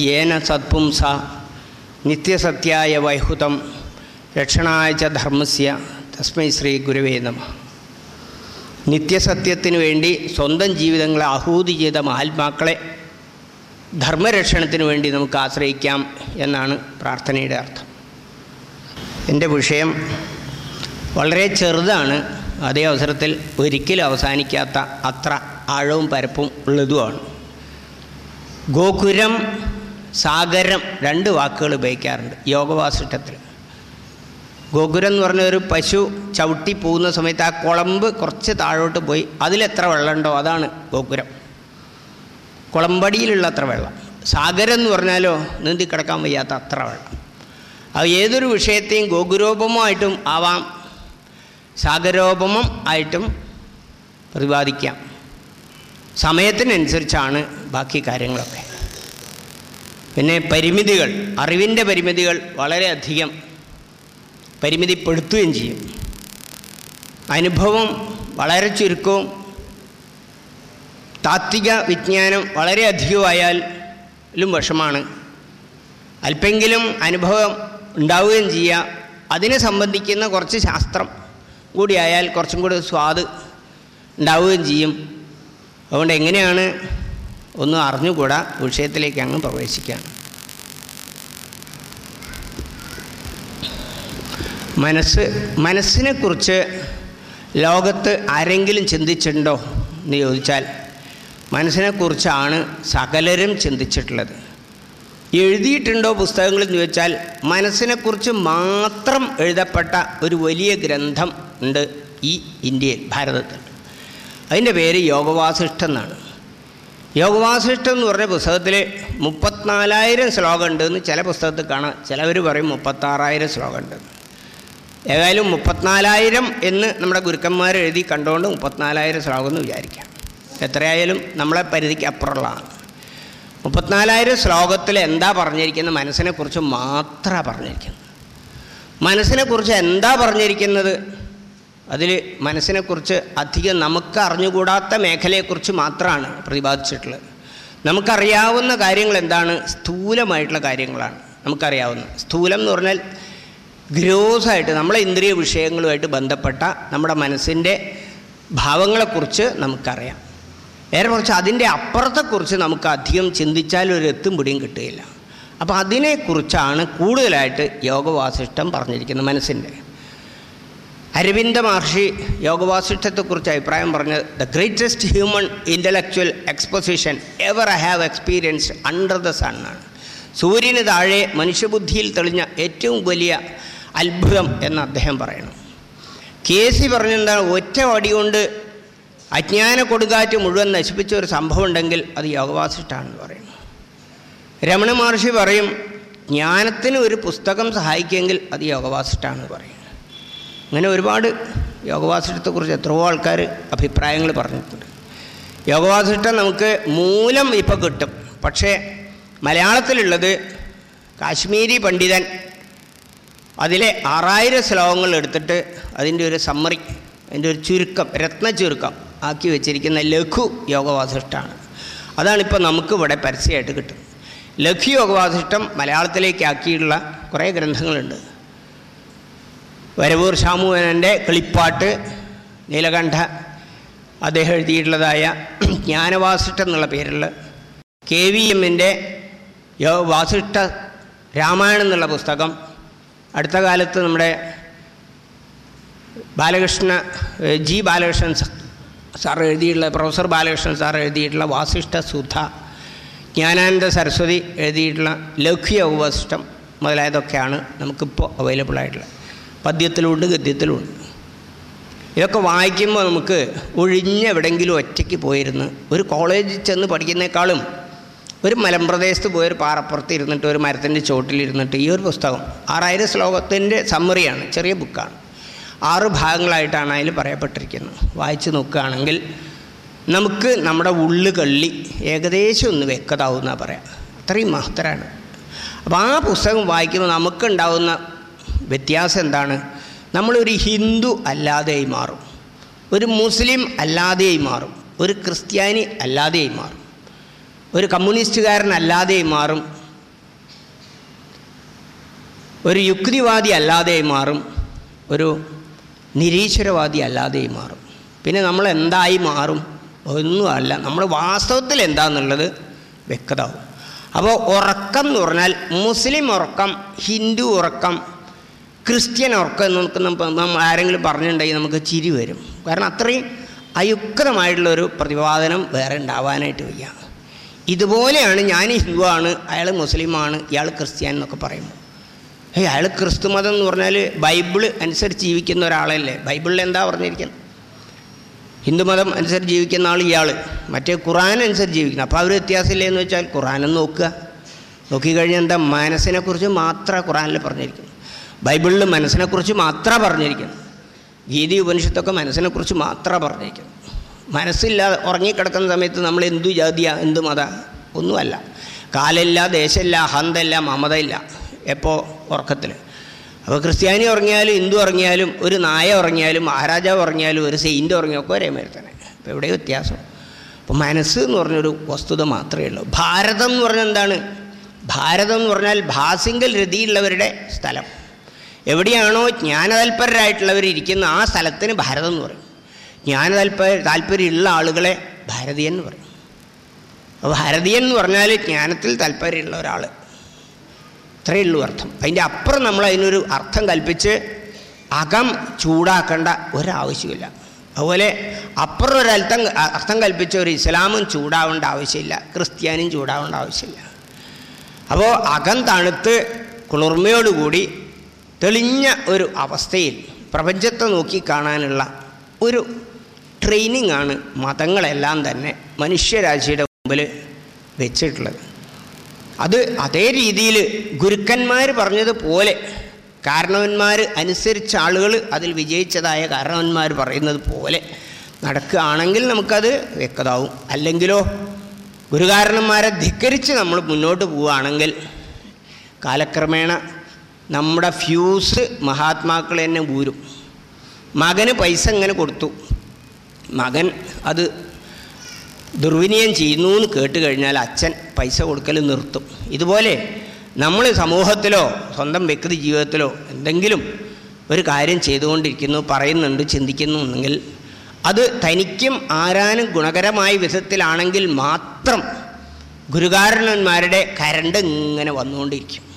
യേന സത്പുംസ നിത്യസത്യായ വൈഹുതം രക്ഷണായ ച ധർമ്മസ്യ തസ്മൈ ശ്രീ ഗുരുവേ നമ. നിത്യസത്യത്തിന് വേണ്ടി സ്വന്തം ജീവിതങ്ങളെ ആഹൂതി ചെയ്ത മഹാത്മാക്കളെ ധർമ്മരക്ഷണത്തിന് വേണ്ടി നമുക്ക് ആശ്രയിക്കാം എന്നാണ് പ്രാർത്ഥനയുടെ അർത്ഥം. എന്റെ വിഷയം വളരെ ചെറുതാണ്. അതേ അവസരത്തിൽ ഒരിക്കലും അവസാനിക്കാത്ത അത്ര ആഴവും പരപ്പും ഉള്ളതുമാണ്. ഗോകുരം സാഗരം രണ്ട് വാക്കുകൾ ഉപയോഗിക്കാറുണ്ട്. യോഗവാസിഷ്ടത്തിൽ ഗോകുരം എന്ന് പറഞ്ഞ ഒരു പശു ചവിട്ടി പോകുന്ന സമയത്ത് ആ കുളമ്പ് കുറച്ച് താഴോട്ട് പോയി അതിലെത്ര വെള്ളമുണ്ടോ അതാണ് ഗോകുരം കുളമ്പടിയിലുള്ള അത്ര വെള്ളം. സാഗരം എന്ന് പറഞ്ഞാലോ നീന്തി കിടക്കാൻ വയ്യാത്ത അത്ര വെള്ളം. അത് ഏതൊരു വിഷയത്തെയും ഗോകുരോപമമായിട്ടും ആവാം സാഗരോപമം ആയിട്ടും പ്രതിപാദിക്കാം. സമയത്തിനനുസരിച്ചാണ് ബാക്കി കാര്യങ്ങളൊക്കെ. പിന്നെ പരിമിതികൾ അറിവിന്റെ പരിമിതികൾ വളരെയധികം പരിമിതിപ്പെടുത്തുകയും ചെയ്യും. അനുഭവം വളരെ ചുരുക്കവും താത്വിക വിജ്ഞാനം വളരെയധികമായാലും വിഷമാണ്. അല്പെങ്കിലും അനുഭവം ഉണ്ടാവുകയും ചെയ്യുക. അതിനെ സംബന്ധിക്കുന്ന കുറച്ച് ശാസ്ത്രം കൂടിയായാൽ കുറച്ചും കൂടി സ്വാദ് ഉണ്ടാവുകയും ചെയ്യും. അതുകൊണ്ട് എങ്ങനെയാണ് ഒന്നും അറിഞ്ഞുകൂടാ വിഷയത്തിലേക്ക് അങ്ങ് പ്രവേശിക്കാം. മനസ്സ് മനസ്സിനെക്കുറിച്ച് ലോകത്ത് ആരെങ്കിലും ചിന്തിച്ചിട്ടുണ്ടോ എന്ന് ചോദിച്ചാൽ മനസ്സിനെക്കുറിച്ചാണ് സകലരും ചിന്തിച്ചിട്ടുള്ളത്. എഴുതിയിട്ടുണ്ടോ പുസ്തകങ്ങൾ എന്ന് ചോദിച്ചാൽ മനസ്സിനെക്കുറിച്ച് മാത്രം എഴുതപ്പെട്ട ഒരു വലിയ ഗ്രന്ഥം ഉണ്ട് ഈ ഇന്ത്യയിൽ ഭാരതത്തിൽ. അതിന്റെ പേര് യോഗവാസിഷ്ഠ എന്നാണ്. യോഗവാസിഷ്ഠം എന്ന് പറഞ്ഞ പുസ്തകത്തിൽ മുപ്പത്തിനാലായിരം ശ്ലോകം ഉണ്ട് എന്ന് ചില പുസ്തകത്തിൽ കാണാം. ചിലവർ പറയും മുപ്പത്താറായിരം ശ്ലോകം ഉണ്ട് ഏതായാലും മുപ്പത്തിനാലായിരം എന്ന് നമ്മുടെ ഗുരുക്കന്മാർ എഴുതി കണ്ടുകൊണ്ട് മുപ്പത്തിനാലായിരം ശ്ലോകം എന്ന് വിചാരിക്കാം. എത്രയായാലും നമ്മളെ പരിധിക്ക് അപ്പുറമുള്ളതാണ്. മുപ്പത്തിനാലായിരം ശ്ലോകത്തിൽ എന്താ പറഞ്ഞിരിക്കുന്നത്? മനസ്സിനെക്കുറിച്ച് മാത്രമാണ് പറഞ്ഞിരിക്കുന്നത്. മനസ്സിനെക്കുറിച്ച് എന്താ പറഞ്ഞിരിക്കുന്നത്? അതിൽ മനസ്സിനെക്കുറിച്ച് അധികം നമുക്ക് അറിഞ്ഞുകൂടാത്ത മേഖലയെക്കുറിച്ച് മാത്രമാണ് പ്രതിപാദിച്ചിട്ടുള്ളത്. നമുക്കറിയാവുന്ന കാര്യങ്ങൾ എന്താണ്? സ്ഥൂലമായിട്ടുള്ള കാര്യങ്ങളാണ്. നമുക്കറിയാവുന്ന സ്ഥൂലം എന്ന് പറഞ്ഞാൽ ഗ്രോസായിട്ട് നമ്മളെ ഇന്ദ്രിയ വിഷയങ്ങളുമായിട്ട് ബന്ധപ്പെട്ട നമ്മുടെ മനസ്സിന്റെ ഭാവങ്ങളെക്കുറിച്ച് നമുക്കറിയാം. നേരെ കുറച്ച് അതിന്റെ അപ്പുറത്തെക്കുറിച്ച് നമുക്ക് അധികം ചിന്തിച്ചാൽ ഒരു എത്തും പിടിയും കിട്ടുകയില്ല. അപ്പോൾ അതിനെക്കുറിച്ചാണ് കൂടുതലായിട്ട് യോഗവാസിഷ്ടം പറഞ്ഞിരിക്കുന്നത് മനസ്സിന്റെ. അരവിന്ദ മഹർഷി യോഗവാസിഷ്ഠത്തെക്കുറിച്ച് അഭിപ്രായം പറഞ്ഞത് the greatest human intellectual exposition ever I have experience under the sun ആണ്. സൂര്യന് താഴെ മനുഷ്യബുദ്ധിയിൽ തെളിഞ്ഞ ഏറ്റവും വലിയ അത്ഭുതം എന്ന് അദ്ദേഹം പറയണം. കെ സി പറഞ്ഞെന്താണ് ഒറ്റ വടി കൊണ്ട് അജ്ഞാന കൊടുങ്കാറ്റ് മുഴുവൻ നശിപ്പിച്ച ഒരു സംഭവം ഉണ്ടെങ്കിൽ അത് യോഗവാസിഷ്ഠാണെന്ന് പറയുന്നു. രമണ മഹർഷി പറയും ജ്ഞാനത്തിന് ഒരു പുസ്തകം സഹായിക്കുമെങ്കിൽ അത് യോഗവാസിഷ്ഠാണെന്ന് പറയും. അങ്ങനെ ഒരുപാട് യോഗവാസിഷ്ടത്തെക്കുറിച്ച് എത്രയോ ആൾക്കാർ അഭിപ്രായങ്ങൾ പറഞ്ഞിട്ടുണ്ട്. യോഗവാസിഷ്ടം നമുക്ക് മൂലം ഇപ്പോൾ കിട്ടും. പക്ഷേ മലയാളത്തിലുള്ളത് കാശ്മീരി പണ്ഡിതൻ അതിലെ ആറായിരം ശ്ലോകങ്ങൾ എടുത്തിട്ട് അതിന്റെ ഒരു സമ്മറി അതിന്റെ ഒരു ചുരുക്കം രത്ന ചുരുക്കം ആക്കി വെച്ചിരിക്കുന്ന ലഘു യോഗവാസിഷ്ടമാണ് അതാണിപ്പോൾ നമുക്ക് ഇവിടെ പരസ്യമായിട്ട് കിട്ടുന്നത്. ലഘു യോഗവാസിഷ്ടം മലയാളത്തിലേക്ക് ആക്കിയിട്ടുള്ള കുറേ ഗ്രന്ഥങ്ങളുണ്ട്. വരവൂർ ശാമുവനന്റെ കിളിപ്പാട്ട് നീലകണ്ഠ അദ്ദേഹം എഴുതിയിട്ടുള്ളതായ ജ്ഞാനവാസിഷ്ഠ എന്നുള്ള പേരിൽ കെ വി എമ്മിന്റെ വാസിഷ്ഠ രാമായണം എന്നുള്ള പുസ്തകം. അടുത്ത കാലത്ത് നമ്മുടെ ബാലകൃഷ്ണ ജി ബാലകൃഷ്ണൻ സാർ എഴുതിയിട്ടുള്ള പ്രൊഫസർ ബാലകൃഷ്ണൻ സാർ എഴുതിയിട്ടുള്ള വാസിഷ്ഠ സുധ ജ്ഞാനാനന്ദ സരസ്വതി എഴുതിയിട്ടുള്ള ലഘ്യ ഉപവസിഷ്ടം മുതലായതൊക്കെയാണ് നമുക്കിപ്പോൾ അവൈലബിൾ ആയിട്ടുള്ളത്. പദ്യത്തിലുണ്ട് ഗദ്യത്തിലുണ്ട്. ഇതൊക്കെ വായിക്കുമ്പോൾ നമുക്ക് ഒഴിഞ്ഞ എവിടെയെങ്കിലും ഒറ്റയ്ക്ക് പോയിരുന്ന് ഒരു കോളേജിൽ ചെന്ന് പഠിക്കുന്നേക്കാളും ഒരു മലമ്പ്രദേശത്ത് പോയൊരു പാറപ്പുറത്ത് ഇരുന്നിട്ട് ഒരു മരത്തിന്റെ ചോട്ടിലിരുന്നിട്ട് ഈ ഒരു പുസ്തകം ആറായിരം ശ്ലോകത്തിന്റെ സമ്മറിയാണ് ചെറിയ ബുക്കാണ്. ആറ് ഭാഗങ്ങളായിട്ടാണ് അതിൽ പറയപ്പെട്ടിരിക്കുന്നത്. വായിച്ച് നോക്കുകയാണെങ്കിൽ നമുക്ക് നമ്മുടെ ഉള്ളു കള്ളി ഏകദേശം ഒന്ന് വ്യക്തതാവുന്ന പറയാം. അത്രയും മഹത്തരാണ്. അപ്പോൾ ആ പുസ്തകം വായിക്കുമ്പോൾ നമുക്കുണ്ടാവുന്ന വ്യത്യാസം എന്താണ്? നമ്മളൊരു ഹിന്ദു അല്ലാതെയായി മാറും. ഒരു മുസ്ലിം അല്ലാതെയായി മാറും. ഒരു ക്രിസ്ത്യാനി അല്ലാതെയായി മാറും. ഒരു കമ്മ്യൂണിസ്റ്റുകാരൻ അല്ലാതെയായി മാറും. ഒരു യുക്തിവാദി അല്ലാതെയായി മാറും. ഒരു നിരീശ്വരവാദി അല്ലാതെയായി മാറും. പിന്നെ നമ്മൾ എന്തായി മാറും? ഒന്നുമല്ല. നമ്മൾ വാസ്തവത്തിൽ എന്താണെന്നുള്ളത് വ്യക്തമാവും. അപ്പോൾ ഉറക്കം എന്ന് പറഞ്ഞാൽ മുസ്ലിം ഉറക്കം ഹിന്ദു ഉറക്കം ക്രിസ്ത്യൻ ഉറക്കം എന്ന് നമുക്ക് നമ്മ- നമ്മ ആരെങ്കിലും പറഞ്ഞിട്ടുണ്ടെങ്കിൽ നമുക്ക് ചിരി വരും. കാരണം അത്രയും അയുക്തമായിട്ടുള്ളൊരു പ്രതിപാദനം വേറെ ഉണ്ടാവാനായിട്ട് വയ്യ. ഇതുപോലെയാണ് ഞാൻ ഹിന്ദുവാണ് അയാൾ മുസ്ലിമാണ് ഇയാൾ ക്രിസ്ത്യൻ എന്നൊക്കെ പറയുമ്പോൾ. ഏയ് അയാൾ ക്രിസ്തു മതം എന്ന് പറഞ്ഞാൽ ബൈബിൾ അനുസരിച്ച് ജീവിക്കുന്ന ഒരാളല്ലേ? ബൈബിളിൽ എന്താ പറഞ്ഞിരിക്കുന്നത് ഹിന്ദുമതം അനുസരിച്ച് ജീവിക്കുന്ന ആൾ ഇയാൾ മറ്റേ ഖുറാൻ അനുസരിച്ച് ജീവിക്കുന്നത് അപ്പോൾ അവർ വ്യത്യാസമില്ലേ എന്ന് വെച്ചാൽ ഖുറാനും നോക്കുക. നോക്കിക്കഴിഞ്ഞാൽ എന്താ? മനസ്സിനെക്കുറിച്ച് മാത്രമേ ഖുറാനിൽ പറഞ്ഞിരിക്കുന്നു. ബൈബിളിൽ മനസ്സിനെക്കുറിച്ച് മാത്രം പറഞ്ഞിരിക്കുന്നു. ഗീതി ഉപനിഷത്തൊക്കെ മനസ്സിനെക്കുറിച്ച് മാത്രമേ പറഞ്ഞിരിക്കുന്നു. മനസ്സില്ലാതെ ഉറങ്ങിക്കിടക്കുന്ന സമയത്ത് നമ്മൾ എന്തു ജാതിയ എന്തു മത ഒന്നുമല്ല. കാലില്ല ദേശമില്ല അഹന്തയില്ല മമതയില്ല എപ്പോൾ ഉറക്കത്തിൽ അപ്പോൾ ക്രിസ്ത്യാനി ഉറങ്ങിയാലും ഹിന്ദു ഉറങ്ങിയാലും ഒരു നായ ഉറങ്ങിയാലും മഹാരാജാവ് ഉറങ്ങിയാലും ഒരു സെയിന്റ് ഉറങ്ങിയൊക്കെ ഒരേ മാതിരി തന്നെ. അപ്പോൾ എവിടെ വ്യത്യാസം. അപ്പോൾ മനസ്സ് എന്ന് പറഞ്ഞൊരു വസ്തുത മാത്രമേ ഉള്ളൂ. ഭാരതം എന്ന് പറഞ്ഞാൽ എന്താണ്? ഭാരതം എന്ന് പറഞ്ഞാൽ ഭാസിങ്കൽ രതിയുള്ളവരുടെ സ്ഥലം. എവിടെയാണോ ജ്ഞാനതൽപരരായിട്ടുള്ളവർ ഇരിക്കുന്ന ആ സ്ഥലത്തിന് ഭാരതം എന്ന് പറയും. ജ്ഞാനതൽപര താല്പര്യമുള്ള ആളുകളെ ഭാരതീയൻ എന്ന് പറയും. അപ്പോൾ ഭാരതീയൻ എന്ന് പറഞ്ഞാൽ ജ്ഞാനത്തിൽ താല്പര്യമുള്ള ഒരാൾ ഇത്രയേ ഉള്ളൂ അർത്ഥം. അതിന്റെ അപ്പുറം നമ്മൾ അതിനൊരു അർത്ഥം കൽപ്പിച്ച് അകം ചൂടാക്കേണ്ട ഒരാവശ്യമില്ല. അതുപോലെ അപ്പുറം ഒരു അർത്ഥം അർത്ഥം കൽപ്പിച്ച ഒരു ഇസ്ലാമും ചൂടാവേണ്ട ആവശ്യമില്ല. ക്രിസ്ത്യാനിയും ചൂടാവേണ്ട ആവശ്യമില്ല. അപ്പോൾ അകം തണുത്ത് കുളിർമയോടുകൂടി തെളിഞ്ഞ ഒരു അവസ്ഥയിൽ പ്രപഞ്ചത്തെ നോക്കി കാണാനുള്ള ഒരു ട്രെയിനിങ് ആണ് മതങ്ങളെല്ലാം തന്നെ മനുഷ്യരാശിയുടെ മുമ്പിൽ വെച്ചിട്ടുള്ളത്. അത് അതേ രീതിയിൽ ഗുരുക്കന്മാർ പറഞ്ഞതുപോലെ കാരണവന്മാർ അനുസരിച്ച ആളുകൾ അതിൽ വിജയിച്ചതായ കാരണവന്മാർ പറയുന്നത് പോലെ നടക്കുകയാണെങ്കിൽ നമുക്കത് വ്യക്തമാവും. അല്ലെങ്കിലോ ഗുരുകാരണന്മാരെ ധിക്കരിച്ച് നമ്മൾ മുന്നോട്ട് പോവുകയാണെങ്കിൽ കാലക്രമേണ നമ്മുടെ ഫ്യൂസ് മഹാത്മാക്കൾ തന്നെ ഊരും. മകന് പൈസ ഇങ്ങനെ കൊടുത്തു. മകൻ അത് ദുർവിനിയം ചെയ്യുന്നു എന്ന് കേട്ട് കഴിഞ്ഞാൽ അച്ഛൻ പൈസ കൊടുക്കൽ നിർത്തും. ഇതുപോലെ നമ്മൾ സമൂഹത്തിലോ സ്വന്തം വ്യക്തി ജീവിതത്തിലോ എന്തെങ്കിലും ഒരു കാര്യം ചെയ്തുകൊണ്ടിരിക്കുന്നു പറയുന്നുണ്ട് ചിന്തിക്കുന്നു എന്നെങ്കിൽ അത് തനിക്കും ആരാനും ഗുണകരമായ വിധത്തിലാണെങ്കിൽ മാത്രം ഗുരുകാരണന്മാരുടെ കരണ്ട് ഇങ്ങനെ വന്നുകൊണ്ടിരിക്കും.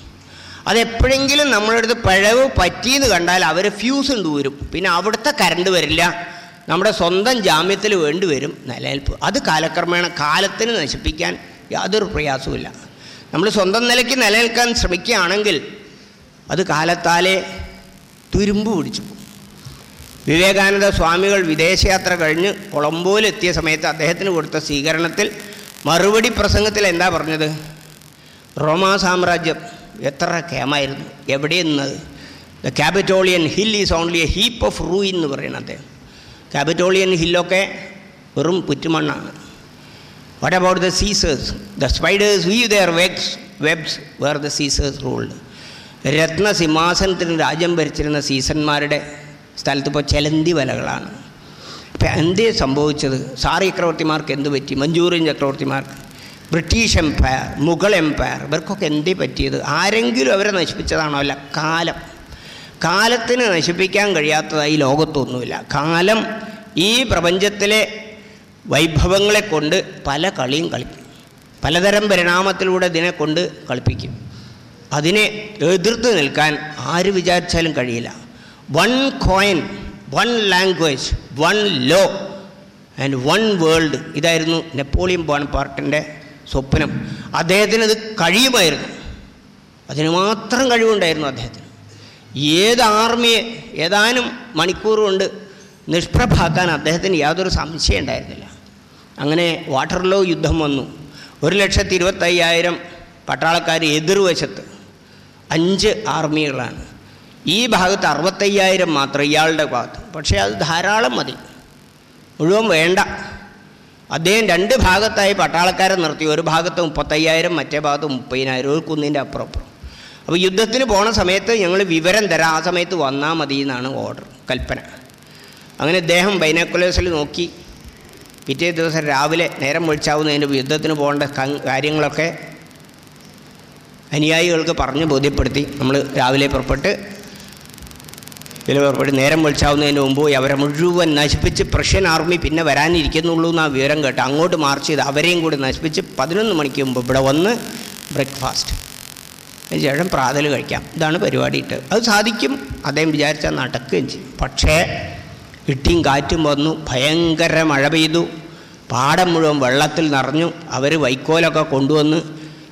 അതെപ്പോഴെങ്കിലും നമ്മളുടെ അടുത്ത് പിഴവ് പറ്റിയെന്ന് കണ്ടാൽ അവർ ഫ്യൂസിൽ ദൂരും പിന്നെ അവിടുത്തെ കരണ്ട് വരില്ല. നമ്മുടെ സ്വന്തം ജാമ്യത്തിൽ വേണ്ടി വരും നിലനിൽപ്പ്. അത് കാലക്രമേണ കാലത്തിന് നശിപ്പിക്കാൻ യാതൊരു പ്രയാസവുമില്ല. നമ്മൾ സ്വന്തം നിലയ്ക്ക് നിലനിൽക്കാൻ ശ്രമിക്കുകയാണെങ്കിൽ അത് കാലത്താലേ തുരുമ്പ് പിടിച്ചു വിവേകാനന്ദ സ്വാമികൾ വിദേശയാത്ര കഴിഞ്ഞ് കൊളംബോയിലെത്തിയ സമയത്ത് അദ്ദേഹത്തിന് കൊടുത്ത സ്വീകരണത്തിൽ മറുപടി പ്രസംഗത്തിൽ എന്താ പറഞ്ഞത്? റോമാ സാമ്രാജ്യം. എത്ര കേമായിരുന്നു എവിടെ the Capitolian Hill is only a heap of ruin എന്ന് പറയുന്നത് അദ്ദേഹം. ക്യാപിറ്റോളിയൻ ഹില്ലൊക്കെ വെറും പുറ്റുമണ്ണാണ്. What about the Caesars the spider's weave their webs webs where the Caesars ruled രത്ന സിംഹാസനത്തിന് രാജ്യം ഭരിച്ചിരുന്ന സീസന്മാരുടെ സ്ഥലത്ത് ഇപ്പോൾ ചെലന്തി വലകളാണ്. അപ്പം എന്തേ സംഭവിച്ചത്? സാറി ചക്രവർത്തിമാർക്ക് എന്ത് പറ്റി? മഞ്ചൂറിയൻ ചക്രവർത്തിമാർക്ക് ബ്രിട്ടീഷ് എംപയർ മുഗൾ എംപയർ ഇവർക്കൊക്കെ എന്തേ പറ്റിയത്? ആരെങ്കിലും അവരെ നശിപ്പിച്ചതാണോ അല്ല? കാലം. കാലത്തിന് നശിപ്പിക്കാൻ കഴിയാത്തതായി ലോകത്തൊന്നുമില്ല. കാലം ഈ പ്രപഞ്ചത്തിലെ വൈഭവങ്ങളെ കൊണ്ട് പല കളിയും കളിക്കും. പലതരം പരിണാമത്തിലൂടെ ഇതിനെ കൊണ്ട് കളിപ്പിക്കും. അതിനെ എതിർത്ത് നിൽക്കാൻ ആര് വിചാരിച്ചാലും കഴിയില്ല. One coin one language one law and one world ഇതായിരുന്നു നെപ്പോളിയൻ ബോണപ്പാർട്ടിന്റെ സ്വപ്നം. അദ്ദേഹത്തിന് അത് കഴിയുമായിരുന്നു. അതിന് മാത്രം കഴിവുണ്ടായിരുന്നു അദ്ദേഹത്തിന്. ഏത് ആർമിയെ ഏതാനും മണിക്കൂർ കൊണ്ട് നിഷ്പ്രഭാക്കാൻ അദ്ദേഹത്തിന് യാതൊരു സംശയം ഉണ്ടായിരുന്നില്ല. അങ്ങനെ വാട്ടർലോ യുദ്ധം വന്നു. ഒരു ലക്ഷത്തി ഇരുപത്തയ്യായിരം പട്ടാളക്കാർ എതിർവശത്ത് അഞ്ച് ആർമികളാണ്. ഈ ഭാഗത്ത് അറുപത്തയ്യായിരം മാത്രം ഇയാളുടെ ഭാഗത്ത്. പക്ഷേ അത് ധാരാളം മതി. മുഴുവൻ വേണ്ട. അദ്ദേഹം രണ്ട് ഭാഗത്തായി പട്ടാളക്കാരെ നിർത്തി. ഒരു ഭാഗത്ത് മുപ്പത്തയ്യായിരം മറ്റേ ഭാഗത്ത് മുപ്പതിനായിരം. ഒരു കുന്നിന്റെ അപ്പുറം അപ്പുറം അപ്പോൾ യുദ്ധത്തിന് പോണ സമയത്ത് ഞങ്ങൾ വിവരം തരാം. ആ സമയത്ത് വന്നാൽ മതി എന്നാണ് ഓർഡർ കൽപ്പന. അങ്ങനെ അദ്ദേഹം ബൈനാക്കുലേഴ്സിൽ നോക്കി. പിറ്റേ ദിവസം രാവിലെ നേരം വിളിച്ചാവുന്നതിന്റെ യുദ്ധത്തിന് പോകേണ്ട കാര്യങ്ങളൊക്കെ അനുയായികൾക്ക് പറഞ്ഞ് ബോധ്യപ്പെടുത്തി. നമ്മൾ രാവിലെ പുറപ്പെട്ട് ഇതിൽ പുറപ്പെട്ട് നേരം വിളിച്ചാവുന്നതിന് മുമ്പ് അവരെ മുഴുവൻ നശിപ്പിച്ച് പ്രഷ്യൻ ആർമി പിന്നെ വരാനിരിക്കുന്നുള്ളൂ എന്നാ വിവരം കേട്ട് അങ്ങോട്ട് മാർച്ച് ചെയ്ത് അവരെയും കൂടി നശിപ്പിച്ച് പതിനൊന്ന് മണിക്ക് മുമ്പ് ഇവിടെ വന്ന് ബ്രേക്ക്ഫാസ്റ്റ് അതിനുശേഷം പ്രാതൽ കഴിക്കാം. ഇതാണ് പരിപാടി ഇട്ട്. അത് സാധിക്കും. അദ്ദേഹം വിചാരിച്ചാൽ നടക്കുകയും ചെയ്യും. പക്ഷേ ഇട്ടിയും കാറ്റും വന്നു. ഭയങ്കര മഴ പെയ്തു. പാടം മുഴുവൻ വെള്ളത്തിൽ നിറഞ്ഞു. അവർ വൈക്കോലൊക്കെ കൊണ്ടുവന്ന്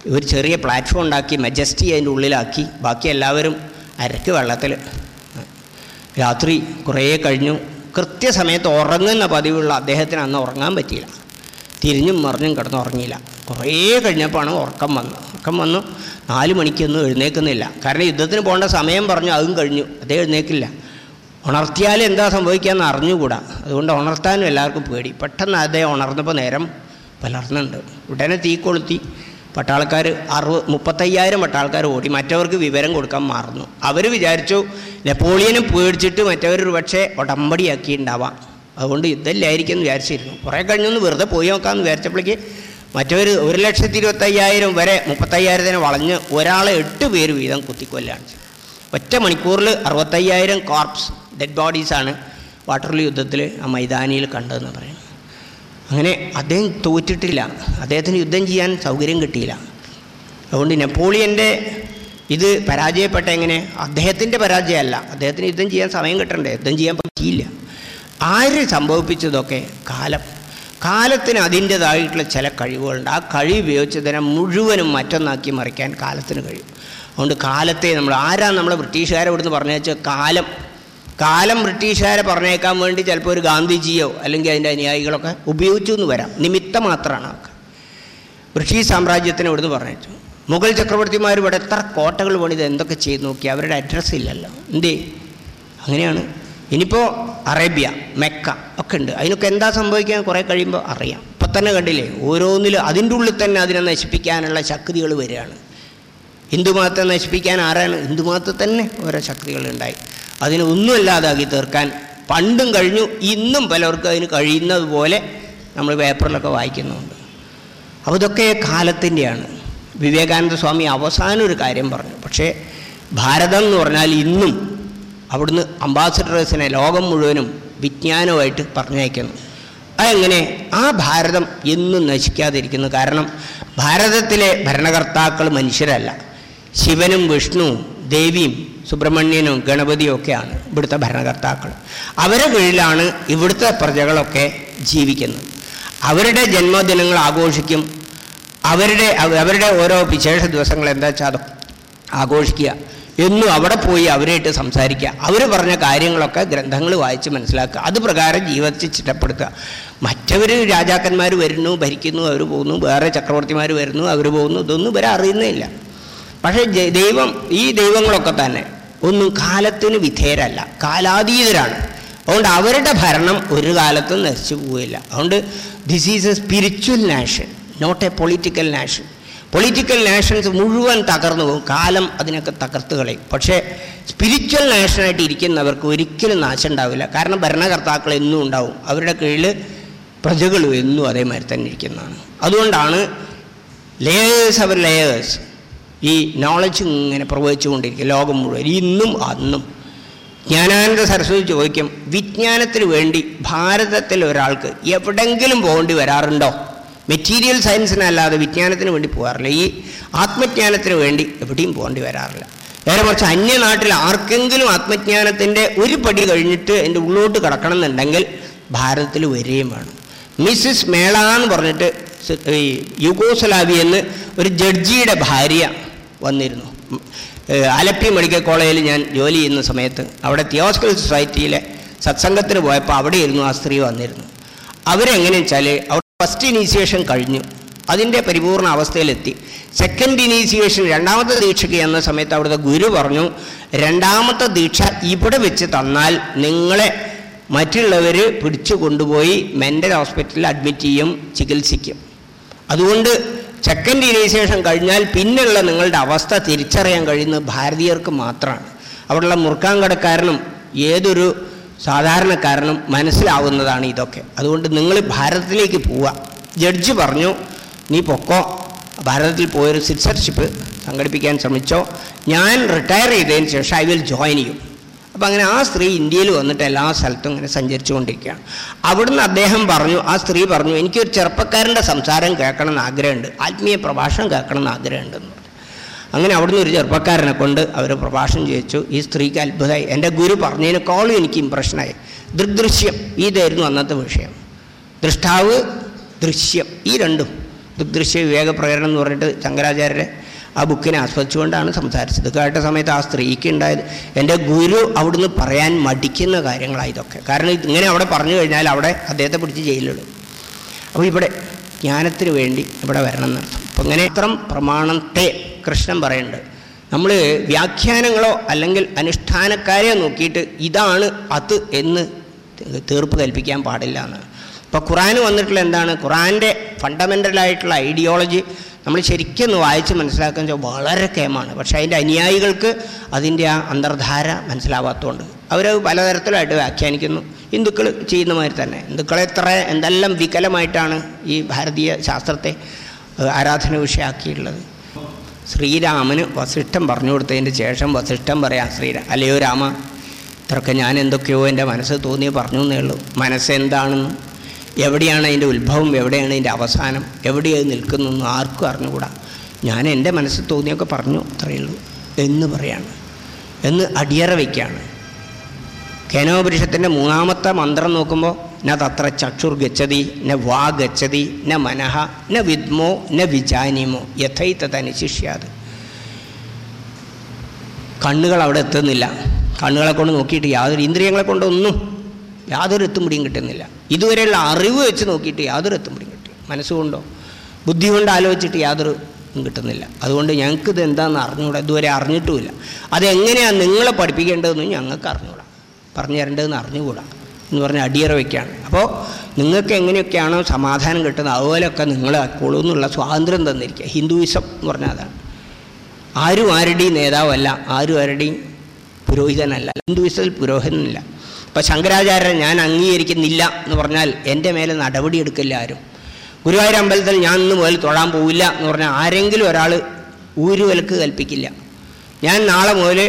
ഒരു ചെറിയ പ്ലാറ്റ്ഫോം ഉണ്ടാക്കി മെജസ്റ്റി അതിന്റെ ഉള്ളിലാക്കി. ബാക്കി എല്ലാവരും അരക്ക് വെള്ളത്തിൽ രാത്രി കുറേ കഴിഞ്ഞു. കൃത്യസമയത്ത് ഉറങ്ങുന്ന പതിവുള്ള അദ്ദേഹത്തിന് അന്ന് ഉറങ്ങാൻ പറ്റിയില്ല. തിരിഞ്ഞും മറിഞ്ഞും കിടന്ന് ഉറങ്ങിയില്ല കുറേ കഴിഞ്ഞപ്പോഴാണ് ഉറക്കം വന്നു ഉറക്കം വന്നു. നാല് മണിക്കൊന്നും എഴുന്നേൽക്കുന്നില്ല. കാരണം യുദ്ധത്തിന് പോകേണ്ട സമയം പറഞ്ഞു. അതും കഴിഞ്ഞു. അതേ എഴുന്നേക്കില്ല ഉണർത്തിയാൽ എന്താ സംഭവിക്കാമെന്ന് അറിഞ്ഞുകൂടാ. അതുകൊണ്ട് ഉണർത്താനും എല്ലാവർക്കും പേടി. പെട്ടെന്ന് അദ്ദേഹം ഉണർന്നപ്പോൾ നേരം പുലർന്നുണ്ട്. ഉടനെ തീ കൊളുത്തി. പട്ടാളക്കാർ അറുപത് മുപ്പത്തയ്യായിരം പട്ടാൾക്കാർ ഓടി മറ്റവർക്ക് വിവരം കൊടുക്കാൻ മറന്നു. അവർ വിചാരിച്ചു നെപ്പോളിയനെ പേടിച്ചിട്ട് മറ്റവർ ഒരു പക്ഷേ ഉടമ്പടിയാക്കിയിട്ടുണ്ടാവാം. അതുകൊണ്ട് യുദ്ധമില്ലായിരിക്കും എന്ന് വിചാരിച്ചിരുന്നു. കുറേ കഴിഞ്ഞൊന്ന് വെറുതെ പോയി നോക്കാമെന്ന് വിചാരിച്ചപ്പോഴേക്ക് മറ്റവർ ഒരു ലക്ഷത്തി ഇരുപത്തയ്യായിരം വരെ മുപ്പത്തയ്യായിരത്തിന് വളഞ്ഞ് ഒരാളെ എട്ട് പേര് വീതം കുത്തിക്കൊല്ലാണ്. ഒറ്റ മണിക്കൂറിൽ അറുപത്തയ്യായിരം കോർപ്സ് ഡെഡ് ബോഡീസാണ് വാട്ടർലൂ യുദ്ധത്തിൽ ആ മൈതാനിയിൽ കണ്ടതെന്ന് പറയുന്നത്. അങ്ങനെ അദ്ദേഹം തോറ്റിട്ടില്ല. അദ്ദേഹത്തിന് യുദ്ധം ചെയ്യാൻ സൗകര്യം കിട്ടിയില്ല. അതുകൊണ്ട് നെപ്പോളിയന്റെ ഇത് പരാജയപ്പെട്ട എങ്ങനെ? അദ്ദേഹത്തിന്റെ പരാജയമല്ല. അദ്ദേഹത്തിന് യുദ്ധം ചെയ്യാൻ സമയം കിട്ടണ്ടേ? യുദ്ധം ചെയ്യാൻ പറ്റിയില്ല. ആര് സംഭവിപ്പിച്ചതൊക്കെ? കാലം. കാലത്തിന് അതിന്റേതായിട്ടുള്ള ചില കഴിവുകളുണ്ട്. ആ കഴിവ് ഉപയോഗിച്ച് തന്നെ മുഴുവനും മറ്റൊന്നാക്കി മറിക്കാൻ കാലത്തിന് കഴിയും. അതുകൊണ്ട് കാലത്തെ നമ്മൾ ആരാ നമ്മളെ ബ്രിട്ടീഷുകാരെ ഇവിടുന്ന് പറഞ്ഞേച്ച കാലം കാലം ബ്രിട്ടീഷുകാരെ പറഞ്ഞേക്കാൻ വേണ്ടി ചിലപ്പോൾ ഒരു ഗാന്ധിജിയോ അല്ലെങ്കിൽ അതിന്റെ അനുയായികളൊക്കെ ഉപയോഗിച്ചു എന്ന് വരാം. നിമിത്തം മാത്രമാണ് അതൊക്കെ ബ്രിട്ടീഷ് സാമ്രാജ്യത്തിന് ഇവിടുന്ന് പറഞ്ഞേച്ചു മുഗൾ ചക്രവർത്തിമാർ ഇവിടെ എത്ര കോട്ടകൾ പണിത് എന്തൊക്കെ ചെയ്ത് നോക്കി അവരുടെ അഡ്രസ്സ് ഇല്ലല്ലോ. എന്തേ? അങ്ങനെയാണ്. ഇനിയിപ്പോൾ അറേബ്യ മെക്ക ഒക്കെ ഉണ്ട്. അതിനൊക്കെ എന്താ സംഭവിക്കാൻ കുറേ കഴിയുമ്പോൾ അറിയാം. ഇപ്പം തന്നെ കണ്ടില്ലേ ഓരോന്നിലും അതിന്റെ ഉള്ളിൽ തന്നെ അതിനെ നശിപ്പിക്കാനുള്ള ശക്തികൾ വരികയാണ്. ഹിന്ദുമതത്തെ നശിപ്പിക്കാൻ ആരാണ്? ഹിന്ദുമതത്തിൽ തന്നെ ഓരോ ശക്തികളുണ്ടായി. അതിനെ ഒന്നുമല്ലാതാക്കി തീർക്കാൻ പണ്ടും കഴിഞ്ഞു ഇന്നും പലർക്കും അതിന് കഴിയുന്നത് പോലെ നമ്മൾ പേപ്പറിലൊക്കെ വായിക്കുന്നുണ്ട്. അപ്പോൾ ഇതൊക്കെ കാലത്തിന്റെയാണ്. വിവേകാനന്ദ സ്വാമി അവസാനം ഒരു കാര്യം പറഞ്ഞു. പക്ഷേ ഭാരതം എന്ന് പറഞ്ഞാൽ ഇന്നും അവിടുന്ന് അംബാസഡറേഴ്സിനെ ലോകം മുഴുവനും വിജ്ഞാനമായിട്ട് പറഞ്ഞയക്കുന്നു. അതെങ്ങനെ? ആ ഭാരതം എന്നും നശിക്കാതിരിക്കുന്നു. കാരണം ഭാരതത്തിലെ ഭരണകർത്താക്കൾ മനുഷ്യരല്ല. ശിവനും വിഷ്ണുവും ദേവിയും സുബ്രഹ്മണ്യനും ഗണപതിയും ഒക്കെയാണ് ഇവിടുത്തെ ഭരണകർത്താക്കൾ. അവരെ കീഴിലാണ് ഇവിടുത്തെ പ്രജകളൊക്കെ ജീവിക്കുന്നത്. അവരുടെ ജന്മദിനങ്ങൾ ആഘോഷിക്കും. അവരുടെ അവരുടെ ഓരോ വിശേഷ ദിവസങ്ങൾ എന്താ വെച്ചാൽ അത് ആഘോഷിക്കുക. എന്നും അവിടെ പോയി അവരായിട്ട് സംസാരിക്കുക. അവർ പറഞ്ഞ കാര്യങ്ങളൊക്കെ ഗ്രന്ഥങ്ങൾ വായിച്ച് മനസ്സിലാക്കുക. അത് പ്രകാരം ജീവിതത്തിൽ ചിട്ടപ്പെടുത്തുക. മറ്റവർ രാജാക്കന്മാർ വരുന്നു ഭരിക്കുന്നു അവർ പോകുന്നു വേറെ ചക്രവർത്തിമാർ വരുന്നു അവർ പോകുന്നു ഇതൊന്നും ഇവരെ അറിയുന്നേ ഇല്ല. പക്ഷേ ദൈവം ഈ ദൈവങ്ങളൊക്കെ തന്നെ ഒന്നും കാലത്തിന് വിധേയരല്ല. കാലാതീതരാണ്. അതുകൊണ്ട് അവരുടെ ഭരണം ഒരു കാലത്തും നശിച്ചു പോവില്ല. അതുകൊണ്ട് this is a spiritual nation not a political nation political nations മുഴുവൻ തകർന്നു പോകും. കാലം അതിനൊക്കെ തകർത്ത് കളയും. പക്ഷേ സ്പിരിച്വൽ നാഷനായിട്ട് ഇരിക്കുന്നവർക്ക് ഒരിക്കലും നാശം ഉണ്ടാവില്ല. കാരണം ഭരണകർത്താക്കൾ എന്നും ഉണ്ടാവും. അവരുടെ കീഴിൽ പ്രജകളും എന്നും അതേമാതിരി തന്നെ ഇരിക്കുന്നതാണ്. അതുകൊണ്ടാണ് ലേയേഴ്സ് അവർ ലേയേഴ്സ് ഈ നോളജ് ഇങ്ങനെ പ്രവഹിച്ചുകൊണ്ടിരിക്കുക ലോകം മുഴുവൻ. ഇന്നും അന്നും. ജ്ഞാനാനന്ദ സരസ്വതി ചോദിക്കും വിജ്ഞാനത്തിന് വേണ്ടി ഭാരതത്തിൽ ഒരാൾക്ക് എവിടെങ്കിലും പോകേണ്ടി വരാറുണ്ടോ? മെറ്റീരിയൽ സയൻസിനല്ലാതെ വിജ്ഞാനത്തിന് വേണ്ടി പോകാറില്ല. ഈ ആത്മജ്ഞാനത്തിന് വേണ്ടി എവിടെയും പോകേണ്ടി വരാറില്ല. നേരെ മറിച്ച് അന്യനാട്ടിൽ ആർക്കെങ്കിലും ആത്മജ്ഞാനത്തിന്റെ ഒരു പടി കഴിഞ്ഞിട്ട് എന്റെ ഉള്ളോട്ട് കിടക്കണം എന്നുണ്ടെങ്കിൽ ഭാരതത്തിൽ വരികയും വേണം. മിസ്സിസ് മേള എന്ന് പറഞ്ഞിട്ട് ഈ യുഗോസ്ലാവിയെന്ന് ഒരു ജഡ്ജിയുടെ ഭാര്യ വന്നിരുന്നു. അലപ്പി മെഡിക്കൽ കോളേജിൽ ഞാൻ ജോലി ചെയ്യുന്ന സമയത്ത് അവിടെ തിയോസ്കൽ സൊസൈറ്റിയിലെ സത്സംഗത്തിന് പോയപ്പോൾ അവിടെ ഇരുന്നു ആ സ്ത്രീ വന്നിരുന്നു അവരെങ്ങനെയാണെന്ന് വെച്ചാൽ അവർ ഫസ്റ്റ് ഇനീസിയേഷൻ കഴിഞ്ഞു. അതിന്റെ പരിപൂർണ അവസ്ഥയിലെത്തി. സെക്കൻഡ് ഇനീസിയേഷൻ രണ്ടാമത്തെ ദീക്ഷയ്ക്ക് എന്ന സമയത്ത് അവിടുത്തെ ഗുരു പറഞ്ഞു രണ്ടാമത്തെ ദീക്ഷ ഇവിടെ വെച്ച് തന്നാൽ നിങ്ങളെ മറ്റുള്ളവർ പിടിച്ചു കൊണ്ടുപോയി മെന്റൽ ഹോസ്പിറ്റലിൽ അഡ്മിറ്റ് ചെയ്യും ചികിത്സിക്കും. അതുകൊണ്ട് സെക്കൻഡ് ഇനീസിയേഷൻ കഴിഞ്ഞാൽ പിന്നെയുള്ള നിങ്ങളുടെ അവസ്ഥ തിരിച്ചറിയാൻ കഴിയുന്നത് ഭാരതീയർക്ക് മാത്രമാണ്. അവിടെയുള്ള മുറുക്കാങ്കടക്കാരനും ഏതൊരു സാധാരണക്കാരനും മനസ്സിലാവുന്നതാണ് ഇതൊക്കെ. അതുകൊണ്ട് നിങ്ങൾ ഭാരതത്തിലേക്ക് പോവുക. ജഡ്ജ് പറഞ്ഞു നീ പൊക്കോ. ഭാരതത്തിൽ പോയൊരു സിറ്റ്സർഷിപ്പ് സംഘടിപ്പിക്കാൻ ശ്രമിച്ചോ. ഞാൻ റിട്ടയർ ചെയ്തതിന് ശേഷം ഐ വിൽ ജോയിൻ ചെയ്യും അപ്പം അങ്ങനെ ആ സ്ത്രീ ഇന്ത്യയിൽ വന്നിട്ട് എല്ലാ സ്ഥലത്തും ഇങ്ങനെ സഞ്ചരിച്ചു കൊണ്ടിരിക്കുകയാണ് അവിടുന്ന് അദ്ദേഹം പറഞ്ഞു ആ സ്ത്രീ പറഞ്ഞു എനിക്കൊരു ചെറുപ്പക്കാരന്റെ സംസാരം കേൾക്കണം എന്ന് ആഗ്രഹമുണ്ട്. ആത്മീയ പ്രഭാഷണം കേൾക്കണം എന്ന് ആഗ്രഹമുണ്ടെന്ന്. അങ്ങനെ അവിടുന്ന് ഒരു ചെറുപ്പക്കാരനെ കൊണ്ട് അവർ പ്രഭാഷണം ചെയ്യിച്ചു. ഈ സ്ത്രീക്ക് അത്ഭുതമായി. എന്റെ ഗുരു പറഞ്ഞതിനേക്കാളും എനിക്ക് ഇമ്പ്രഷനായി ദൃഗ്ദൃശ്യം ഇതായിരുന്നു അന്നത്തെ വിഷയം. ദൃഷ്ടാവ് ദൃശ്യം. ഈ രണ്ടും. ദൃഗ്ദൃശ്യ വിവേക പ്രകരണം എന്ന് പറഞ്ഞിട്ട് ശങ്കരാചാര്യരെ ആ ബുക്കിനെ ആസ്വദിച്ചുകൊണ്ടാണ് സംസാരിച്ചത്. കേട്ട സമയത്ത് ആ സ്ത്രീക്ക് ഉണ്ടായത്. എന്റെ ഗുരു അവിടുന്ന് പറയാൻ മടിക്കുന്ന കാര്യങ്ങളാണ് ഇതൊക്കെ. കാരണം ഇങ്ങനെ അവിടെ പറഞ്ഞു കഴിഞ്ഞാൽ അവിടെ അദ്ദേഹത്തെ പിടിച്ച് ജയിലിടും അപ്പോൾ ഇവിടെ ജ്ഞാനത്തിന് വേണ്ടി ഇവിടെ വരണം എന്നർത്ഥം അപ്പം ഇങ്ങനെ ഇത്രം പ്രമാണത്തെ കൃഷ്ണൻ പറയുന്നുണ്ട്. നമ്മൾ വ്യാഖ്യാനങ്ങളോ അല്ലെങ്കിൽ അനുഷ്ഠാനക്കാരെയോ നോക്കിയിട്ട് ഇതാണ് അത് എന്ന് തീർപ്പ് കൽപ്പിക്കാൻ പാടില്ല എന്നാണ് ഇപ്പോൾ ഖുറാൻ വന്നിട്ടുള്ള എന്താണ്? ഖുറാന്റെ ഫണ്ടമെന്റലായിട്ടുള്ള ഐഡിയോളജി നമ്മൾ ശരിക്കും വായിച്ച് മനസ്സിലാക്കാൻ വെച്ചാൽ വളരെ കേമാണ് പക്ഷേ അതിന്റെ അനുയായികൾക്ക് അതിന്റെ ആ അന്തർധാര മനസ്സിലാവാത്തതുകൊണ്ട് അവരത് പലതരത്തിലായിട്ട് വ്യാഖ്യാനിക്കുന്നു. ഹിന്ദുക്കൾ ചെയ്യുന്ന മാതിരി തന്നെ. ഹിന്ദുക്കളെ എത്ര എന്തെല്ലാം വികലമായിട്ടാണ് ഈ ഭാരതീയ ശാസ്ത്രത്തെ ആരാധന വിഷയമാക്കിയിട്ടുള്ളത്. ശ്രീരാമന് വസിഷ്ഠം പറഞ്ഞു കൊടുത്തതിന്റെ ശേഷം വസിഷ്ഠം പറയാം ശ്രീരാം അല്ലയോ രാമ ഇത്രയൊക്കെ ഞാൻ എന്തൊക്കെയോ എന്റെ മനസ്സ് തോന്നി പറഞ്ഞു എന്നേ ഉള്ളൂ മനസ്സെന്താണെന്നും എവിടെയാണ് അതിന്റെ ഉത്ഭവം എവിടെയാണ് അതിന്റെ അവസാനം എവിടെയത് നിൽക്കുന്നതെന്ന് ആർക്കും അറിഞ്ഞുകൂടാ. ഞാൻ എന്റെ മനസ്സിൽ തോന്നിയൊക്കെ പറഞ്ഞു അത്രയേ ഉള്ളൂ എന്ന് പറയാണ്. എന്ന് അടിയറ വയ്ക്കുകയാണ് കേനോപരിഷത്തിന്റെ മൂന്നാമത്തെ മന്ത്രം നോക്കുമ്പോൾ ന തത്ര ചക്ഷുർ ഗച്ഛതി ന വാ ഗച്ഛതി ന മനഹ ന വിദ്മോ ന വിജാനിമോ യഥൈത്തത് അനുശിഷ്യാത്. കണ്ണുകൾ അവിടെ എത്തുന്നില്ല. കണ്ണുകളെ കൊണ്ട് നോക്കിയിട്ട് യാതൊരു ഇന്ദ്രിയങ്ങളെ കൊണ്ടൊന്നും യാതൊരു എത്തുംപിടിയും കിട്ടുന്നില്ല. ഇതുവരെയുള്ള അറിവ് വെച്ച് നോക്കിയിട്ട് യാതൊരു എത്തുംപിടിയും കിട്ടി. മനസ്സുകൊണ്ടോ? ബുദ്ധി കൊണ്ട് ആലോചിച്ചിട്ട് യാതൊരു കിട്ടുന്നില്ല. അതുകൊണ്ട് ഞങ്ങൾക്ക് ഇത് എന്താണെന്ന് അറിഞ്ഞുകൂടാ ഇതുവരെ അറിഞ്ഞിട്ടുമില്ല. അതെങ്ങനെയാണ് നിങ്ങളെ പഠിപ്പിക്കേണ്ടതെന്ന് ഞങ്ങൾക്ക് അറിഞ്ഞുകൂടാ പറഞ്ഞു തരേണ്ടതെന്ന് അറിഞ്ഞുകൂടാ. എന്ന് പറഞ്ഞാൽ അടിയറ വയ്ക്കുകയാണ് അപ്പോൾ നിങ്ങൾക്ക് എങ്ങനെയൊക്കെയാണോ സമാധാനം കിട്ടുന്നത് അതുപോലെയൊക്കെ നിങ്ങളെ ആക്കോളൂ എന്നുള്ള സ്വാതന്ത്ര്യം തന്നിരിക്കുക. ഹിന്ദുയിസം എന്ന് പറഞ്ഞാൽ അതാണ്. ആരും ആരുടെയും നേതാവല്ല ആരും ആരുടെയും പുരോഹിതനല്ല. ഹിന്ദുയിസത്തിൽ പുരോഹിതനില്ല. ഇപ്പം ശങ്കരാചാര്യൻ ഞാൻ അംഗീകരിക്കുന്നില്ല എന്ന് പറഞ്ഞാൽ എന്റെ മേലെ നടപടി എടുക്കില്ല ആരും. ഗുരുവായൂർ അമ്പലത്തിൽ ഞാൻ ഇന്ന് മുതൽ തൊഴാൻ പോവില്ല എന്ന് പറഞ്ഞാൽ ആരെങ്കിലും ഒരാൾ ഊരുവലക്ക് കൽപ്പിക്കില്ല. ഞാൻ നാളെ മുതൽ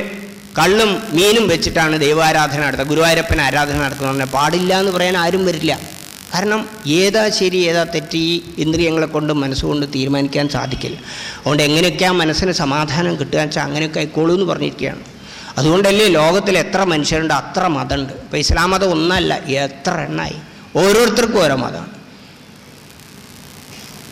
കള്ളും മീനും വെച്ചിട്ടാണ് ദൈവാരാധന നടത്തുക. ഗുരുവായൂരപ്പൻ ആരാധന നടത്തുന്നത് പറഞ്ഞാൽ പാടില്ല എന്ന് പറയാൻ ആരും വരില്ല. കാരണം ഏതാ ശരി ഏതാ തെറ്റി ഇന്ദ്രിയങ്ങളെ കൊണ്ട് മനസ്സുകൊണ്ട് തീരുമാനിക്കാൻ സാധിക്കില്ല. അതുകൊണ്ട് എങ്ങനെയൊക്കെയാ മനസ്സിന് സമാധാനം കിട്ടുക വെച്ചാൽ അങ്ങനെയൊക്കെ ആയിക്കോളൂ എന്ന് പറഞ്ഞിരിക്കുകയാണ്. അതുകൊണ്ടല്ലേ ലോകത്തിൽ എത്ര മനുഷ്യരുണ്ട് അത്ര മതമുണ്ട്. ഇപ്പോൾ ഇസ്ലാം മതം ഒന്നല്ല എത്ര എണ്ണായി. ഓരോരുത്തർക്കും ഓരോ മതമാണ്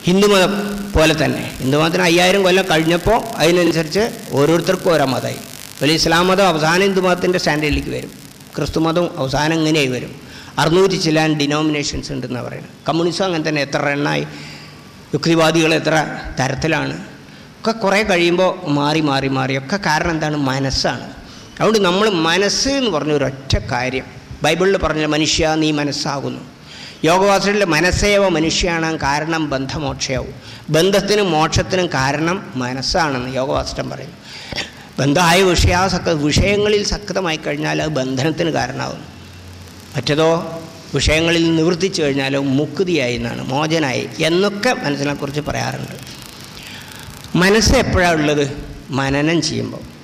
ഹിന്ദുമതം പോലെ തന്നെ. ഹിന്ദുമതത്തിന് അയ്യായിരം കൊല്ലം കഴിഞ്ഞപ്പോൾ അതിനനുസരിച്ച് ഓരോരുത്തർക്കും ഓരോ മതമായി. വലിയ ഇസ്ലാം മതം അവസാന ഹിന്ദുമതത്തിന്റെ സ്റ്റാൻഡേർഡിലേക്ക് വരും. ക്രിസ്തു മതം അവസാനം ഇങ്ങനെയായി വരും. അറുന്നൂറ്റി ചില ഡിനോമിനേഷൻസ് ഉണ്ടെന്ന് പറയുന്നത്. കമ്മ്യൂണിസം അങ്ങനെ തന്നെ എത്ര എണ്ണായി. യുക്തിവാദികൾ എത്ര തരത്തിലാണ്. ഒക്കെ കുറേ കഴിയുമ്പോൾ മാറി മാറി മാറി. ഒക്കെ കാരണം എന്താണ്? മനസ്സാണ്. അതുകൊണ്ട് നമ്മൾ മനസ്സ് എന്ന് പറഞ്ഞ ഒരൊറ്റ കാര്യം. ബൈബിളിൽ പറഞ്ഞ മനുഷ്യ നീ മനസ്സാകുന്നു. യോഗവാസികളുടെ മനസ്സേവ മനുഷ്യാണ് കാരണം ബന്ധമോക്ഷയാവും. ബന്ധത്തിനും മോക്ഷത്തിനും കാരണം മനസ്സാണെന്ന് യോഗവാസിഷ്ടം പറയും ബന്ധമായ വിഷയാസക്ത വിഷയങ്ങളിൽ സക്തമായി കഴിഞ്ഞാൽ അത് ബന്ധനത്തിന് കാരണമാകും മറ്റതോ വിഷയങ്ങളിൽ നിവർത്തിച്ചു കഴിഞ്ഞാലോ മുക്തിയായി എന്നാണ് മോചനായി എന്നൊക്കെ മനസ്സിനെക്കുറിച്ച് പറയാറുണ്ട്. മനസ്സ് എപ്പോഴാണ് ഉള്ളത്? മനനം ചെയ്യുമ്പോൾ.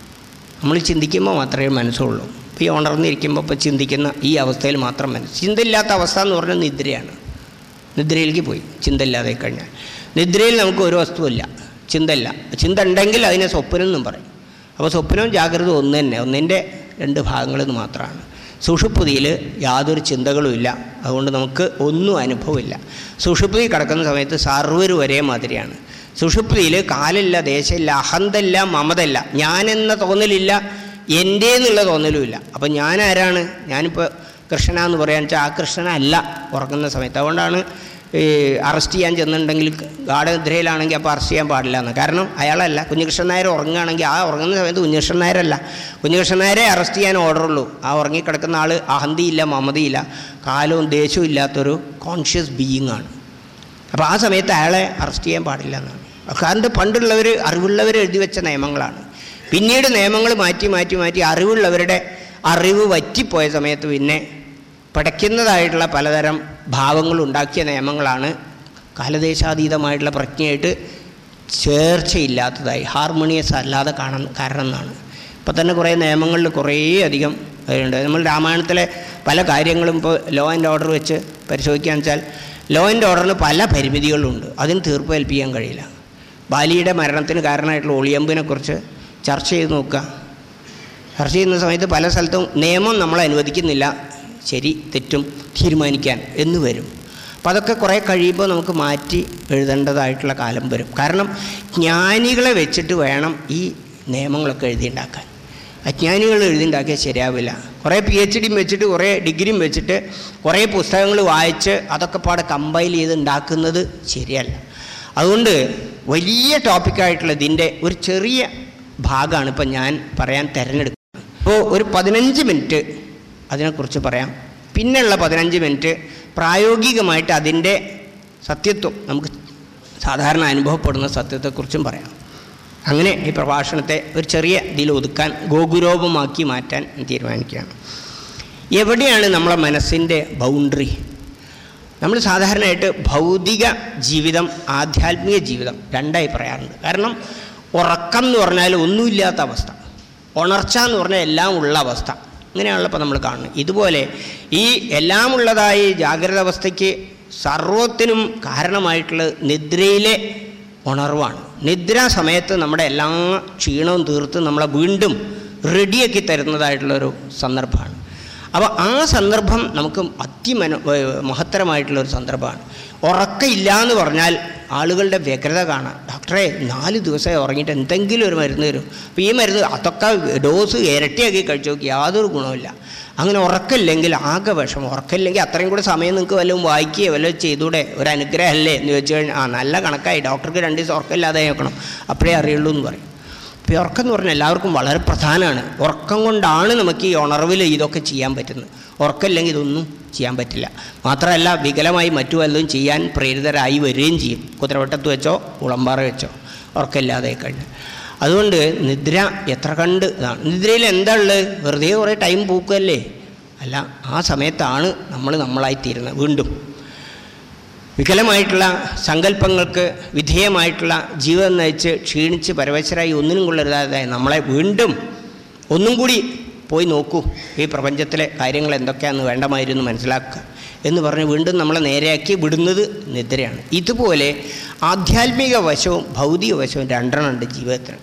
നമ്മൾ ചിന്തിക്കുമ്പോൾ മാത്രമേ മനസ്സുള്ളൂ. ഈ ഉണർന്നിരിക്കുമ്പോൾ ഇപ്പോൾ ചിന്തിക്കുന്ന ഈ അവസ്ഥയിൽ മാത്രം മനസ്സ്. ചിന്തയില്ലാത്ത അവസ്ഥ എന്ന് പറഞ്ഞാൽ നിദ്രയാണ്. നിദ്രയിലേക്ക് പോയി. ചിന്തയില്ലാതെ കഴിഞ്ഞാൽ. നിദ്രയിൽ നമുക്ക് ഒരു വസ്തുവില്ല. ചിന്തയില്ല. ചിന്ത ഉണ്ടെങ്കിൽ അതിനെ സ്വപ്നം എന്നും പറയും. അപ്പോൾ സ്വപ്നവും ജാഗ്രത ഒന്ന് തന്നെ. ഒന്നിന്റെ രണ്ട് ഭാഗങ്ങളെന്ന് മാത്രമാണ്. സുഷുപ്തിയിൽ യാതൊരു ചിന്തകളുമില്ല അതുകൊണ്ട് നമുക്ക് ഒന്നും അനുഭവമില്ല. സുഷുപ്തി കിടക്കുന്ന സമയത്ത് സർവരും ഒരേ മാതിരിയാണ് സുഷുപ്തിയിൽ കാലില്ല ദേശമില്ല അഹന്തല്ല മമതല്ല. ഞാനെന്ന തോന്നലില്ല എന്റെ എന്നുള്ള തോന്നലുമില്ല. അപ്പം ഞാൻ ആരാണ് ഞാനിപ്പോൾ കൃഷ്ണനാന്ന് പറയാൻ വെച്ചാൽ ആ കൃഷ്ണനല്ല ഉറങ്ങുന്ന സമയത്ത്. അതുകൊണ്ടാണ് ഈ അറസ്റ്റ് ചെയ്യാൻ ചെന്നിട്ടുണ്ടെങ്കിൽ ഗാഠനിദ്രയിലാണെങ്കിൽ അപ്പോൾ അറസ്റ്റ് ചെയ്യാൻ പാടില്ല എന്ന്. കാരണം അയാളല്ല. കുഞ്ഞുകൃഷ്ണൻ നായർ ഉറങ്ങുകയാണെങ്കിൽ ആ ഉറങ്ങുന്ന സമയത്ത് കുഞ്ഞുകൃഷ്ണൻ നായരല്ല. കുഞ്ഞുകൃഷ്ണൻ നായരെ അറസ്റ്റ് ചെയ്യാൻ ഓർഡറുള്ളൂ. ആ ഉറങ്ങിക്കിടക്കുന്ന ആൾ അഹന്തിയില്ല മമതിയില്ല കാലവും ദേശവും ഇല്ലാത്തൊരു കോൺഷ്യസ് ബീയിങ് ആണ്. അപ്പോൾ ആ സമയത്ത് അയാളെ അറസ്റ്റ് ചെയ്യാൻ പാടില്ല എന്നാണ്. കാരണം പണ്ടുള്ളവർ അറിവുള്ളവർ എഴുതി വെച്ച നിയമങ്ങളാണ്. പിന്നീട് നിയമങ്ങൾ മാറ്റി മാറ്റി മാറ്റി അറിവുള്ളവരുടെ അറിവ് വറ്റിപ്പോയ സമയത്ത് പിന്നെ പടയ്ക്കുന്നതായിട്ടുള്ള പലതരം ഭാവങ്ങൾ ഉണ്ടാക്കിയ നിയമങ്ങളാണ് കാലദേശാതീതമായിട്ടുള്ള പ്രജ്ഞയായിട്ട് ചേർച്ചയില്ലാത്തതായി ഹാർമോണിയസ് അല്ലാതെ കാണാൻ കാരണം എന്നാണ് ഇപ്പം തന്നെ കുറേ നിയമങ്ങളിൽ കുറേ അധികം ഉണ്ട് നമ്മൾ രാമായണത്തിലെ പല കാര്യങ്ങളും ഇപ്പോൾ ലോ ആൻഡ് ഓർഡർ വെച്ച് പരിശോധിക്കുകയെന്ന് വെച്ചാൽ ലോ ആൻഡ് ഓർഡറിന് പല പരിമിതികളുണ്ട്. അതിന് തീർപ്പ് ഏൽപ്പിക്കാൻ കഴിയില്ല. ബാലിയുടെ മരണത്തിന് കാരണമായിട്ടുള്ള ഒളിയമ്പിനെക്കുറിച്ച് ചർച്ച ചെയ്ത് നോക്കുക. ചർച്ച ചെയ്യുന്ന സമയത്ത് പല സ്ഥലത്തും നിയമം നമ്മളെ അനുവദിക്കുന്നില്ല. ശരി തെറ്റും തീരുമാനിക്കാൻ എന്ന് വരും. അപ്പം അതൊക്കെ കുറേ കഴിയുമ്പോൾ നമുക്ക് മാറ്റി എഴുതേണ്ടതായിട്ടുള്ള കാലം വരും. കാരണം ജ്ഞാനികളെ വെച്ചിട്ട് വേണം ഈ നിയമങ്ങളൊക്കെ എഴുതിയുണ്ടാക്കാൻ അജ്ഞാനികൾ എഴുതിണ്ടാക്കിയാൽ ശരിയാവില്ല. കുറേ പി എച്ച് ഡിയും വെച്ചിട്ട് കുറേ ഡിഗ്രിയും വെച്ചിട്ട് കുറേ പുസ്തകങ്ങൾ വായിച്ച് അതൊക്കെ പാടെ കമ്പൈൽ ചെയ്ത് ഉണ്ടാക്കുന്നത് ശരിയല്ല. അതുകൊണ്ട് വലിയ ടോപ്പിക്കായിട്ടുള്ള ഇതിന്റെ ഒരു ചെറിയ ഭാഗമാണ് ഇപ്പം ഞാൻ പറയാൻ തിരഞ്ഞെടുക്കുന്നത്. അപ്പോൾ ഒരു പതിനഞ്ച് മിനിറ്റ് അതിനെക്കുറിച്ച് പറയാം. പിന്നെയുള്ള പതിനഞ്ച് മിനിറ്റ് പ്രായോഗികമായിട്ട് അതിന്റെ സത്യത്വം നമുക്ക് സാധാരണ അനുഭവപ്പെടുന്ന സത്യത്തെക്കുറിച്ചും പറയാം. അങ്ങനെ ഈ പ്രഭാഷണത്തെ ഒരു ചെറിയ ഇതിൽ ഒതുക്കാൻ ഗോകുരോപമാക്കി മാറ്റാൻ തീരുമാനിക്കുകയാണ്. എവിടെയാണ് നമ്മളെ മനസ്സിന്റെ ബൗണ്ടറി നമ്മൾ സാധാരണയായിട്ട് ഭൗതിക ജീവിതം ആധ്യാത്മിക ജീവിതം രണ്ടായി പറയാറുണ്ട്. കാരണം ഉറക്കം എന്ന് പറഞ്ഞാൽ ഒന്നുമില്ലാത്ത അവസ്ഥ. ഉണർച്ച എന്ന് പറഞ്ഞാൽ എല്ലാം ഉള്ള അവസ്ഥ. ഇങ്ങനെയാണല്ലോ ഇപ്പോൾ നമ്മൾ കാണുന്നത്. ഇതുപോലെ ഈ എല്ലാം ഉള്ളതായി ജാഗ്രത അവസ്ഥയ്ക്ക് സർവത്തിനും കാരണമായിട്ടുള്ളത് നിദ്രയിലെ ഉണർവാണ്. നിദ്ര സമയത്ത് നമ്മുടെ എല്ലാ ക്ഷീണവും തീർത്ത് നമ്മളെ വീണ്ടും റെഡിയാക്കി തരുന്നതായിട്ടുള്ളൊരു സന്ദർഭമാണ്. അപ്പോൾ ആ സന്ദർഭം നമുക്ക് അതിമനോ മഹത്തരമായിട്ടുള്ളൊരു സന്ദർഭമാണ്. ഉറക്കമില്ല എന്ന് പറഞ്ഞാൽ ആളുകളുടെ വ്യഗ്രത കാണാം. ഡോക്ടറെ നാല് ദിവസമായി ഉറങ്ങിയിട്ട് എന്തെങ്കിലും ഒരു മരുന്ന് തരും. അപ്പോൾ ഈ മരുന്ന് അതൊക്കെ ഡോസ് ഇരട്ടിയാക്കി കഴിച്ചു നോക്കി യാതൊരു ഗുണമില്ല അങ്ങനെ ഉറക്കമില്ലെങ്കിൽ ആകെ വിഷമം. ഉറക്കമില്ലെങ്കിൽ അത്രയും കൂടെ സമയം നിങ്ങൾക്ക് വല്ലതും വായിക്കുകയോ വല്ലതും ചെയ്തൂടെ ഒരു അനുഗ്രഹമല്ലേ എന്ന് ചോദിച്ചു കഴിഞ്ഞാൽ ആ നല്ല കണക്കായി. ഡോക്ടർക്ക് രണ്ട് ദിവസം ഉറക്കമില്ലാതെ നോക്കണം. അപ്പോഴേ അറിയുള്ളൂ എന്ന് പറയും. ഉറക്കം എന്ന് പറഞ്ഞാൽ എല്ലാവർക്കും വളരെ പ്രധാനമാണ്. ഉറക്കം കൊണ്ടാണ് നമുക്ക് ഈ ഉണർവിൽ ഇതൊക്കെ ചെയ്യാൻ പറ്റുന്നത്. ഉറക്കമില്ലെങ്കിൽ ഇതൊന്നും ചെയ്യാൻ പറ്റില്ല. മാത്രമല്ല വികലമായി മറ്റു വല്ലതും ചെയ്യാൻ പ്രേരിതരായി വരികയും ചെയ്യും. കുതിരവട്ടത്ത് വെച്ചോ ഉളമ്പാറ വെച്ചോ ഉറക്കമില്ലാതെ കഴിഞ്ഞ് അതുകൊണ്ട് നിദ്ര എത്ര കണ്ട് ഇതാണ്. നിദ്രയിൽ എന്താ ഉള്ളത്? വെറുതെ കുറേ ടൈം പൂക്കല്ലേ അല്ല ആ സമയത്താണ് നമ്മൾ നമ്മളായി തീരുന്നത് വീണ്ടും. വികലമായിട്ടുള്ള സങ്കല്പങ്ങൾക്ക് വിധേയമായിട്ടുള്ള ജീവിതം നയിച്ച് ക്ഷീണിച്ച് പരവശരായി ഒന്നിനും കൊള്ളരുതാതെ നമ്മളെ വീണ്ടും ഒന്നും കൂടി പോയി നോക്കൂ. ഈ പ്രപഞ്ചത്തിലെ കാര്യങ്ങൾ എന്തൊക്കെയാണെന്ന് വേണ്ടമായിരുന്നു മനസ്സിലാക്കുക. എന്ന് പറഞ്ഞ് വീണ്ടും നമ്മളെ നേരെയാക്കി വിടുന്നത് നിദ്രയാണ്. ഇതുപോലെ ആധ്യാത്മിക വശവും ഭൗതിക വശവും രണ്ടെണ്ണമുണ്ട് ജീവിതത്തിന്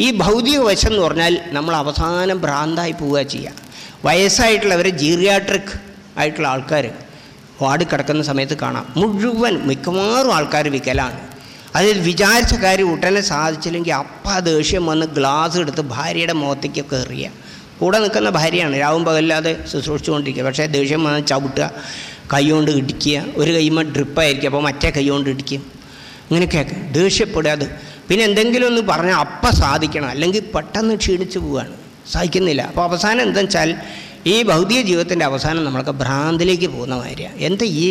ഈ ഭൗതിക വശം എന്ന് പറഞ്ഞാൽ നമ്മൾ അവസാനം ഭ്രാന്തായി പോവുക ചെയ്യുക. വയസ്സായിട്ടുള്ളവർ ജീറിയാട്രിക് ആയിട്ടുള്ള ആൾക്കാർ വാർഡ് കിടക്കുന്ന സമയത്ത് കാണാം. മുഴുവൻ മിക്കവാറും ആൾക്കാർ വികലാണ് അതിൽ വിചാരിച്ച കാര്യം ഉടനെ സാധിച്ചില്ലെങ്കിൽ അപ്പം ദേഷ്യം വന്ന് ഗ്ലാസ് എടുത്ത് ഭാര്യയുടെ മുഖത്തേക്കൊക്കെ എറിയുക കൂടെ നിൽക്കുന്ന ഭാര്യയാണ്. രാവും പകലില്ലാതെ ശുശ്രൂഷിച്ചുകൊണ്ടിരിക്കുക. പക്ഷേ ദേഷ്യം വന്ന് ചവിട്ടുക കൈ കൊണ്ട് ഇടിക്കുക ഒരു കൈമ ഡ്രിപ്പായിരിക്കും അപ്പോൾ മറ്റേ കൈ കൊണ്ട് ഇടിക്കും. ഇങ്ങനെയൊക്കെയൊക്കെ. ദേഷ്യപ്പെടുക അത് പിന്നെ എന്തെങ്കിലും ഒന്ന് പറഞ്ഞാൽ അപ്പം സാധിക്കണം. അല്ലെങ്കിൽ പെട്ടെന്ന് ക്ഷീണിച്ച് പോവുകയാണ്. സഹിക്കുന്നില്ല. അപ്പോൾ അവസാനം എന്താ വെച്ചാൽ ഈ ഭൗതിക ജീവിതത്തിന്റെ അവസാനം നമ്മൾക്ക് ഭ്രാന്തിലേക്ക് പോകുന്ന മാതിരിയാണ് എന്താ ഈ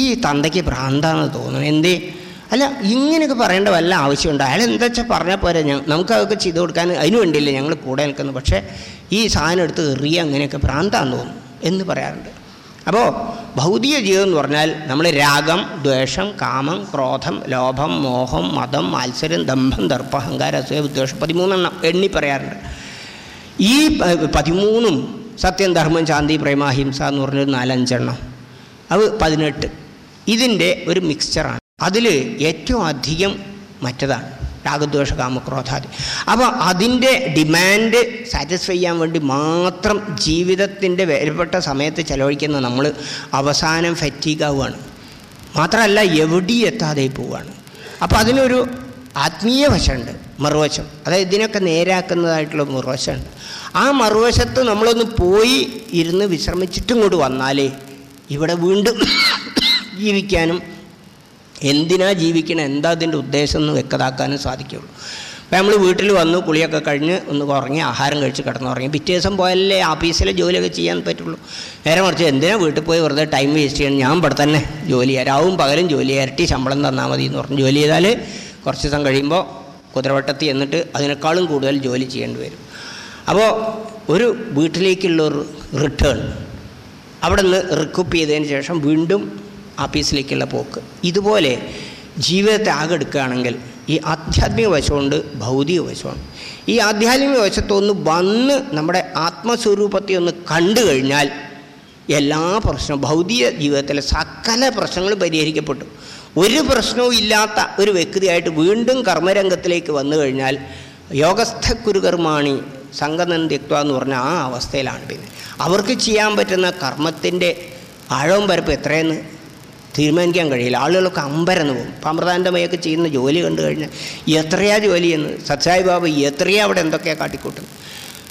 ഈ തന്തയ്ക്ക് ഭ്രാന്താണെന്ന് തോന്നുന്നു? എന്തേ? അല്ല ഇങ്ങനെയൊക്കെ പറയേണ്ട വല്ല ആവശ്യമുണ്ട്? അയാൾ എന്താ വെച്ചാൽ പറഞ്ഞാൽ പോരെ നമുക്ക് അതൊക്കെ ചെയ്ത് കൊടുക്കാൻ അതിന് വേണ്ടിയില്ല ഞങ്ങൾ കൂടെ നിൽക്കുന്നു പക്ഷേ ഈ സാധനം എടുത്ത് എറിയ അങ്ങനെയൊക്കെ ഭ്രാന്താന്ന് തോന്നും എന്ന് പറയാറുണ്ട്. അപ്പോൾ ഭൗതിക ജീവിതം എന്ന് പറഞ്ഞാൽ നമ്മൾ രാഗം ദ്വേഷം കാമം ക്രോധം ലോഭം മോഹം മതം മത്സരം ദമ്പം ദർപ്പ അഹങ്കാര അസൂയ വിദ്വേഷം പതിമൂന്നെണ്ണം എണ്ണി പറയാറുണ്ട്. ഈ പതിമൂന്നും സത്യം ധർമ്മം ശാന്തി പ്രേമ അഹിംസ എന്ന് പറഞ്ഞൊരു നാലഞ്ചെണ്ണം. അത് പതിനെട്ട്. ഇതിന്റെ ഒരു മിക്സ്ചറാണ് അതിൽ ഏറ്റവും അധികം മറ്റതാണ്. രാഗദ്വേഷ കാമക്രോധാദി. അപ്പോൾ അതിന്റെ ഡിമാൻഡ് സാറ്റിസ്ഫൈ ചെയ്യാൻ വേണ്ടി മാത്രം ജീവിതത്തിന്റെ വേർപെട്ട സമയത്ത് ചിലവഴിക്കുന്ന നമ്മൾ അവസാനം ഫറ്റീഗാവുകയാണ് മാത്രമല്ല എവിടെയും എത്താതെ പോവുകയാണ്. അപ്പോൾ അതിനൊരു ആത്മീയ വശമുണ്ട്. മറുവശം. അതായത് ഇതിനൊക്കെ നേരാക്കുന്നതായിട്ടുള്ള മറുവശമുണ്ട്. ആ മറുവശത്ത് നമ്മളൊന്ന് പോയി ഇരുന്ന് വിശ്രമിച്ചിട്ടും കൂടി വന്നാലേ ഇവിടെ വീണ്ടും ജീവിക്കാനും എന്തിനാ ജീവിക്കണം എന്താ അതിന്റെ ഉദ്ദേശം എന്ന് വ്യക്തതാക്കാനും സാധിക്കുള്ളൂ അപ്പം നമ്മൾ വീട്ടിൽ വന്നു കുളിയൊക്കെ കഴിഞ്ഞ് ഒന്ന് ഉറങ്ങി ആഹാരം കഴിച്ച് കിടന്നുറങ്ങി. പിറ്റേ ദിവസം പോയാലേ ഓഫീസിലെ ജോലിയൊക്കെ ചെയ്യാൻ പറ്റുള്ളൂ. നേരെ മറിച്ച് എന്തിനാ വീട്ടിൽ പോയി വെറുതെ ടൈം വേസ്റ്റ് ചെയ്യണം? ഞാൻ ഇവിടെ തന്നെ ജോലി ചെയ്യാം. രാവും പകലും ജോലി ചെയ്യാരട്ടി ശമ്പളം തന്നാൽ മതി എന്ന് പറഞ്ഞ്. ജോലി ചെയ്താൽ കുറച്ച് ദിവസം കഴിയുമ്പോൾ കുതിരവട്ടത്തിൽ എന്നിട്ട് അതിനേക്കാളും കൂടുതൽ ജോലി ചെയ്യേണ്ടി വരും. അപ്പോൾ ഒരു വീട്ടിലേക്കുള്ള ഒരു റിട്ടേൺ അവിടെ നിന്ന് റിക്കുപ്പ് ചെയ്തതിന് ശേഷം വീണ്ടും ആഫീസിലേക്കുള്ള പോക്ക്. ഇതുപോലെ ജീവിതത്തെ ആകെ എടുക്കുകയാണെങ്കിൽ ഈ ആധ്യാത്മിക വശമുണ്ട് ഭൗതിക വശമുണ്ട് ഈ ആധ്യാത്മിക വശത്തൊന്ന് വന്ന് നമ്മുടെ ആത്മസ്വരൂപത്തെ ഒന്ന് കണ്ടു കഴിഞ്ഞാൽ എല്ലാ പ്രശ്നവും ഭൗതിക ജീവിതത്തിലെ സകല പ്രശ്നങ്ങളും പരിഹരിക്കപ്പെട്ടു. ഒരു പ്രശ്നവും ഇല്ലാത്ത ഒരു വ്യക്തിയായിട്ട് വീണ്ടും കർമ്മരംഗത്തിലേക്ക് വന്നു കഴിഞ്ഞാൽ യോഗസ്ഥ കുരുകർമാണി സംഘനന്ദിത്വ എന്ന് പറഞ്ഞ ആ അവസ്ഥയിലാണ് പിന്നെ. അവർക്ക് ചെയ്യാൻ പറ്റുന്ന കർമ്മത്തിന്റെ ആഴവും പരപ്പ് എത്രയെന്ന് തീരുമാനിക്കാൻ കഴിയില്ല. ആളുകളൊക്കെ അമ്പരന്ന് പോകും. പാമ്പ്രദാനമയൊക്കെ ചെയ്യുന്ന ജോലി കണ്ടു കഴിഞ്ഞാൽ എത്രയാ ജോലിയെന്ന് സത്സായി ബാബ എത്രയാ അവിടെ എന്തൊക്കെയാണ് കാട്ടിക്കൂട്ടുന്നത്?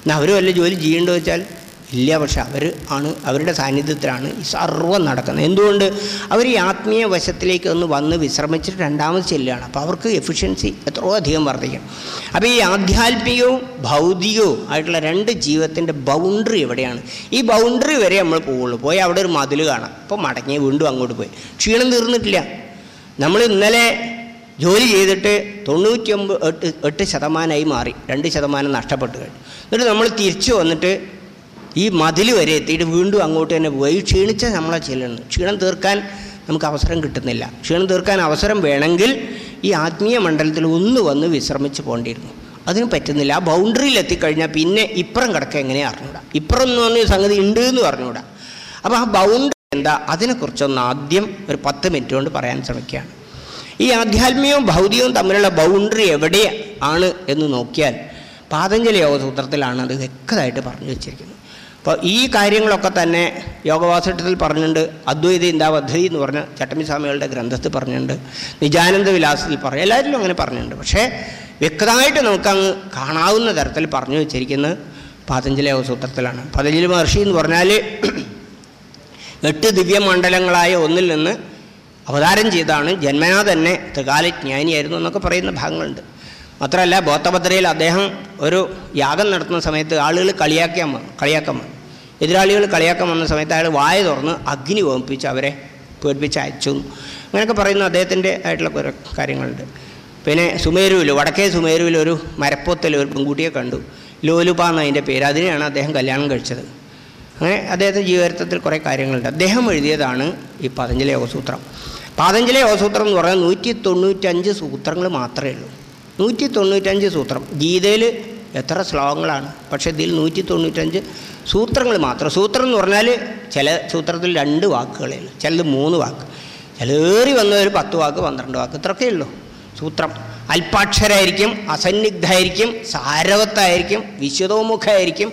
എന്നാൽ അവർ വല്ല ജോലി ചെയ്യേണ്ടത് വെച്ചാൽ ഇല്ല പക്ഷെ അവർ ആണ് അവരുടെ സാന്നിധ്യത്തിലാണ് ഈ സർവം നടക്കുന്നത്. എന്തുകൊണ്ട്? അവർ ഈ ആത്മീയ വശത്തിലേക്ക് ഒന്ന് വന്ന് വിശ്രമിച്ചിട്ട് രണ്ടാമത് ചെല്ലുകയാണ്. അപ്പോൾ അവർക്ക് എഫിഷ്യൻസി എത്രയോ അധികം വർദ്ധിക്കും. അപ്പോൾ ഈ ആധ്യാത്മികവും ഭൗതികവും ആയിട്ടുള്ള രണ്ട് ജീവിതത്തിന്റെ ബൗണ്ടറി എവിടെയാണ്? ഈ ബൗണ്ടറി വരെ നമ്മൾ പോവുള്ളൂ. പോയി അവിടെ ഒരു മതിൽ കാണാം. അപ്പോൾ മടങ്ങി വീണ്ടും അങ്ങോട്ട് പോയി. ക്ഷീണം തീർന്നിട്ടില്ല. നമ്മൾ ഇന്നലെ ജോലി ചെയ്തിട്ട് തൊണ്ണൂറ്റി ഒമ്പത് എട്ട് എട്ട് ശതമാനമായി മാറി. രണ്ട് ശതമാനം നഷ്ടപ്പെട്ട് കഴിഞ്ഞു. എന്നിട്ട് നമ്മൾ തിരിച്ചു വന്നിട്ട് ഈ മതിൽ വരെ എത്തിയിട്ട് വീണ്ടും അങ്ങോട്ട് തന്നെ പോയി ക്ഷീണിച്ച നമ്മളെ ചെല്ലണം ക്ഷീണം തീർക്കാൻ നമുക്ക് അവസരം കിട്ടുന്നില്ല. ക്ഷീണം തീർക്കാൻ അവസരം വേണമെങ്കിൽ ഈ ആത്മീയ മണ്ഡലത്തിൽ ഒന്ന് വന്ന് വിശ്രമിച്ച് പോകേണ്ടിയിരുന്നു. അതിന് പറ്റുന്നില്ല. ആ ബൗണ്ടറിയിൽ എത്തിക്കഴിഞ്ഞാൽ പിന്നെ ഇപ്പുറം കിടക്കുക എങ്ങനെയാണ് അറിഞ്ഞൂടാ. ഇപ്പുറം എന്ന് പറഞ്ഞ സംഗതി ഉണ്ട് എന്ന് പറഞ്ഞുകൂടാ അപ്പോൾ ആ ബൗണ്ടറി എന്താ? അതിനെക്കുറിച്ചൊന്ന് ആദ്യം ഒരു പത്ത് മിനിറ്റ് കൊണ്ട് പറയാൻ ശ്രമിക്കുകയാണ്. ഈ ആധ്യാത്മികവും ഭൗതികവും തമ്മിലുള്ള ബൗണ്ടറി എവിടെ ആണ് എന്ന് നോക്കിയാൽ പാതഞ്ജലി യോഗസൂത്രത്തിലാണ് അത് വ്യക്തമായിട്ട് പറഞ്ഞു വെച്ചിരിക്കുന്നത്. അപ്പോൾ ഈ കാര്യങ്ങളൊക്കെ തന്നെ യോഗവാസത്തിൽ പറഞ്ഞിട്ടുണ്ട്. അദ്വൈത ഇന്താ പദ്ധതി എന്ന് പറഞ്ഞ ചട്ടമ്പി സ്വാമികളുടെ ഗ്രന്ഥത്തിൽ പറഞ്ഞിട്ടുണ്ട്. നിജാനന്ദ വിലാസത്തിൽ പറഞ്ഞു എല്ലാവരിലും അങ്ങനെ പറഞ്ഞിട്ടുണ്ട്. പക്ഷേ വ്യക്തമായിട്ട് നമുക്കങ്ങ് കാണാവുന്ന തരത്തിൽ പറഞ്ഞു വെച്ചിരിക്കുന്നത് പാതഞ്ജലി യോഗസൂത്രത്തിലാണ് പതഞ്ജലി മഹർഷി എന്ന് പറഞ്ഞാൽ എട്ട് ദിവ്യമണ്ഡലങ്ങളായ ഒന്നിൽ നിന്ന് അവതാരം ചെയ്താണ് ജന്മനാ തന്നെ ത്രികാലജ്ഞാനിയായിരുന്നു എന്നൊക്കെ പറയുന്ന ഭാഗങ്ങളുണ്ട്. മാത്രമല്ല ബോധഭദ്രയിൽ അദ്ദേഹം ഒരു യാഗം നടത്തുന്ന സമയത്ത് ആളുകൾ കളിയാക്കാൻ വന്നു. എതിരാളികൾ കളിയാക്കാൻ വന്ന സമയത്ത് അയാൾ വായ തുറന്ന് അഗ്നി ഓമിപ്പിച്ച് അവരെ പേടിപ്പിച്ച് അയച്ചു അങ്ങനെയൊക്കെ പറയുന്ന അദ്ദേഹത്തിന്റെ ആയിട്ടുള്ള കുറേ കാര്യങ്ങളുണ്ട്. പിന്നെ സുമേരുവിൽ വടക്കേ സുമേരുവിൽ ഒരു മരപ്പൊത്തൽ ഒരു പെൺകുട്ടിയെ കണ്ടു. ലോലുപ എന്നതിന്റെ പേര്. അതിനെയാണ് അദ്ദേഹം കല്യാണം കഴിച്ചത്. അങ്ങനെ അദ്ദേഹത്തിന്റെ ജീവിതത്തിൽ കുറേ കാര്യങ്ങളുണ്ട്. അദ്ദേഹം എഴുതിയതാണ് ഈ പതഞ്ജലി യോഗസൂത്രം പതഞ്ജലി യോഗസൂത്രം എന്ന് പറഞ്ഞാൽ നൂറ്റി തൊണ്ണൂറ്റഞ്ച് സൂത്രങ്ങൾ മാത്രമേ ഉള്ളൂ. നൂറ്റി തൊണ്ണൂറ്റഞ്ച് സൂത്രം. ഗീതയിൽ എത്ര ശ്ലോകങ്ങളാണ്? പക്ഷേ ഇതിൽ നൂറ്റി തൊണ്ണൂറ്റഞ്ച് സൂത്രങ്ങൾ മാത്രം. സൂത്രം എന്ന് പറഞ്ഞാൽ ചില സൂത്രത്തിൽ രണ്ട് വാക്കുകളേ ഉള്ളൂ ചിലത് മൂന്ന് വാക്ക്. ചിലേറി വന്ന ഒരു പത്ത് വാക്ക് പന്ത്രണ്ട് വാക്ക് ഇത്രയൊക്കെ ഉള്ളൂ സൂത്രം. അല്പാക്ഷരായിരിക്കും അസന്നിഗ്ധായിരിക്കും സാരവത്തായിരിക്കും വിശ്വതോമുഖമായിരിക്കും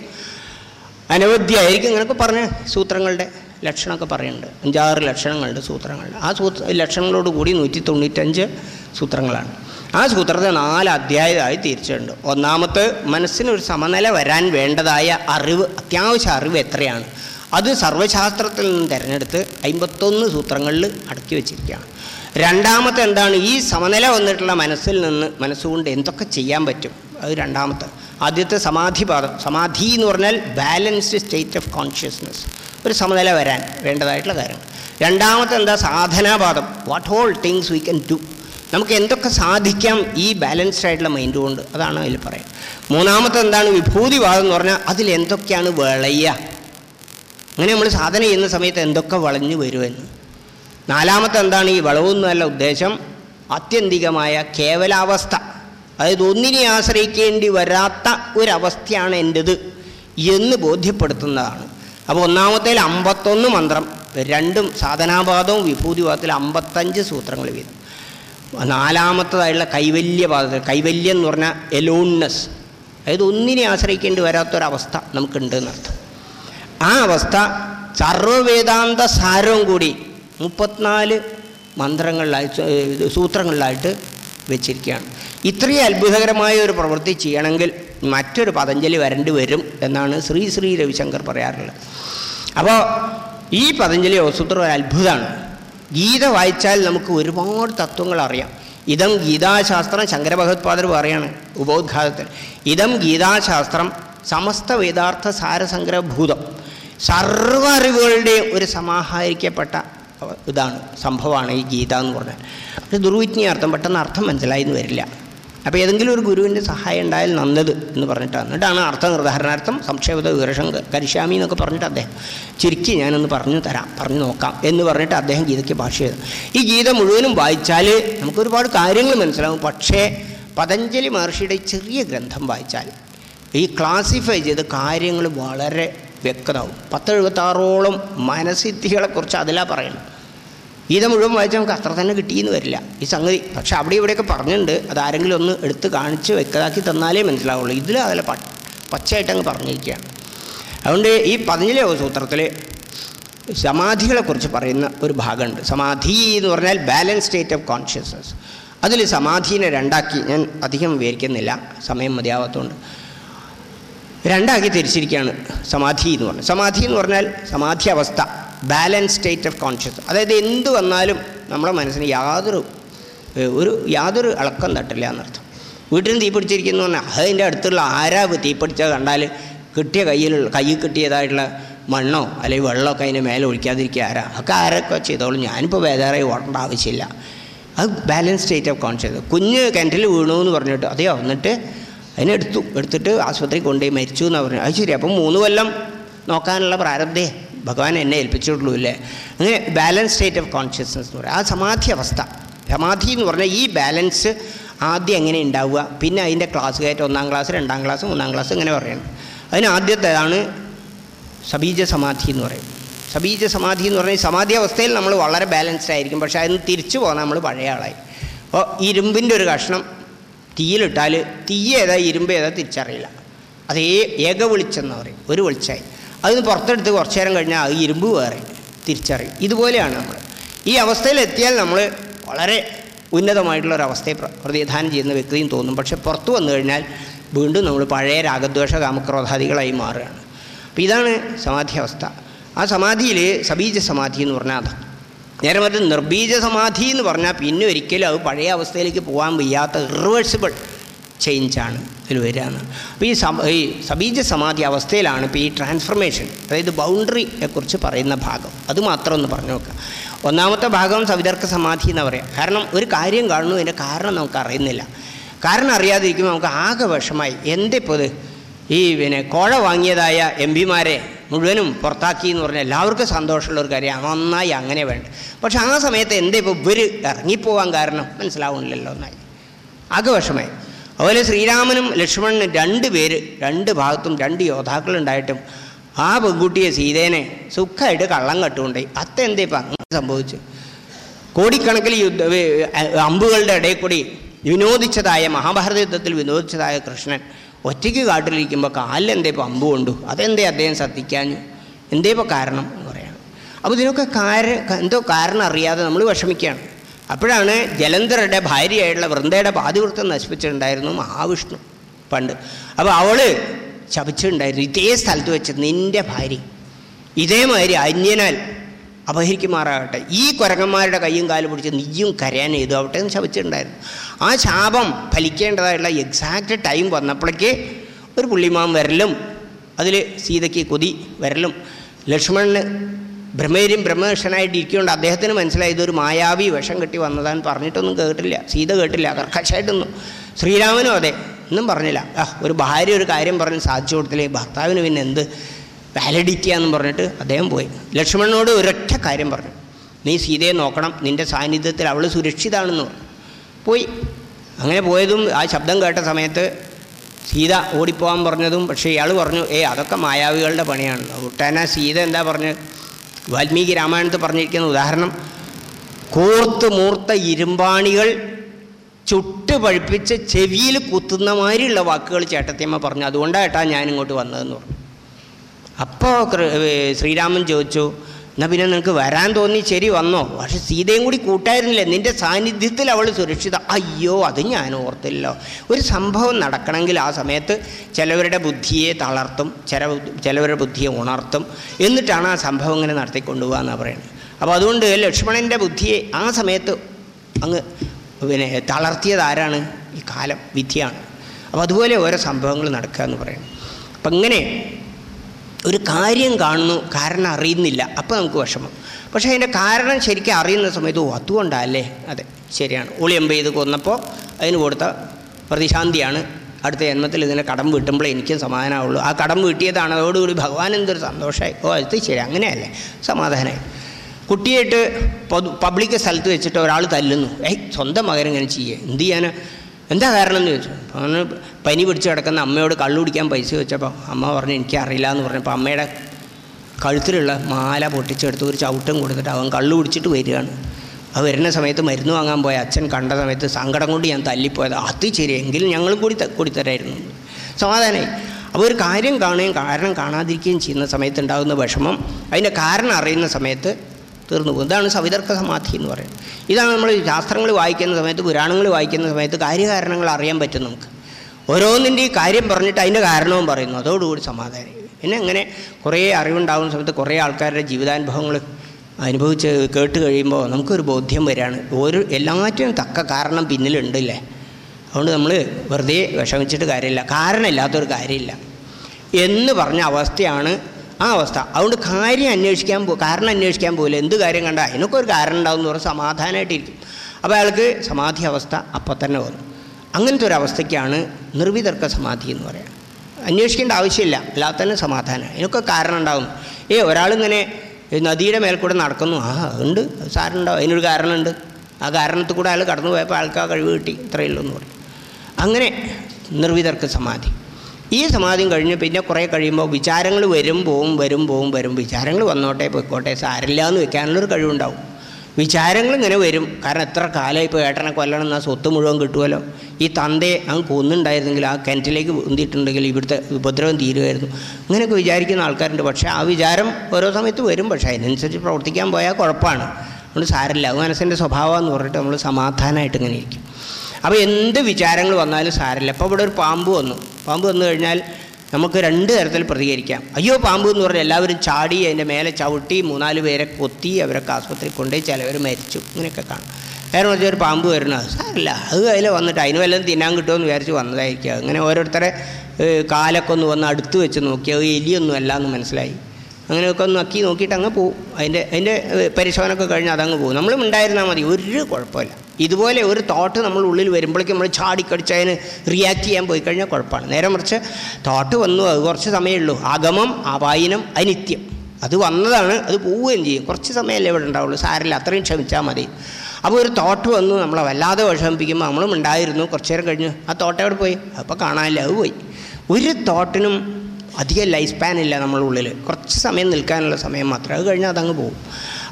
അനവധ്യമായിരിക്കും ഇങ്ങനെയൊക്കെ പറഞ്ഞ സൂത്രങ്ങളുടെ ലക്ഷണമൊക്കെ പറയുന്നുണ്ട്. അഞ്ചാറ് ലക്ഷണങ്ങളുണ്ട് സൂത്രങ്ങളുടെ. ആ സൂത്ര ലക്ഷണങ്ങളോട് കൂടി നൂറ്റി തൊണ്ണൂറ്റഞ്ച് സൂത്രങ്ങളാണ്. ആ സൂത്രത്തെ നാല് അധ്യായമായി തിരിച്ചിട്ടുണ്ട്. ഒന്നാമത്തെ മനസ്സിനൊരു സമനില വരാൻ വേണ്ടതായ അറിവ് അത്യാവശ്യ അറിവ് എത്രയാണ്? അത് സർവശാസ്ത്രത്തിൽ നിന്ന് തിരഞ്ഞെടുത്ത് അമ്പത്തൊന്ന് സൂത്രങ്ങളിൽ അടക്കി വെച്ചിരിക്കുകയാണ്. രണ്ടാമത്തെ എന്താണ്? ഈ സമനില വന്നിട്ടുള്ള മനസ്സിൽ നിന്ന് മനസ്സുകൊണ്ട് എന്തൊക്കെ ചെയ്യാൻ പറ്റും? അത് രണ്ടാമത്തെ. ആദ്യത്തെ സമാധിപാദം സമാധി എന്ന് പറഞ്ഞാൽ ബാലൻസ്ഡ് സ്റ്റേറ്റ് ഓഫ് കോൺഷ്യസ്നസ് ഒരു സമനില വരാൻ വേണ്ടതായിട്ടുള്ള കാര്യങ്ങൾ. രണ്ടാമത്തെ എന്താ? സാധനാപാദം. What whole things we can do നമുക്ക് എന്തൊക്കെ സാധിക്കാം ഈ ബാലൻസ്ഡ് ആയിട്ടുള്ള മൈൻഡ് കൊണ്ട്? അതാണ് അതിൽ പറയാം. മൂന്നാമത്തെ എന്താണ് വിഭൂതിവാദം എന്ന് പറഞ്ഞാൽ അതിൽ എന്തൊക്കെയാണ് വിളയുക അങ്ങനെ നമ്മൾ സാധന ചെയ്യുന്ന സമയത്ത് എന്തൊക്കെ വളഞ്ഞു വരുമെന്ന്. നാലാമത്തെ എന്താണ് ഈ വളവെന്നല്ല ഉദ്ദേശം? ആത്യന്തികമായ കേവലാവസ്ഥ. അതായത് ഒന്നിനെ ആശ്രയിക്കേണ്ടി വരാത്ത ഒരവസ്ഥയാണ് എന്റെത് എന്ന് ബോധ്യപ്പെടുത്തുന്നതാണ്. അപ്പോൾ ഒന്നാമത്തേൽ അമ്പത്തൊന്ന് മന്ത്രം രണ്ടും സാധനാപാദവും വിഭൂതിവാദത്തിൽ അമ്പത്തഞ്ച് സൂത്രങ്ങൾ വീതം. നാലാമത്തതായുള്ള കൈവല്യപാദത്തിൽ കൈവല്യം എന്ന് പറഞ്ഞാൽ എലോൺനെസ് അതായത് ഒന്നിനെ ആശ്രയിക്കേണ്ടി വരാത്തൊരവസ്ഥ നമുക്കുണ്ട് എന്നർത്ഥം. ആ അവസ്ഥ സർവവേദാന്ത സാരവും കൂടി മുപ്പത്തിനാല് മന്ത്രങ്ങളിലായിട്ട് ഇത് സൂത്രങ്ങളിലായിട്ട് വെച്ചിരിക്കുകയാണ്. ഇത്രയും അത്ഭുതകരമായ ഒരു പ്രവൃത്തി ചെയ്യണമെങ്കിൽ മറ്റൊരു പതഞ്ജലി വരേണ്ടി വരും എന്നാണ് ശ്രീ ശ്രീ രവിശങ്കർ പറയാറുള്ളത്. അപ്പോൾ ഈ പതഞ്ജലി ഓസൂത്രം ഒരു അത്ഭുതമാണ്. ഗീത വായിച്ചാൽ നമുക്ക് ഒരുപാട് തത്വങ്ങൾ അറിയാം. ഇതം ഗീതാശാസ്ത്രം ശങ്കരഭഗവത്പാദർ പറയാണ് ഉപോദ്ഘാതത്തിൽ. ഇതം ഗീതാശാസ്ത്രം സമസ്ത വേദാർത്ഥ സാരസംഗ്രഹഭൂതം സർവ അറിവുകളുടെയും ഒരു സമാഹരിക്കപ്പെട്ട ഇതാണ് സംഭവമാണ് ഈ ഗീത എന്ന് പറഞ്ഞാൽ. ഒരു ദുർവിജ്ഞയാർത്ഥം പെട്ടെന്ന് അർത്ഥം മനസ്സിലായി എന്ന് വരില്ല. അപ്പോൾ ഏതെങ്കിലും ഒരു ഗുരുവിന്റെ സഹായം ഉണ്ടായാൽ നല്ലത് എന്ന് പറഞ്ഞിട്ടാണ്. എന്നിട്ടാണ് അർത്ഥ നിർദ്ധാരണാർത്ഥം സംക്ഷേപത വിവരഷം കരിശാമി എന്നൊക്കെ പറഞ്ഞിട്ട് അദ്ദേഹം ചുരുക്കി ഞാനൊന്ന് പറഞ്ഞു തരാം പറഞ്ഞു നോക്കാം എന്ന് പറഞ്ഞിട്ട് അദ്ദേഹം ഗീതയ്ക്ക് ഭാഷ ചെയ്തു ഈ ഗീത മുഴുവനും വായിച്ചാൽ നമുക്ക് ഒരുപാട് കാര്യങ്ങൾ മനസ്സിലാവും. പക്ഷേ പതഞ്ജലി മഹർഷിയുടെ ചെറിയ ഗ്രന്ഥം വായിച്ചാൽ ഈ ക്ലാസിഫൈ ചെയ്ത കാര്യങ്ങൾ വളരെ വ്യക്തമാവും. പത്തെഴുപത്താറോളം മനസ്സിദ്ധികളെക്കുറിച്ച് അതിലാണ് പറയുന്നത്. ഗീത മുഴുവൻ വായിച്ചാൽ നമുക്ക് അത്ര തന്നെ കിട്ടിയെന്ന് വരില്ല. ഈ സംഗതി പക്ഷെ അവിടെ ഇവിടെയൊക്കെ പറഞ്ഞിട്ടുണ്ട്. അത് ആരെങ്കിലും ഒന്ന് എടുത്ത് കാണിച്ച് വ്യക്തമാക്കി തന്നാലേ മനസ്സിലാവുള്ളൂ. ഇതിൽ അതിലെ പ പച്ചയായിട്ട് അങ്ങ് പറഞ്ഞിരിക്കുകയാണ്. അതുകൊണ്ട് ഈ പതിനഞ്ചിലെ സൂത്രത്തിൽ സമാധികളെക്കുറിച്ച് പറയുന്ന ഒരു ഭാഗമുണ്ട്. സമാധി എന്ന് പറഞ്ഞാൽ ബാലൻസ് സ്റ്റേറ്റ് ഓഫ് കോൺഷ്യസ്നസ് അതിൽ സമാധീനെ രണ്ടാക്കി ഞാൻ അധികം വിവരിക്കുന്നില്ല. സമയം മതിയാവാത്തതുകൊണ്ട്. രണ്ടാക്കി തിരിച്ചിരിക്കുകയാണ് സമാധി എന്ന് പറഞ്ഞാൽ. സമാധി എന്ന് പറഞ്ഞാൽ സമാധി അവസ്ഥ. ബാലൻസ് സ്റ്റേറ്റ് ഓഫ് കോൺഷ്യസ് അതായത് എന്ത് വന്നാലും നമ്മുടെ മനസ്സിന് യാതൊരു ഒരു യാതൊരു ഇളക്കം തട്ടില്ല എന്നർത്ഥം. വീട്ടിൽ തീ പിടിച്ചിരിക്കുന്നു പറഞ്ഞാൽ അതിന്റെ അടുത്തുള്ള ആരാവ് തീ പിടിച്ചത് കണ്ടാൽ കിട്ടിയ കയ്യിലുള്ള കയ്യിൽ കിട്ടിയതായിട്ടുള്ള മണ്ണോ അല്ലെങ്കിൽ വെള്ളമൊക്കെ അതിന്റെ മേലെ ഒഴിക്കാതിരിക്കുക ആരാ? ഒക്കെ ആരൊക്കെ ചെയ്തോളും. ഞാനിപ്പോൾ വേദാറായി ഓടേണ്ട ആവശ്യമില്ല. അത് ബാലൻസ് സ്റ്റേറ്റ് ഓഫ് കോൺഷ്യസ് കുഞ്ഞ് കിണറ്റിൽ വീണു എന്ന് പറഞ്ഞിട്ട് അതെയോ? എന്നിട്ട് അതിനെടുത്തു എടുത്തിട്ട് ആശുപത്രി കൊണ്ടുപോയി മരിച്ചു എന്നാണ് പറഞ്ഞു. അത് ശരി അപ്പം മൂന്ന് കൊല്ലം നോക്കാനുള്ള പ്രാരബ്ധേ. ഭഗവാൻ എന്നെ ഏൽപ്പിച്ചിട്ടുള്ളൂ അല്ലേ അങ്ങനെ ബാലൻസ് സ്റ്റേറ്റ് ഓഫ് കോൺഷ്യസ്നസ് എന്ന് പറയുക ആ സമാധി അവസ്ഥ സമാധി എന്ന് പറഞ്ഞാൽ ഈ ബാലൻസ് ആദ്യം എങ്ങനെ ഉണ്ടാവുക? പിന്നെ അതിന്റെ ക്ലാസ് കയറ്റം ഒന്നാം ക്ലാസ് രണ്ടാം ക്ലാസ് മൂന്നാം ക്ലാസ് ഇങ്ങനെ പറയണം. അതിന് ആദ്യത്തേതാണ് സബീജ സമാധി എന്ന് പറയും. സബീജ സമാധി എന്ന് പറഞ്ഞാൽ സമാധി അവസ്ഥയിൽ നമ്മൾ വളരെ ബാലൻസ്ഡ് ആയിരിക്കും. പക്ഷേ അതിന് തിരിച്ചു പോകാൻ നമ്മൾ പഴയ ആളായി. അപ്പോൾ ഇരുമ്പിന്റെ ഒരു കഷ്ണം തീയിലിട്ടാൽ തീ ഏതാ ഇരുമ്പ് ഏതാ തിരിച്ചറിയില്ല. അത് ഏക വെളിച്ചെന്ന് പറയും. ഒരു വെളിച്ചായി. അതിന് പുറത്തെടുത്ത് കുറച്ച് നേരം കഴിഞ്ഞാൽ അത് ഇരുമ്പ് വേറെ തിരിച്ചറിയും. ഇതുപോലെയാണ് നമ്മൾ. ഈ അവസ്ഥയിലെത്തിയാൽ നമ്മൾ വളരെ ഉന്നതമായിട്ടുള്ള ഒരു അവസ്ഥയെ പ്രതിധാനം ചെയ്യുന്ന വ്യക്തിയും തോന്നും. പക്ഷെ പുറത്തു വന്നു കഴിഞ്ഞാൽ വീണ്ടും നമ്മൾ പഴയ രാഗദ്വേഷ കാമക്രോധാദികളായി മാറുകയാണ്. അപ്പോൾ ഇതാണ് സമാധി അവസ്ഥ ആ സമാധിയിൽ സബീജ സമാധി എന്ന് പറഞ്ഞാൽ അതാണ് നേരെ മറിച്ച് നിർബീജ സമാധി എന്ന് പറഞ്ഞാൽ പിന്നെ ഒരിക്കലും അത് പഴയ അവസ്ഥയിലേക്ക് പോകാൻ വയ്യാത്ത ഇറിവേഴ്സിബിൾ ചേഞ്ചാണ് ഇതിൽ വരികയാണ് അപ്പോൾ ഈ സമ ഈ സബീജ സമാധി അവസ്ഥയിലാണ് ഇപ്പോൾ ഈ ട്രാൻസ്ഫർമേഷൻ അതായത് ബൗണ്ടറിയെ കുറിച്ച് പറയുന്ന ഭാഗം. അത് മാത്രം ഒന്ന് പറഞ്ഞു നോക്കുക ഒന്നാമത്തെ ഭാഗം സവിതർക്ക സമാധി എന്ന് പറയാം. കാരണം ഒരു കാര്യം കാണുന്നു അതിന്റെ കാരണം നമുക്ക് അറിയുന്നില്ല. കാരണം അറിയാതിരിക്കുമ്പോൾ നമുക്ക് ആകെ വിഷമായി. എന്തിപ്പോൾ ഈ പിന്നെ കോഴ വാങ്ങിയതായ എം പിമാരെ മുഴുവനും പുറത്താക്കി എന്ന് പറഞ്ഞാൽ എല്ലാവർക്കും സന്തോഷമുള്ള ഒരു കാര്യം നന്നായി അങ്ങനെ വേണ്ട. പക്ഷെ ആ സമയത്ത് എന്താ ഇപ്പോൾ ഇവർ ഇറങ്ങിപ്പോവാൻ കാരണം മനസ്സിലാവുന്നില്ലല്ലോ എന്നായി. ആകെ വിഷമായി. അതുപോലെ ശ്രീരാമനും ലക്ഷ്മണനും രണ്ട് പേര് രണ്ട് ഭാഗത്തും രണ്ട് യോദ്ധാക്കളുണ്ടായിട്ടും ആ പെൺകുട്ടിയെ സീതേനെ സുഖമായിട്ട് കള്ളം കട്ടുകൊണ്ടേ അതെന്തേ ഇപ്പം അങ്ങനെ സംഭവിച്ചു? കോടിക്കണക്കിൽ യുദ്ധ അമ്പുകളുടെ ഇടയിൽ കൂടി വിനോദിച്ചതായ മഹാഭാരത യുദ്ധത്തിൽ വിനോദിച്ചതായ കൃഷ്ണൻ ഒറ്റയ്ക്ക് കാട്ടിലിരിക്കുമ്പോൾ കാലിലെന്തേ ഇപ്പോൾ അമ്പ് കൊണ്ടു. അതെന്തേ അദ്ദേഹം ശ്രദ്ധിക്കാഞ്ഞു? എന്തേ ഇപ്പോൾ കാരണം എന്ന് പറയാണ് അപ്പോൾ ഇതിനൊക്കെ കാര എന്തോ കാരണം അറിയാതെ നമ്മൾ വിഷമിക്കുകയാണ്. അപ്പോഴാണ് ജലന്ധറുടെ ഭാര്യയായിട്ടുള്ള വൃന്ദയുടെ പാതിവൃത്തം നശിപ്പിച്ചിട്ടുണ്ടായിരുന്നു മഹാവിഷ്ണു പണ്ട്. അപ്പോൾ അവൾ ശപിച്ചിട്ടുണ്ടായിരുന്നു ഇതേ സ്ഥലത്ത് വെച്ച് നിന്റെ ഭാര്യ ഇതേമാതിരി അന്യനാൽ അപഹരിക്കുമാറാകട്ടെ. ഈ കുരങ്ങന്മാരുടെ കയ്യും കാലും പിടിച്ച് നീയും കരയാൻ ചെയ്തു ആവട്ടെ എന്ന് ശപിച്ചിട്ടുണ്ടായിരുന്നു. ആ ശാപം ഫലിക്കേണ്ടതായിട്ടുള്ള എക്സാക്റ്റ് ടൈം വന്നപ്പോഴേക്ക് ഒരു പുള്ളിമാൻ വരലും അതിൽ സീതയ്ക്ക് കൊതി വരലും ലക്ഷ്മണന് ബ്രഹ്മേരും ബ്രഹ്മദക്ഷനായിട്ട് ഇരിക്കുകൊണ്ട് അദ്ദേഹത്തിന് മനസ്സിലായി ഇതൊരു മായാവി വിഷം കെട്ടി വന്നതാന്ന് പറഞ്ഞിട്ടൊന്നും കേട്ടില്ല. സീത കേട്ടില്ല. കർക്കശായിട്ടൊന്നും. ശ്രീരാമനും അതെ. ഒന്നും പറഞ്ഞില്ല. ആ ഒരു ഭാര്യ ഒരു കാര്യം പറഞ്ഞ് സാധിച്ചു കൊടുത്തില്ലേ? ഭർത്താവിന് പിന്നെ എന്ത്? വാലിഡിറ്റി ആണെന്ന് പറഞ്ഞിട്ട് അദ്ദേഹം പോയി. ലക്ഷ്മണനോട് ഒരൊറ്റ കാര്യം പറഞ്ഞു. നീ സീതയെ നോക്കണം. നിന്റെ സാന്നിധ്യത്തിൽ അവൾ സുരക്ഷിതാണെന്ന് പോയി. അങ്ങനെ പോയതും ആ ശബ്ദം കേട്ട സമയത്ത് സീത ഓടിപ്പോകാൻ പറഞ്ഞതും പക്ഷേ ഇയാൾ പറഞ്ഞു ഏ അതൊക്കെ മായാവികളുടെ പണിയാണ് ഒട്ടേന സീത എന്താ പറഞ്ഞ്? വാൽമീകി രാമായണത്തിൽ പറഞ്ഞിരിക്കുന്ന ഉദാഹരണം കൂർത്ത് മൂർത്ത ഇരുമ്പാണികൾ ചുട്ട് പഴുപ്പിച്ച് ചെവിയിൽ കുത്തുന്ന മാതിരിയുള്ള വാക്കുകൾ ചേട്ടത്തിയമ്മ പറഞ്ഞു. അതുകൊണ്ടാണ് ഏട്ടാ ഞാൻ ഇങ്ങോട്ട് വന്നതെന്ന് പറഞ്ഞു. അപ്പോൾ ശ്രീരാമൻ ചോദിച്ചു എന്നാൽ പിന്നെ നിനക്ക് വരാൻ തോന്നി ശരി വന്നോ. പക്ഷെ സീതയും കൂടി കൂട്ടായിരുന്നില്ലേ? നിന്റെ സാന്നിധ്യത്തിൽ അവൾ സുരക്ഷിത. അയ്യോ അത് ഞാൻ ഓർത്തില്ലോ. ഒരു സംഭവം നടക്കണമെങ്കിൽ ആ സമയത്ത് ചിലവരുടെ ബുദ്ധിയെ തളർത്തും ചില ചിലവരുടെ ബുദ്ധിയെ ഉണർത്തും. എന്നിട്ടാണ് ആ സംഭവം ഇങ്ങനെ നടത്തിക്കൊണ്ടുപോകുക എന്നാണ് പറയുന്നത്. അപ്പോൾ അതുകൊണ്ട് ലക്ഷ്മണന്റെ ബുദ്ധിയെ ആ സമയത്ത് അങ്ങ് പിന്നെ തളർത്തിയത് ആരാണ്? ഈ കാലം വിധിയാണ് അപ്പോൾ അതുപോലെ ഓരോ സംഭവങ്ങൾ നടക്കുക എന്ന് പറയുന്നത് അപ്പം ഇങ്ങനെ ഒരു കാര്യം കാണുന്നു കാരണം അറിയുന്നില്ല. അപ്പോൾ നമുക്ക് വിഷമം. പക്ഷേ അതിന്റെ കാരണം ശരിക്കും അറിയുന്ന സമയത്ത് ഓ അതുകൊണ്ടല്ലേ? അതെ ശരിയാണ്. ഒളിയമ്പ് ചെയ്ത് കൊന്നപ്പോൾ അതിന് കൊടുത്ത പ്രതിശാന്തിയാണ് അടുത്ത ജന്മത്തിൽ ഇതിനെ കടം വീട്ടുമ്പോഴേ എനിക്കും സമാധാനമാവുള്ളൂ. ആ കടം വീട്ടിയതാണ്. അതോടുകൂടി ഭഗവാൻ എന്തൊരു സന്തോഷമായി ഓ അത് ശരി അങ്ങനെയല്ലേ? സമാധാനമായി. കുട്ടിയായിട്ട് പൊതു പബ്ലിക് സ്ഥലത്ത് വെച്ചിട്ട് ഒരാൾ തല്ലുന്നു. ഏയ് സ്വന്തം മകൻ ഇങ്ങനെ ചെയ്യേ? എന്ത് ചെയ്യാനാ? എന്താ കാരണം എന്ന് ചോദിച്ചു. അപ്പോൾ പനി പിടിച്ച് കിടക്കുന്ന അമ്മയോട് കള്ളു കുടിക്കാൻ പൈസ വെച്ചപ്പോൾ അമ്മ പറഞ്ഞു എനിക്കറിയില്ല എന്ന് പറഞ്ഞപ്പോൾ അമ്മയുടെ കഴുത്തിലുള്ള മാല പൊട്ടിച്ചെടുത്ത് ഒരു ചവിട്ടം കൊടുത്തിട്ട് അവൻ കള്ളു കുടിച്ചിട്ട് വരികയാണ്. അത് വരുന്ന സമയത്ത് മരുന്ന് വാങ്ങാൻ പോയ അച്ഛൻ കണ്ട സമയത്ത് സങ്കടം കൊണ്ട് ഞാൻ തല്ലിപ്പോയത്. അത് ശരി എങ്കിലും ഞങ്ങളും കൂടി കൂടിത്തരായിരുന്നു സമാധാനമായി അപ്പോൾ ഒരു കാര്യം കാണുകയും കാരണം കാണാതിരിക്കുകയും ചെയ്യുന്ന സമയത്ത് ഉണ്ടാകുന്ന വിഷമം അതിന്റെ കാരണം അറിയുന്ന സമയത്ത് തീർന്നു പോകും. ഇതാണ് സവിതർക്ക സമാധി എന്ന് പറയുന്നത്. ഇതാണ് നമ്മൾ ശാസ്ത്രങ്ങൾ വായിക്കുന്ന സമയത്ത് പുരാണങ്ങൾ വായിക്കുന്ന സമയത്ത് കാര്യകാരണങ്ങൾ അറിയാൻ പറ്റും നമുക്ക്. ഓരോന്നിന്റെ ഈ കാര്യം പറഞ്ഞിട്ട് അതിന്റെ കാരണവും പറയുന്നു. അതോടുകൂടി സമാധാനം. പിന്നെ അങ്ങനെ കുറേ അറിവുണ്ടാകുന്ന സമയത്ത് കുറേ ആൾക്കാരുടെ ജീവിതാനുഭവങ്ങൾ അനുഭവിച്ച് കേട്ട് കഴിയുമ്പോൾ നമുക്കൊരു ബോധ്യം വരികയാണ്. ഓരോ എല്ലാറ്റിനും തക്ക കാരണം പിന്നിലുണ്ടല്ലേ? അതുകൊണ്ട് നമ്മൾ വെറുതെ വിഷമിച്ചിട്ട് കാര്യമില്ല. കാരണമില്ലാത്തൊരു കാര്യമില്ല. എന്ന് പറഞ്ഞ അവസ്ഥയാണ് ആ അവസ്ഥ. അതുകൊണ്ട് കാര്യം അന്വേഷിക്കാൻ പോ കാരണം അന്വേഷിക്കാൻ പോകില്ല എന്ത് കാര്യം കണ്ട അതിനൊക്കെ ഒരു കാരണം ഉണ്ടാവും എന്ന് പറഞ്ഞാൽ സമാധാനമായിട്ടിരിക്കും അപ്പോൾ അയാൾക്ക് സമാധി അവസ്ഥ അപ്പോൾ തന്നെ വന്നു. അങ്ങനത്തെ ഒരു അവസ്ഥയ്ക്കാണ് നിർവിതർക്ക സമാധി എന്ന് പറയാം. അന്വേഷിക്കേണ്ട ആവശ്യമില്ല. അല്ലാതെ തന്നെ സമാധാനം അതിനൊക്കെ കാരണം ഉണ്ടാകും ഏ ഒരാളിങ്ങനെ നദിയുടെ മേൽ കൂടെ നടക്കുന്നു. ആ ഉണ്ട്. സാരമുണ്ടാവും അതിനൊരു കാരണമുണ്ട്. ആ കാരണത്തിൽ കൂടെ അയാൾ കടന്നു പോയപ്പോൾ ആൾക്ക് ആ കഴിവ് കിട്ടി. ഇത്രയേ ഉള്ളൂ എന്ന് പറയും. അങ്ങനെ നിർവിതർക്ക സമാധി. ഈ സമാധിയും കഴിഞ്ഞ് പിന്നെ കുറേ കഴിയുമ്പോൾ വിചാരങ്ങൾ വരും പോവും വരും പോവും വരും. വിചാരങ്ങൾ വന്നോട്ടെ പൊയ്ക്കോട്ടെ സാരില്ല എന്ന് വെക്കാനുള്ളൊരു കഴിവുണ്ടാവും. വിചാരങ്ങൾ ഇങ്ങനെ വരും. കാരണം എത്ര കാലമായി ഇപ്പോൾ ഏട്ടനെ കൊല്ലണം എന്നാൽ സ്വത്ത് മുഴുവൻ കിട്ടുമല്ലോ ഈ തന്തയെ അങ്ങ് കൊന്നുണ്ടായിരുന്നെങ്കിൽ ആ കിണറ്റിലേക്ക് ഉന്തിയിട്ടുണ്ടെങ്കിൽ ഇവിടുത്തെ ഉപദ്രവം തീരുമായിരുന്നു. ഇങ്ങനെയൊക്കെ വിചാരിക്കുന്ന ആൾക്കാരുണ്ട്. പക്ഷേ ആ വിചാരം ഓരോ സമയത്ത് വരും. പക്ഷേ അതിനനുസരിച്ച് പ്രവർത്തിക്കാൻ പോയാൽ കുഴപ്പമാണ്. അതുകൊണ്ട് സാരില്ല അത് മനസ്സിന്റെ സ്വഭാവം എന്ന് പറഞ്ഞിട്ട് നമ്മൾ സമാധാനമായിട്ട് ഇങ്ങനെ ഇരിക്കും. അപ്പോൾ എന്ത് വിചാരങ്ങൾ വന്നാലും സാരമില്ല. അപ്പോൾ ഇവിടെ ഒരു പാമ്പ് വന്നു. പാമ്പ് വന്നു കഴിഞ്ഞാൽ നമുക്ക് രണ്ട് തരത്തിൽ പ്രതികരിക്കാം. അയ്യോ പാമ്പ് എന്ന് പറഞ്ഞാൽ എല്ലാവരും ചാടി അതിന്റെ മേലെ ചവിട്ടി മൂന്നാൽ പേരെ കൊത്തി അവരൊക്കെ ആസ്പത്രിയിൽ കൊണ്ടുപോയി ചിലവർ മരിച്ചു. ഇങ്ങനെയൊക്കെ കാണും. നേരെ മറിച്ച് ഒരു പാമ്പ് വരുന്നത് സാരല്ല അത് അതിൽ വന്നിട്ട് അതിന് വല്ലതും തിന്നാൻ കിട്ടുമെന്ന് വിചാരിച്ച് വന്നതായിരിക്കുക അങ്ങനെ ഓരോരുത്തരെ കാലൊക്കെ ഒന്ന് വന്ന് അടുത്ത് വെച്ച് നോക്കി. അത് എലിയൊന്നും അല്ല എന്ന് മനസ്സിലായി. അങ്ങനെയൊക്കെ ഒന്ന് അക്കി നോക്കിയിട്ട് അങ്ങ് പോവും. അതിന്റെ അതിന്റെ പരിശോധന പരിശോധനയൊക്കെ കഴിഞ്ഞ് അതങ്ങ് പോകും നമ്മളും ഉണ്ടായിരുന്നാൽ മതി. ഒരു കുഴപ്പമില്ല. ഇതുപോലെ ഒരു തോട്ട് നമ്മൾ ഉള്ളിൽ വരുമ്പോഴേക്കും നമ്മൾ ചാടിക്കടിച്ച് അതിന് റിയാക്ട് ചെയ്യാൻ പോയി കഴിഞ്ഞാൽ കുഴപ്പമാണ്. നേരെ മറിച്ച് തോട്ട് വന്നു അത് കുറച്ച് സമയമേ ഉള്ളൂ ആഗമം അപായനം അനിത്യം അത് വന്നതാണ് അത് പോവുകയും ചെയ്യും. കുറച്ച് സമയമല്ലേ ഇവിടെ ഉണ്ടാവുള്ളൂ. സാരില്ല അത്രയും ക്ഷമിച്ചാൽ മതി. അപ്പോൾ ഒരു തോട്ട് വന്നു നമ്മളെ വല്ലാതെ വിഷമിപ്പിക്കുമ്പോൾ നമ്മളും ഉണ്ടായിരുന്നു. കുറച്ച് നേരം കഴിഞ്ഞു ആ തോട്ട് എവിടെ പോയി? അപ്പോൾ കാണാനില്ല അത് പോയി. ഒരു തോട്ടിനും അധികം ലൈഫ് സ്പാൻ ഇല്ല നമ്മളുടെ ഉള്ളിൽ കുറച്ച് സമയം നിൽക്കാനുള്ള സമയം മാത്രമേ അത് കഴിഞ്ഞാൽ അതങ്ങ് പോകും.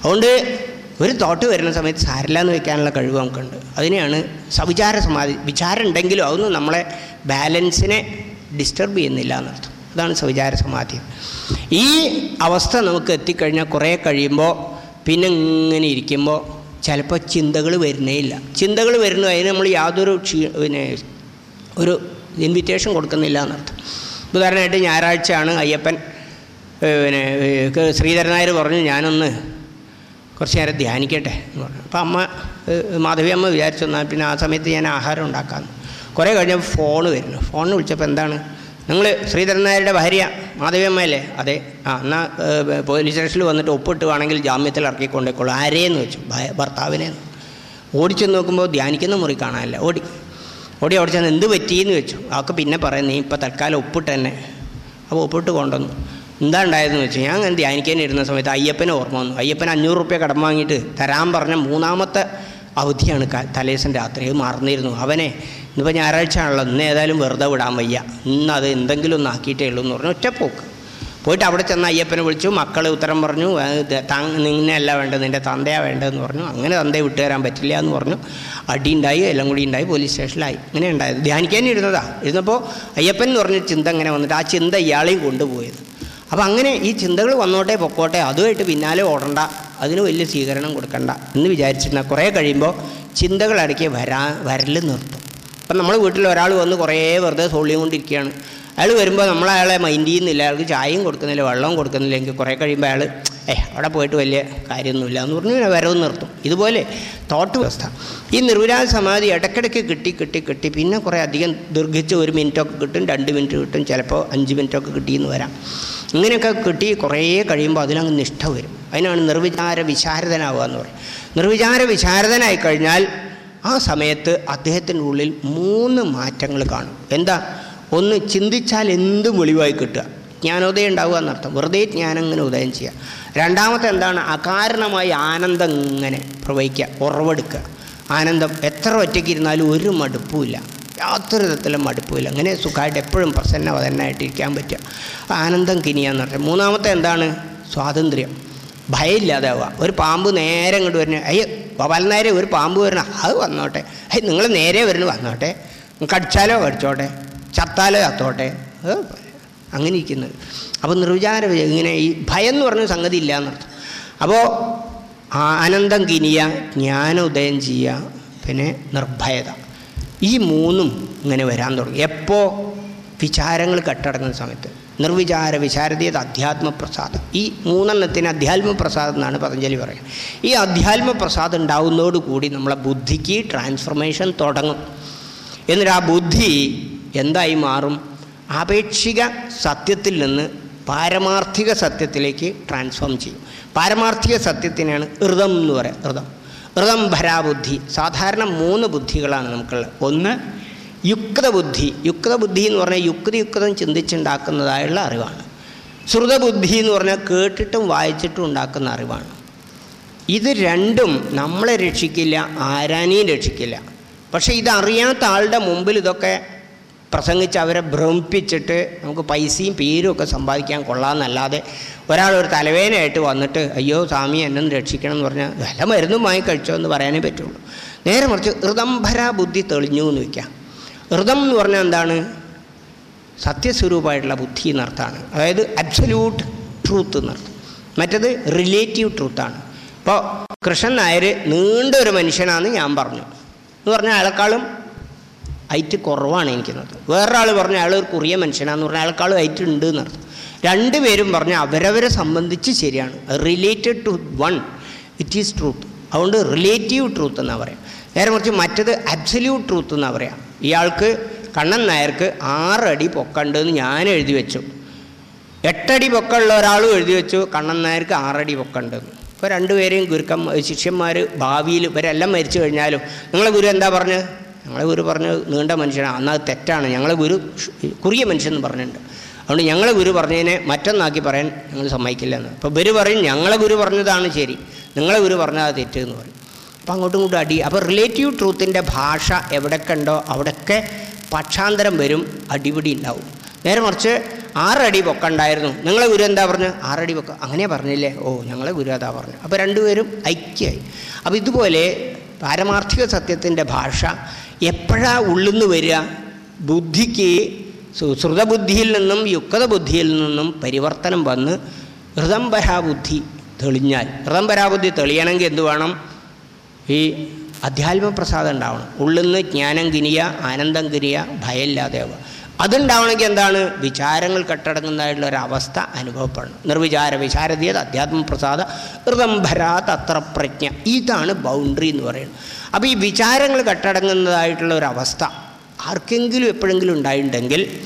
അതുകൊണ്ട് ഒരു തോട്ട് വരുന്ന സമയത്ത് സാരില്ല എന്ന് വെക്കാനുള്ള കഴിവ് നമുക്കുണ്ട്. അതിനെയാണ് സവിചാര സമാധി. വിചാരം ഉണ്ടെങ്കിലും അതൊന്നും നമ്മളെ ബാലൻസിനെ ഡിസ്റ്റർബ് ചെയ്യുന്നില്ല എന്നർത്ഥം. അതാണ് സവിചാര സമാധി. ഈ അവസ്ഥ നമുക്ക് എത്തിക്കഴിഞ്ഞാൽ കുറേ കഴിയുമ്പോൾ പിന്നെ ഇങ്ങനെ ഇരിക്കുമ്പോൾ ചിലപ്പോൾ ചിന്തകൾ വരുന്നേ ഇല്ല. ചിന്തകൾ വരുന്നു അതിന് നമ്മൾ യാതൊരു പിന്നെ ഒരു ഇൻവിറ്റേഷൻ കൊടുക്കുന്നില്ല എന്നർത്ഥം. ഉദാഹരണമായിട്ട് ഞായറാഴ്ചയാണ് അയ്യപ്പൻ പിന്നെ ശ്രീധരനായർ പറഞ്ഞു ഞാനൊന്ന് കുറച്ച് നേരം ധ്യാനിക്കട്ടെ എന്ന് പറഞ്ഞു. അപ്പോൾ അമ്മ മാധവി അമ്മ വിചാരിച്ചു പിന്നെ ആ സമയത്ത് ഞാൻ ആഹാരം ഉണ്ടാക്കാമെന്ന് കുറേ കഴിഞ്ഞപ്പോൾ ഫോണ് വരുന്നു. ഫോണിന് വിളിച്ചപ്പോൾ എന്താണ്? നിങ്ങൾ ശ്രീധരൻ നായരുടെ ഭാര്യ മാധവി അമ്മയല്ലേ? അതെ. ആ എന്നാൽ പോലീസ് സ്റ്റേഷനിൽ വന്നിട്ട് ഒപ്പിട്ട് വേണമെങ്കിൽ ജാമ്യത്തിൽ ഇറക്കിക്കൊണ്ടേക്കോളൂ ആരെയെന്ന് വെച്ചു? ഭർത്താവിനെ ഓടിച്ചു നോക്കുമ്പോൾ ധ്യാനിക്കുന്ന മുറി കാണാനില്ല. ഓടി. ഓടി അവിടെ ചെന്ന് എന്ത് പറ്റിയെന്ന് വെച്ചു. അവൾക്ക് പിന്നെ പറയാം നീ ഇപ്പോൾ തൽക്കാലം ഒപ്പിട്ട് തന്നെ അപ്പോൾ ഒപ്പിട്ട് കൊണ്ടുവന്നു. എന്താ ഉണ്ടായതെന്ന് വെച്ചാൽ ഞാൻ അങ്ങനെ ധ്യാനിക്കാൻ ഇരുന്ന സമയത്ത് അയ്യപ്പനെ ഓർമ്മ വന്നു. അയ്യപ്പൻ അഞ്ഞൂറ് റുപ്യ കടം വാങ്ങിയിട്ട് തരാൻ പറഞ്ഞ മൂന്നാമത്തെ അവധിയാണ് തലേസൻ രാത്രി. അത് മറന്നിരുന്നു. അവനെ ഇന്നിപ്പോൾ ഞായറാഴ്ച ആണല്ലോ ഇന്ന് ഏതായാലും വെറുതെ വിടാൻ വയ്യ. ഇന്ന് അത് എന്തെങ്കിലും ഒന്ന് ആക്കിയിട്ടേ ഉള്ളൂ എന്ന് പറഞ്ഞു ഒറ്റപ്പോക്ക് പോയിട്ട് അവിടെ ചെന്ന് അയ്യപ്പനെ വിളിച്ചു. മക്കൾ ഉത്തരം പറഞ്ഞു "ആ, ഇത് താ- നിന്നെയല്ല വേണ്ടത് നിന്റെ തന്തയാണ് വേണ്ടതെന്ന് പറഞ്ഞു. അങ്ങനെ തന്തയെ വിട്ടുതരാൻ പറ്റില്ല എന്ന് പറഞ്ഞു. അടി ഉണ്ടായി എല്ലാം കൂടി ഉണ്ടായി പോലീസ് സ്റ്റേഷനിലായി. ഇങ്ങനെ ഉണ്ടായത്. ധ്യാനിക്കാൻ ഇരുന്നതാ. ഇരുന്നപ്പോൾ അയ്യപ്പൻ എന്ന് പറഞ്ഞൊരു ചിന്ത അങ്ങനെ വന്നിട്ട് ആ ചിന്ത ഇയാളെയും കൊണ്ടുപോയത്. അപ്പോൾ അങ്ങനെ ഈ ചിന്തകൾ വന്നോട്ടെ പൊക്കോട്ടെ അതുമായിട്ട് പിന്നാലെ ഓടണ്ട. അതിന് വലിയ സ്വീകരണം കൊടുക്കണ്ട എന്ന് വിചാരിച്ചിരുന്ന കുറേ കഴിയുമ്പോൾ ചിന്തകൾ അടക്കി വരാ വരൽ നിർത്തും. അപ്പം നമ്മൾ വീട്ടിൽ ഒരാൾ വന്ന് കുറേ വെറുതെ സോളിയും കൊണ്ടിരിക്കുകയാണ്. അയാൾ വരുമ്പോൾ നമ്മൾ അയാളെ മൈൻഡ് ചെയ്യുന്നില്ല. അയാൾക്ക് ചായയും കൊടുക്കുന്നില്ല വെള്ളവും കൊടുക്കുന്നില്ല. എങ്കിൽ കുറേ കഴിയുമ്പോൾ അയാൾ ഏ അവിടെ പോയിട്ട് വലിയ കാര്യമൊന്നുമില്ല എന്ന് പറഞ്ഞു പിന്നെ വരവ് നിർത്തും. ഇതുപോലെ തോട്ട് വ്യവസ്ഥ ഈ നിർവിരാജ സമാധി ഇടയ്ക്കിടയ്ക്ക് കിട്ടി കിട്ടി കിട്ടി. പിന്നെ കുറേ അധികം ദീർഘിച്ച് ഒരു മിനിറ്റൊക്കെ കിട്ടും രണ്ട് മിനിറ്റ് കിട്ടും ചിലപ്പോൾ അഞ്ച് മിനിറ്റൊക്കെ കിട്ടിയെന്ന് വരാം. ഇങ്ങനെയൊക്കെ കിട്ടി കുറേ കഴിയുമ്പോൾ അതിനങ്ങ് നിഷ്ഠ വരും. അതിനാണ് നിർവിചാര വിശാരദനാവുക എന്ന് പറയും നിർവിചാര വിശാരദനായി കഴിഞ്ഞാൽ ആ സമയത്ത് അദ്ദേഹത്തിന്റെ ഉള്ളിൽ മൂന്ന് മാറ്റങ്ങൾ കാണും. എന്താ? ഒന്ന് ചിന്തിച്ചാൽ എന്തും വെളിവായി കിട്ടുക. ജ്ഞാനോദയം ഉണ്ടാവുക എന്നർത്ഥം. വെറുതെ ജ്ഞാനം ഇങ്ങനെ ഉദയം ചെയ്യുക. രണ്ടാമത്തെ എന്താണ്? അകാരണമായി ആനന്ദം ഇങ്ങനെ പ്രവഹിക്കുക ഉറവെടുക്കുക. ആനന്ദം എത്ര ഒറ്റയ്ക്ക് ഇരുന്നാലും ഒരു മടുപ്പുമില്ല. യാതൊരു വിധത്തിലും മടുപ്പുമില്ല. അങ്ങനെ സുഖമായിട്ട് എപ്പോഴും പ്രസന്നവതനായിട്ട് ഇരിക്കാൻ പറ്റുക. ആനന്ദം കിനിയാന്ന് പറഞ്ഞാൽ മൂന്നാമത്തെ എന്താണ്? സ്വാതന്ത്ര്യം. ഭയമില്ലാതാവുക. ഒരു പാമ്പ് നേരെ ഇങ്ങോട്ട് വരുന്ന അയ്യോ വലനേരെ നേരെ ഒരു പാമ്പ് വരണം. അത് വന്നോട്ടെ. അയ്യ നിങ്ങൾ നേരെ വരുന്നു വന്നോട്ടെ. കടിച്ചാലോ കടിച്ചോട്ടെ. ചത്താലോ ചത്തോട്ടെ. അങ്ങനെ ഇരിക്കുന്നത്. അപ്പോൾ നിർവിചാര ഇങ്ങനെ ഈ ഭയം എന്ന് പറഞ്ഞ സംഗതി ഇല്ല എന്നർത്ഥം അപ്പോൾ ആനന്ദം കിനിയ ജ്ഞാനോദയം ചെയ്യുക പിന്നെ നിർഭയത. ഈ മൂന്നും ഇങ്ങനെ വരാൻ തുടങ്ങി. എപ്പോൾ വിചാരങ്ങൾ കെട്ടടങ്ങുന്ന സമയത്ത്. നിർവിചാര വിചാരതീയത അധ്യാത്മപ്രസാദം. ഈ മൂന്നെണ്ണത്തിന് അധ്യാത്മപ്രസാദം എന്നാണ് പതഞ്ജലി പറയുന്നത്. ഈ അധ്യാത്മപ്രസാദം ഉണ്ടാവുന്നതോടുകൂടി നമ്മളെ ബുദ്ധിക്ക് ട്രാൻസ്ഫർമേഷൻ തുടങ്ങും. എന്നിട്ട് ആ ബുദ്ധി എന്തായി മാറും? ആപേക്ഷിക സത്യത്തിൽ നിന്ന് പാരമാർത്ഥിക സത്യത്തിലേക്ക് ട്രാൻസ്ഫോം ചെയ്യും. പാരമാർത്ഥിക സത്യത്തിനാണ് ഋതം എന്ന് പറയുക ഋതം. ഋതം ഭരാബുദ്ധി. സാധാരണ മൂന്ന് ബുദ്ധികളാണ് നമുക്കുള്ളത്. ഒന്ന് യുക്തബുദ്ധി. യുക്തബുദ്ധി എന്ന് പറഞ്ഞാൽ യുക്തി യുക്തം ചിന്തിച്ചുണ്ടാക്കുന്നതായുള്ള അറിവാണ്. ശ്രുതബുദ്ധി എന്ന് പറഞ്ഞാൽ കേട്ടിട്ടും വായിച്ചിട്ടും ഉണ്ടാക്കുന്ന അറിവാണ്. ഇത് രണ്ടും നമ്മളെ രക്ഷിക്കില്ല ആരാനെയും രക്ഷിക്കില്ല. പക്ഷേ ഇതറിയാത്ത ആളുടെ മുമ്പിൽ ഇതൊക്കെ പ്രസംഗിച്ച് അവരെ ഭ്രമിപ്പിച്ചിട്ട് നമുക്ക് പൈസയും പേരും ഒക്കെ സമ്പാദിക്കാൻ കൊള്ളാമെന്നല്ലാതെ ഒരാൾ ഒരു തലവേദനയായിട്ട് വന്നിട്ട് അയ്യോ സ്വാമി എന്നെ രക്ഷിക്കണം എന്ന് പറഞ്ഞാൽ വില മരുന്നും വാങ്ങി കഴിച്ചോ എന്ന് പറയാനേ പറ്റുള്ളൂ. നേരെ മറിച്ച് ഋതംഭര ബുദ്ധി തെളിഞ്ഞു എന്ന് വയ്ക്കാം ഋതം എന്ന് പറഞ്ഞാൽ എന്താണ്? സത്യസ്വരൂപമായിട്ടുള്ള ബുദ്ധി എന്നർത്ഥമാണ്. അതായത് അബ്സല്യൂട്ട് ട്രൂത്ത് എന്നർത്ഥം. മറ്റത് റിലേറ്റീവ് ട്രൂത്താണ് ഇപ്പോൾ കൃഷ്ണൻ നായർ നീണ്ട ഒരു മനുഷ്യനാണെന്ന് ഞാൻ പറഞ്ഞു. എന്ന് പറഞ്ഞാൽ അയാളെക്കാളും ഹൈറ്റ് കുറവാണ് എനിക്കുന്നത് വേറൊരാൾ പറഞ്ഞ അയാൾ ഒരു കുറിയ മനുഷ്യനാന്ന് പറഞ്ഞാൽ അയാൾക്കാളും ഹൈറ്റ് ഉണ്ട് എന്ന് എന്നർത്ഥം രണ്ടുപേരും പറഞ്ഞാൽ അവരവരെ സംബന്ധിച്ച് ശരിയാണ്. Related to one it is truth അതുകൊണ്ട് റിലേറ്റീവ് ട്രൂത്ത് എന്നാണ് പറയാം. നേരെ മറിച്ച് മറ്റത് അബ്സല്യൂട്ട് ട്രൂത്ത് എന്നാണ് പറയാം. ഇയാൾക്ക് കണ്ണൻ നായർക്ക് ആറടി പൊക്കണ്ടെന്ന് ഞാൻ എഴുതി വെച്ചു. എട്ടടി പൊക്കമുള്ള ഒരാളും എഴുതി വെച്ചു. കണ്ണൻ നായർക്ക് ആറടി പൊക്കണ്ടെന്ന്. ഇപ്പോൾ രണ്ടുപേരെയും ഗുരുക്കം ശിഷ്യന്മാർ ഭാവിയിൽ ഇവരെല്ലാം മരിച്ചു കഴിഞ്ഞാലും നിങ്ങളെ ഗുരു എന്താ പറഞ്ഞത് ഞങ്ങളെ ഗുരു പറഞ്ഞു നീണ്ട മനുഷ്യനാണ് എന്നാൽ തെറ്റാണ്. ഞങ്ങളെ ഗുരു കുറിയ മനുഷ്യൻ എന്ന് പറഞ്ഞിട്ടുണ്ട്. അതുകൊണ്ട് ഞങ്ങളെ ഗുരു പറഞ്ഞതിനെ മറ്റൊന്നാക്കി പറയാൻ ഞങ്ങൾ സമ്മതിക്കില്ല എന്ന്. അപ്പോൾ ഇവർ പറയും ഞങ്ങളെ ഗുരു പറഞ്ഞതാണ് ശരി. നിങ്ങളെ ഗുരു പറഞ്ഞാൽ തെറ്റ് എന്ന് പറയും. അപ്പോൾ അങ്ങോട്ടും ഇങ്ങോട്ടും അടി. അപ്പോൾ റിലേറ്റീവ് ട്രൂത്തിന്റെ ഭാഷ എവിടെയൊക്കെ ഉണ്ടോ അവിടെയൊക്കെ പക്ഷാന്തരം വരും അടിപിടി ഉണ്ടാവും. നേരെ മറിച്ച് ആറടി പൊക്കണ്ടായിരുന്നു നിങ്ങളെ ഗുരു എന്താ പറഞ്ഞു ആറടി പൊക്ക. അങ്ങനെ പറഞ്ഞില്ലേ? ഓ ഞങ്ങളെ ഗുരു അതാ പറഞ്ഞു അപ്പോൾ രണ്ടുപേരും ഐക്യമായി അപ്പോൾ ഇതുപോലെ പാരമാർത്ഥിക സത്യത്തിന്റെ ഭാഷ എപ്പോഴാ നിന്ന് വരിക? ബുദ്ധിക്ക് ശ്രുതബുദ്ധിയിൽ നിന്നും യുക്ത ബുദ്ധിയിൽ നിന്നും പരിവർത്തനം വന്ന് ഹൃദംബരാബുദ്ധി തെളിഞ്ഞാൽ ഹൃദംബരാബുദ്ധി തെളിയണമെങ്കിൽ എന്ത് വേണം? ഈ അധ്യാത്മപ്രസാദം ഉണ്ടാവണം. ഉള്ളിൽ നിന്ന് ജ്ഞാനം കിനിയ ആനന്ദം കിനിയ ഭയമില്ലാതെയാവുക അതുണ്ടാവണമെങ്കിൽ എന്താണ്? വിചാരങ്ങൾ കെട്ടടങ്ങുന്നതായിട്ടുള്ള ഒരു അവസ്ഥ അനുഭവപ്പെടണം. നിർവിചാര വിചാരതീയത അധ്യാത്മപ്രസാദ ഋതംഭരാത് അത്ര പ്രജ്ഞ. ഇതാണ് ബൗണ്ടറി എന്ന് പറയുന്നത്. അപ്പോൾ ഈ വിചാരങ്ങൾ കെട്ടടങ്ങുന്നതായിട്ടുള്ള ഒരു അവസ്ഥ ആർക്കെങ്കിലും എപ്പോഴെങ്കിലും ഉണ്ടായിട്ടുണ്ടെങ്കിൽ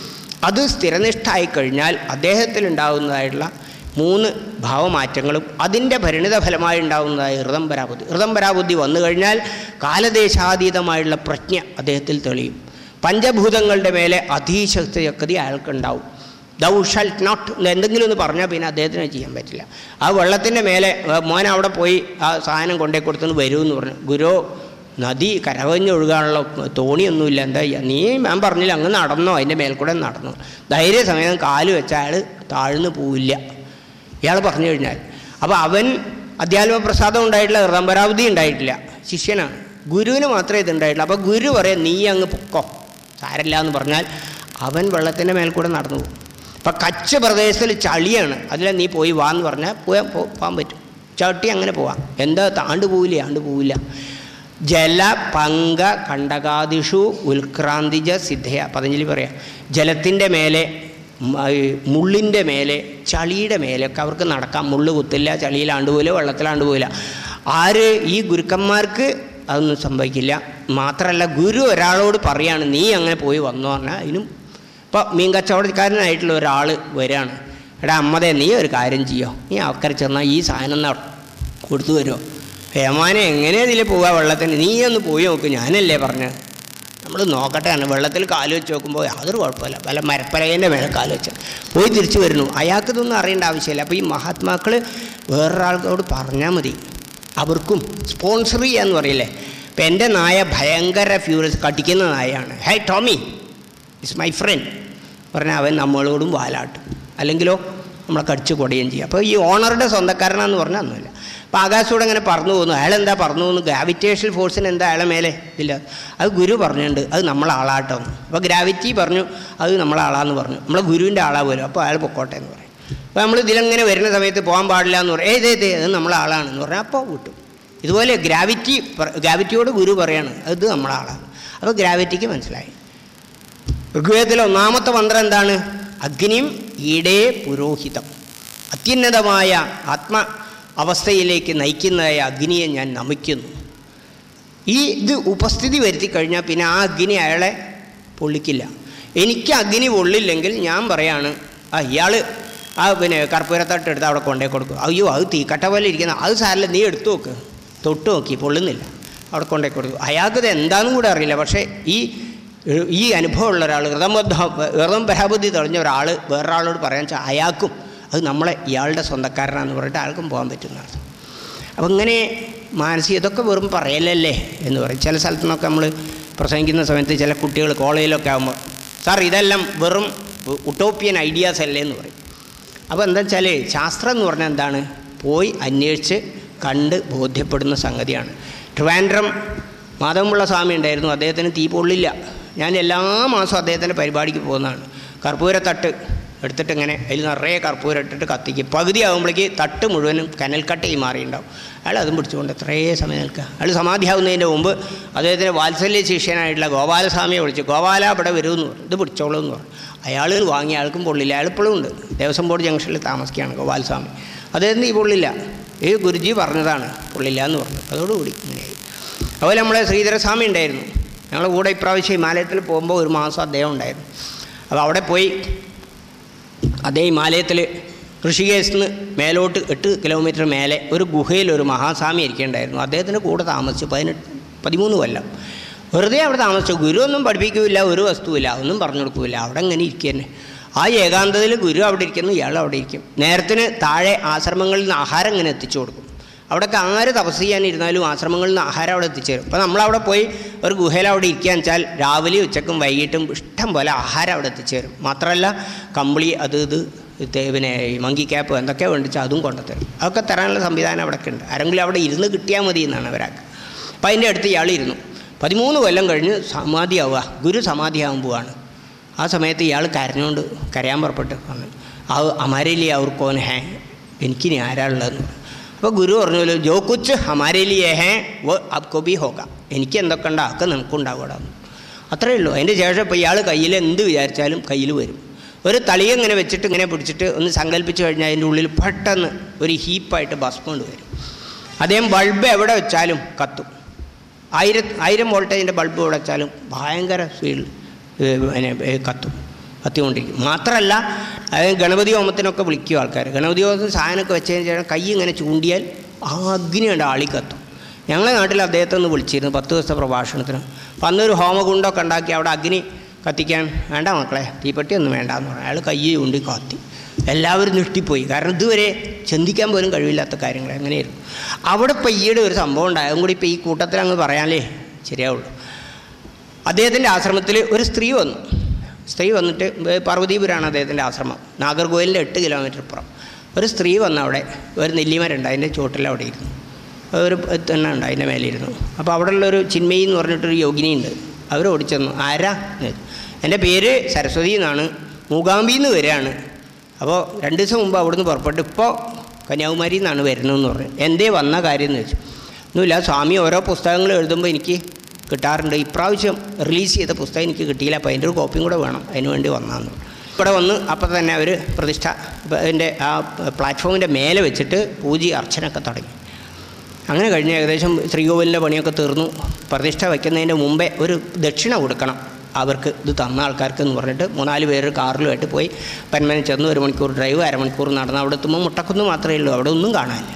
അത് സ്ഥിരനിഷ്ഠമായി കഴിഞ്ഞാൽ അദ്ദേഹത്തിൽ ഉണ്ടാകുന്നതായിട്ടുള്ള മൂന്ന് ഭാവമാറ്റങ്ങളും അതിന്റെ പരിണിത ഫലമായി ഉണ്ടാകുന്നതായ ഋതംബരാബുദ്ധി ഋതംബരാബുദ്ധി വന്നു കഴിഞ്ഞാൽ കാലദേശാതീതമായുള്ള പ്രജ്ഞ അദ്ദേഹത്തിൽ തെളിയും. പഞ്ചഭൂതങ്ങളുടെ മേലെ അധീശക്തി അയാൾക്കുണ്ടാവും. ദൗ ഷൽ നോട്ട് എന്തെങ്കിലും ഒന്ന് പറഞ്ഞാൽ പിന്നെ അദ്ദേഹത്തിന് ചെയ്യാൻ പറ്റില്ല. ആ വെള്ളത്തിന്റെ മേലെ മോൻ അവിടെ പോയി ആ സാധനം കൊണ്ടേ കൊടുത്തെന്ന് വരുമെന്ന് പറഞ്ഞു. ഗുരു നദി കരകഞ്ഞൊഴുകാനുള്ള തോണിയൊന്നുമില്ല എന്താ ചെയ്യുക നീ ഞാൻ പറഞ്ഞില്ല അങ്ങ് നടന്നോ അതിന്റെ മേൽക്കൂടെ നടന്നു. ധൈര്യസമയം കാൽ വെച്ച അയാൾ താഴ്ന്നു പോവില്ല. ഇയാൾ പറഞ്ഞു കഴിഞ്ഞാൽ. അപ്പോൾ അവൻ അധ്യാത്മപ്രസാദം ഉണ്ടായിട്ടില്ല റംബരാവധി ഉണ്ടായിട്ടില്ല. ശിഷ്യനാണ്. ഗുരുവിന് മാത്രമേ ഇത് ഉണ്ടായിട്ടുള്ളൂ. അപ്പോൾ ഗുരു പറയാം നീ അങ്ങ് പൊക്കോ. സാരല്ല എന്ന് പറഞ്ഞാൽ അവൻ വെള്ളത്തിന്റെ മേൽ കൂടെ നടന്നു പോകും. അപ്പം കച്ച് പ്രദേശത്തിൽ ചളിയാണ്. അതിൽ നീ പോയി വാ എന്ന് പറഞ്ഞാൽ പോയാൽ പോകാൻ പറ്റും. ചവിട്ടി അങ്ങനെ പോവാം. എന്താ താണ്ട് പോവില്ല? ആണ്ട് പോവില്ല. ജല പങ്ക കണ്ടകാദിഷു ഉൽക്രാന്തിജ സിദ്ധയ. പതഞ്ജലി പറയാം. ജലത്തിന്റെ മേലെ മുള്ളിന്റെ മേലെ ചളിയുടെ മേലെയൊക്കെ അവർക്ക് നടക്കാം. മുള്ള് കുത്തില്ല ചളിയിലാണ്ട് പോയില്ല വെള്ളത്തിലാണ്ട് പോയില്ല ആര് ഈ ഗുരുക്കന്മാർക്ക് അതൊന്നും സംഭവിക്കില്ല. മാത്രമല്ല ഗുരു ഒരാളോട് പറയാണ് നീ അങ്ങനെ പോയി വന്നു പറഞ്ഞാൽ അതിനും ഇപ്പോൾ മീൻ കച്ചവടക്കാരനായിട്ടുള്ള ഒരാൾ വരികയാണ് എടാ അമ്മതേ നീ ഒരു കാര്യം ചെയ്യോ? നീ ആൾക്കാർ ചെന്നാൽ ഈ സാധനം കൊടുത്തു വരുമോ ഹേമാനെ എങ്ങനെയാ ഇതിൽ പോവുക വെള്ളത്തിന്? നീ ഒന്ന് പോയി നോക്ക് ഞാനല്ലേ പറഞ്ഞത് നമ്മൾ നോക്കട്ടെ വെള്ളത്തിൽ കാൽ വെച്ച് നോക്കുമ്പോൾ യാതൊരു കുഴപ്പമില്ല. വല്ല മരപ്പലകേന്റെ മേലെ കാൽ വെച്ച് പോയി തിരിച്ചു വരുന്നു. അയാൾക്ക് ഇതൊന്നും അറിയേണ്ട ആവശ്യമില്ല. അപ്പോൾ ഈ മഹാത്മാക്കൾ വേറൊരാൾക്കോട് പറഞ്ഞാൽ മതി. അവർക്കും സ്പോൺസർ ചെയ്യാന്ന് പറയില്ലേ? ഇപ്പം എന്റെ നായ ഭയങ്കര ഫ്യൂറിയസ് കടിക്കുന്ന നായയാണ്. Hi Tommy it's my friend പറഞ്ഞാൽ അവൻ നമ്മളോടും വാലാട്ടും. അല്ലെങ്കിലോ നമ്മളെ കടിച്ച് കൊടയും ചെയ്യും. അപ്പോൾ ഈ ഓണറുടെ സ്വന്തക്കാരനാന്ന് പറഞ്ഞാൽ ഒന്നുമില്ല. അപ്പോൾ ആകാശത്തോടെ അങ്ങനെ പറന്നു പോകുന്നു അയാൾ എന്താ പറന്നു പോകുന്നു ഗ്രാവിറ്റേഷൻ ഫോഴ്സിന് എന്താ അയാളെ മേലെ? ഇല്ല അത് ഗുരു പറഞ്ഞിട്ടുണ്ട്. അത് നമ്മളെ ആളാട്ടോ. അപ്പോൾ ഗ്രാവിറ്റി പറഞ്ഞു അത് നമ്മളെ ആളാന്ന് പറഞ്ഞു. നമ്മളെ ഗുരുവിന്റെ ആളാ പോലും. അപ്പോൾ അയാൾ പൊക്കോട്ടെ എന്ന് പറയും അപ്പോൾ നമ്മൾ ഇതിലങ്ങനെ വരുന്ന സമയത്ത് പോകാൻ പാടില്ല എന്ന് പറയും ഏതേ ഏതേ അത് നമ്മളാളാണെന്ന് പറഞ്ഞാൽ അപ്പോൾ വിട്ടു. ഇതുപോലെ ഗ്രാവിറ്റി ഗ്രാവിറ്റിയോട് ഗുരു പറയാണ് അത് നമ്മളാളാണ് അപ്പോൾ ഗ്രാവിറ്റിക്ക് മനസ്സിലായി. ഋഗ്വേദത്തിലെ ഒന്നാമത്തെ മന്ത്രം എന്താണ്? അഗ്നിയും ഈടേ പുരോഹിതം. അത്യുന്നതമായ ആത്മ അവസ്ഥയിലേക്ക് നയിക്കുന്നതായ അഗ്നിയെ ഞാൻ നമിക്കുന്നു. ഈ ഇത് ഉപസ്ഥിതി വരുത്തി കഴിഞ്ഞാൽ പിന്നെ ആ അഗ്നി അയാളെ പൊള്ളിക്കില്ല. എനിക്ക് അഗ്നി പൊള്ളില്ലെങ്കിൽ ഞാൻ പറയാണ് ആ ഇയാൾ ആ പിന്നെ കർപ്പൂരത്തോട്ട് എടുത്ത് അവിടെ കൊണ്ടേ കൊടുക്കും. അയ്യോ അത് തീക്കട്ട പോലെ ഇരിക്കുന്ന അത് സാരല്ല നീ എടുത്തു നോക്ക്. തൊട്ട് നോക്കി പൊള്ളുന്നില്ല. അവിടെ കൊണ്ടേ കൊടുക്കും. അയാൾക്കത് എന്താണെന്നും കൂടെ അറിയില്ല. പക്ഷേ ഈ ഈ അനുഭവമുള്ള ഒരാൾ ഹൃതബദ്ധ ഹൃദം പരാബുദ്ധി തെളിഞ്ഞ ഒരാൾ വേറൊരാളോട് പറയാൻ വെച്ചാൽ അയാൾക്കും അത് നമ്മളെ ഇയാളുടെ സ്വന്തക്കാരനാണെന്ന് പറഞ്ഞിട്ട് ആൾക്കും പോകാൻ പറ്റുന്ന അർത്ഥം അപ്പം ഇങ്ങനെ മാനസിക ഇതൊക്കെ വെറും പറയലല്ലേ എന്ന് പറയും. ചില സ്ഥലത്തു നിന്നൊക്കെ നമ്മൾ പ്രസംഗിക്കുന്ന സമയത്ത് ചില കുട്ടികൾ കോളേജിലൊക്കെ ആകുമ്പോൾ സാർ ഇതെല്ലാം വെറും ഉട്ടോപ്പിയൻ ഐഡിയാസ് അല്ലേ? എന്ന് പറയും. അപ്പോൾ എന്താ വെച്ചാൽ ശാസ്ത്രം എന്ന് പറഞ്ഞാൽ എന്താണ്? പോയി അന്വേഷിച്ച് കണ്ട് ബോധ്യപ്പെടുന്ന സംഗതിയാണ്. ട്രിവാൻഡ്രം മാധവമുള്ള സ്വാമി ഉണ്ടായിരുന്നു. അദ്ദേഹത്തിന് തീ പൊള്ളില്ല. ഞാൻ എല്ലാ മാസവും അദ്ദേഹത്തിന്റെ പരിപാടിക്ക് പോകുന്നതാണ്. കർപ്പൂരത്തട്ട് എടുത്തിട്ട് ഇങ്ങനെ അതിൽ നിറയെ കർപ്പൂരം ഇട്ടിട്ട് കത്തിക്കും. പകുതി ആകുമ്പോഴേക്ക് തട്ട് മുഴുവനും കനൽക്കട്ടയായി മാറിയിട്ടുണ്ടാവും. അയാൾ അതും പിടിച്ചുകൊണ്ട് എത്രയേ സമയം നിൽക്കുക. അയാൾ സമാധിയാവുന്നതിന്റെ മുമ്പ് അദ്ദേഹത്തിന്റെ വാത്സല്യ ശിഷ്യനായിട്ടുള്ള ഗോപാലസ്വാമിയെ വിളിച്ചു. ഗോപാല ഇവിടെ വരുമെന്ന് പറഞ്ഞു. ഇത് പിടിച്ചോളൂ എന്ന് പറഞ്ഞു. അയാൾ വാങ്ങിയ ആൾക്കും പൊള്ളില്ല. അയാൾ ഇപ്പോഴും ഉണ്ട്. ദേവസ്വം ബോർഡ് ജംഗ്ഷനിൽ താമസിക്കുകയാണ് ഗോപാലസ്വാമി. അദ്ദേഹത്തിന് ഈ പൊള്ളില്ല. ഈ ഗുരുജി പറഞ്ഞതാണ് പൊള്ളില്ല എന്ന് പറഞ്ഞു. അതോടുകൂടി ഇങ്ങനെയായി അതുപോലെ നമ്മളെ ശ്രീധരസ്വാമി ഉണ്ടായിരുന്നു. ഞങ്ങൾ കൂടെ ഇപ്രാവശ്യം ഹിമാലയത്തിൽ പോകുമ്പോൾ ഒരു മാസം അദ്ദേഹം ഉണ്ടായിരുന്നു. അപ്പോൾ അവിടെ പോയി അതേ ഹിമാലയത്തിൽ ഋഷികേശിൽ നിന്ന് മേലോട്ട് എട്ട് കിലോമീറ്റർ മേലെ ഒരു ഗുഹയിൽ ഒരു മഹാസ്വാമി ഇരിക്കേണ്ടായിരുന്നു. അദ്ദേഹത്തിന്റെ കൂടെ താമസിച്ചു പതിനെട്ട് പതിമൂന്ന് കൊല്ലം. വെറുതെ അവിടെ താമസിച്ചു. ഗുരു ഒന്നും പഠിപ്പിക്കില്ല ഒരു വസ്തുവില്ല ഒന്നും പറഞ്ഞു കൊടുക്കില്ല അവിടെ ഇങ്ങനെ ഇരിക്കുക തന്നെ ആ ഏകാന്തതയിൽ ഗുരു അവിടെ ഇരിക്കുന്നു ഇയാൾ അവിടെ ഇരിക്കും. നേരത്തിന് താഴെ ആശ്രമങ്ങളിൽ നിന്ന് ആഹാരം ഇങ്ങനെ എത്തിച്ചു കൊടുക്കും. അവിടെയൊക്കെ ആര് തപസ് ചെയ്യാനിരുന്നാലും ആശ്രമങ്ങളിൽ നിന്ന് ആഹാരം അവിടെ എത്തിച്ചേരും അപ്പോൾ നമ്മളവിടെ പോയി ഒരു ഗുഹയിൽ അവിടെ ഇരിക്കുക വെച്ചാൽ രാവിലെ ഉച്ചക്കും വൈകിട്ടും ഇഷ്ടം പോലെ ആഹാരം അവിടെ എത്തിച്ചേരും മാത്രമല്ല കമ്പിളി അത് ഇത് പിന്നെ മങ്കി ക്യാപ്പ് എന്തൊക്കെ വേണ്ടിച്ചാൽ അതും കൊണ്ടുത്തരും അതൊക്കെ തരാനുള്ള സംവിധാനം അവിടെ ഉണ്ട്. ആരെങ്കിലും അവിടെ ഇരുന്ന് കിട്ടിയാൽ മതി എന്നാണ് അവരാക്ക്. അപ്പം അതിന്റെ അടുത്ത് ഇയാൾ ഇരുന്നു. പതിമൂന്ന് കൊല്ലം കഴിഞ്ഞ് സമാധിയാവുക. ഗുരു സമാധിയാകുമ്പോഴാണ് ആ സമയത്ത് ഇയാൾ കരഞ്ഞുകൊണ്ട് കരയാൻ പുറപ്പെട്ട് പറഞ്ഞു ആ അമാരേലി അവർ കോൻ ഹേ എനിക്കിനി ആരാളുള്ളതെന്ന് പറഞ്ഞു അപ്പോൾ ഗുരു പറഞ്ഞല്ലോ ജോ കുച്ച് ഹമാരെ ലിയേ ഹേ വോ അബ്കോ ബി ഹോക. എനിക്ക് എന്തൊക്കെ ഉണ്ടോ അതൊക്കെ നിനക്കുണ്ടാകൂടാ അത്രയേ ഉള്ളൂ. അതിന്റെ ശേഷം ഇപ്പോൾ ഇയാൾ കയ്യിൽ എന്ത് വിചാരിച്ചാലും കയ്യിൽ വരും. ഒരു തളിയങ്ങനെ വെച്ചിട്ട് ഇങ്ങനെ പിടിച്ചിട്ട് ഒന്ന് സങ്കല്പിച്ച് കഴിഞ്ഞാൽ അതിന്റെ ഉള്ളിൽ പെട്ടെന്ന് ഒരു ഹീപ്പായിട്ട് ഭസ്മം വരും. അദ്ദേഹം ബൾബ് എവിടെ വെച്ചാലും കത്തും. ആയിരം ആയിരം വോൾട്ടേജിന്റെ ബൾബ് ഉടച്ചാലും ഭയങ്കര സ്പീഡിൽ കത്തും കത്തിക്കൊണ്ടിരിക്കും. മാത്രമല്ല അതായത് ഗണപതി ഹോമത്തിനൊക്കെ വിളിക്കും ആൾക്കാർ ഗണപതി ഹോമത്തിന് സാധനമൊക്കെ വെച്ചതിന് ശേഷം കൈ ഇങ്ങനെ ചൂണ്ടിയാൽ ആ ആളി കത്തും. ഞങ്ങളെ നാട്ടിൽ അദ്ദേഹത്തെ ഒന്ന് വിളിച്ചിരുന്നു പത്ത് ദിവസത്തെ പ്രഭാഷണത്തിന്. അപ്പം അന്നൊരു ഹോമകുണ്ടൊക്കെ ഉണ്ടാക്കി അവിടെ അഗ്നി കത്തിക്കാൻ വേണ്ട മക്കളെ തീപ്പെട്ടി ഒന്നും വേണ്ട എന്ന് പറഞ്ഞു. അയാൾ കൈ ചൂണ്ടി കത്തി. എല്ലാവരും ഞെട്ടിപ്പോയി. കാരണം ഇതുവരെ ചിന്തിക്കാൻ പോലും കഴിവില്ലാത്ത കാര്യങ്ങൾ അങ്ങനെയായിരുന്നു അവിടെ പയ്യയുടെ ഒരു സംഭവം ഉണ്ടായതും കൂടി ഇപ്പോൾ ഈ കൂട്ടത്തിൽ അങ്ങ് പറയാനേ ശരിയാവുള്ളൂ. അദ്ദേഹത്തിന്റെ ആശ്രമത്തിൽ ഒരു സ്ത്രീ വന്നു. സ്ത്രീ വന്നിട്ട് പാർവതീപുരമാണ് അദ്ദേഹത്തിന്റെ ആശ്രമം. നാഗർകോവിലിന്റെ എട്ട് കിലോമീറ്റർ പുറം ഒരു സ്ത്രീ വന്ന അവിടെ. ഒരു നെല്ലിമരുണ്ട് അതിന്റെ ചോട്ടിൽ അവിടെ ഇരുന്നു. ഒരു തന്നെ ഉണ്ട് അതിന്റെ മേലെ ഇരുന്നു അപ്പോൾ അവിടെയുള്ളൊരു ചിന്മയി എന്ന് പറഞ്ഞിട്ടൊരു യോഗിനിയുണ്ട്. അവർ ഓടിച്ചെന്നു ആരാ എന്റെ പേര് സരസ്വതി എന്നാണ്. മൂകാംബി എന്ന് വരികയാണ് അപ്പോൾ രണ്ട് ദിവസം മുമ്പ് അവിടുന്ന് പുറപ്പെട്ട് ഇപ്പോൾ കന്യാകുമാരി നിന്നാണ് വരുന്നതെന്ന് പറഞ്ഞു. എന്തേ വന്ന കാര്യം എന്ന് വെച്ചു. ഒന്നുമില്ല സ്വാമി ഓരോ പുസ്തകങ്ങൾ എഴുതുമ്പോൾ എനിക്ക് കിട്ടാറുണ്ട്. ഇപ്രാവശ്യം റിലീസ് ചെയ്ത പുസ്തകം എനിക്ക് കിട്ടിയില്ല. അപ്പോൾ അതിന്റെ ഒരു കോപ്പിയും കൂടെ വേണം. അതിന് വേണ്ടി വന്നാന്ന് ഇവിടെ വന്ന് അപ്പോൾ തന്നെ അവർ പ്രതിഷ്ഠ അതിന്റെ ആ പ്ലാറ്റ്ഫോമിന്റെ മേലെ വെച്ചിട്ട് പൂജ അർച്ചനൊക്കെ തുടങ്ങി. അങ്ങനെ കഴിഞ്ഞ് ഏകദേശം ശ്രീകോവിലിന്റെ പണിയൊക്കെ തീർന്നു. പ്രതിഷ്ഠ വയ്ക്കുന്നതിന്റെ മുമ്പേ ഒരു ദക്ഷിണ കൊടുക്കണം. അവർക്ക് ഇത് തന്ന ആൾക്കാർക്ക് എന്ന് പറഞ്ഞിട്ട് മൂന്നാൽ പേര് കാറിലുമായിട്ട് പോയി പന്മന ചെന്ന് ഒരു മണിക്കൂർ ഡ്രൈവ് അരമണിക്കൂർ നടന്ന് അവിടെ എത്തുമ്പോൾ മുട്ടക്കുന്ന് മാത്രമേ ഉള്ളൂ. അവിടെ ഒന്നും കാണാനില്ല.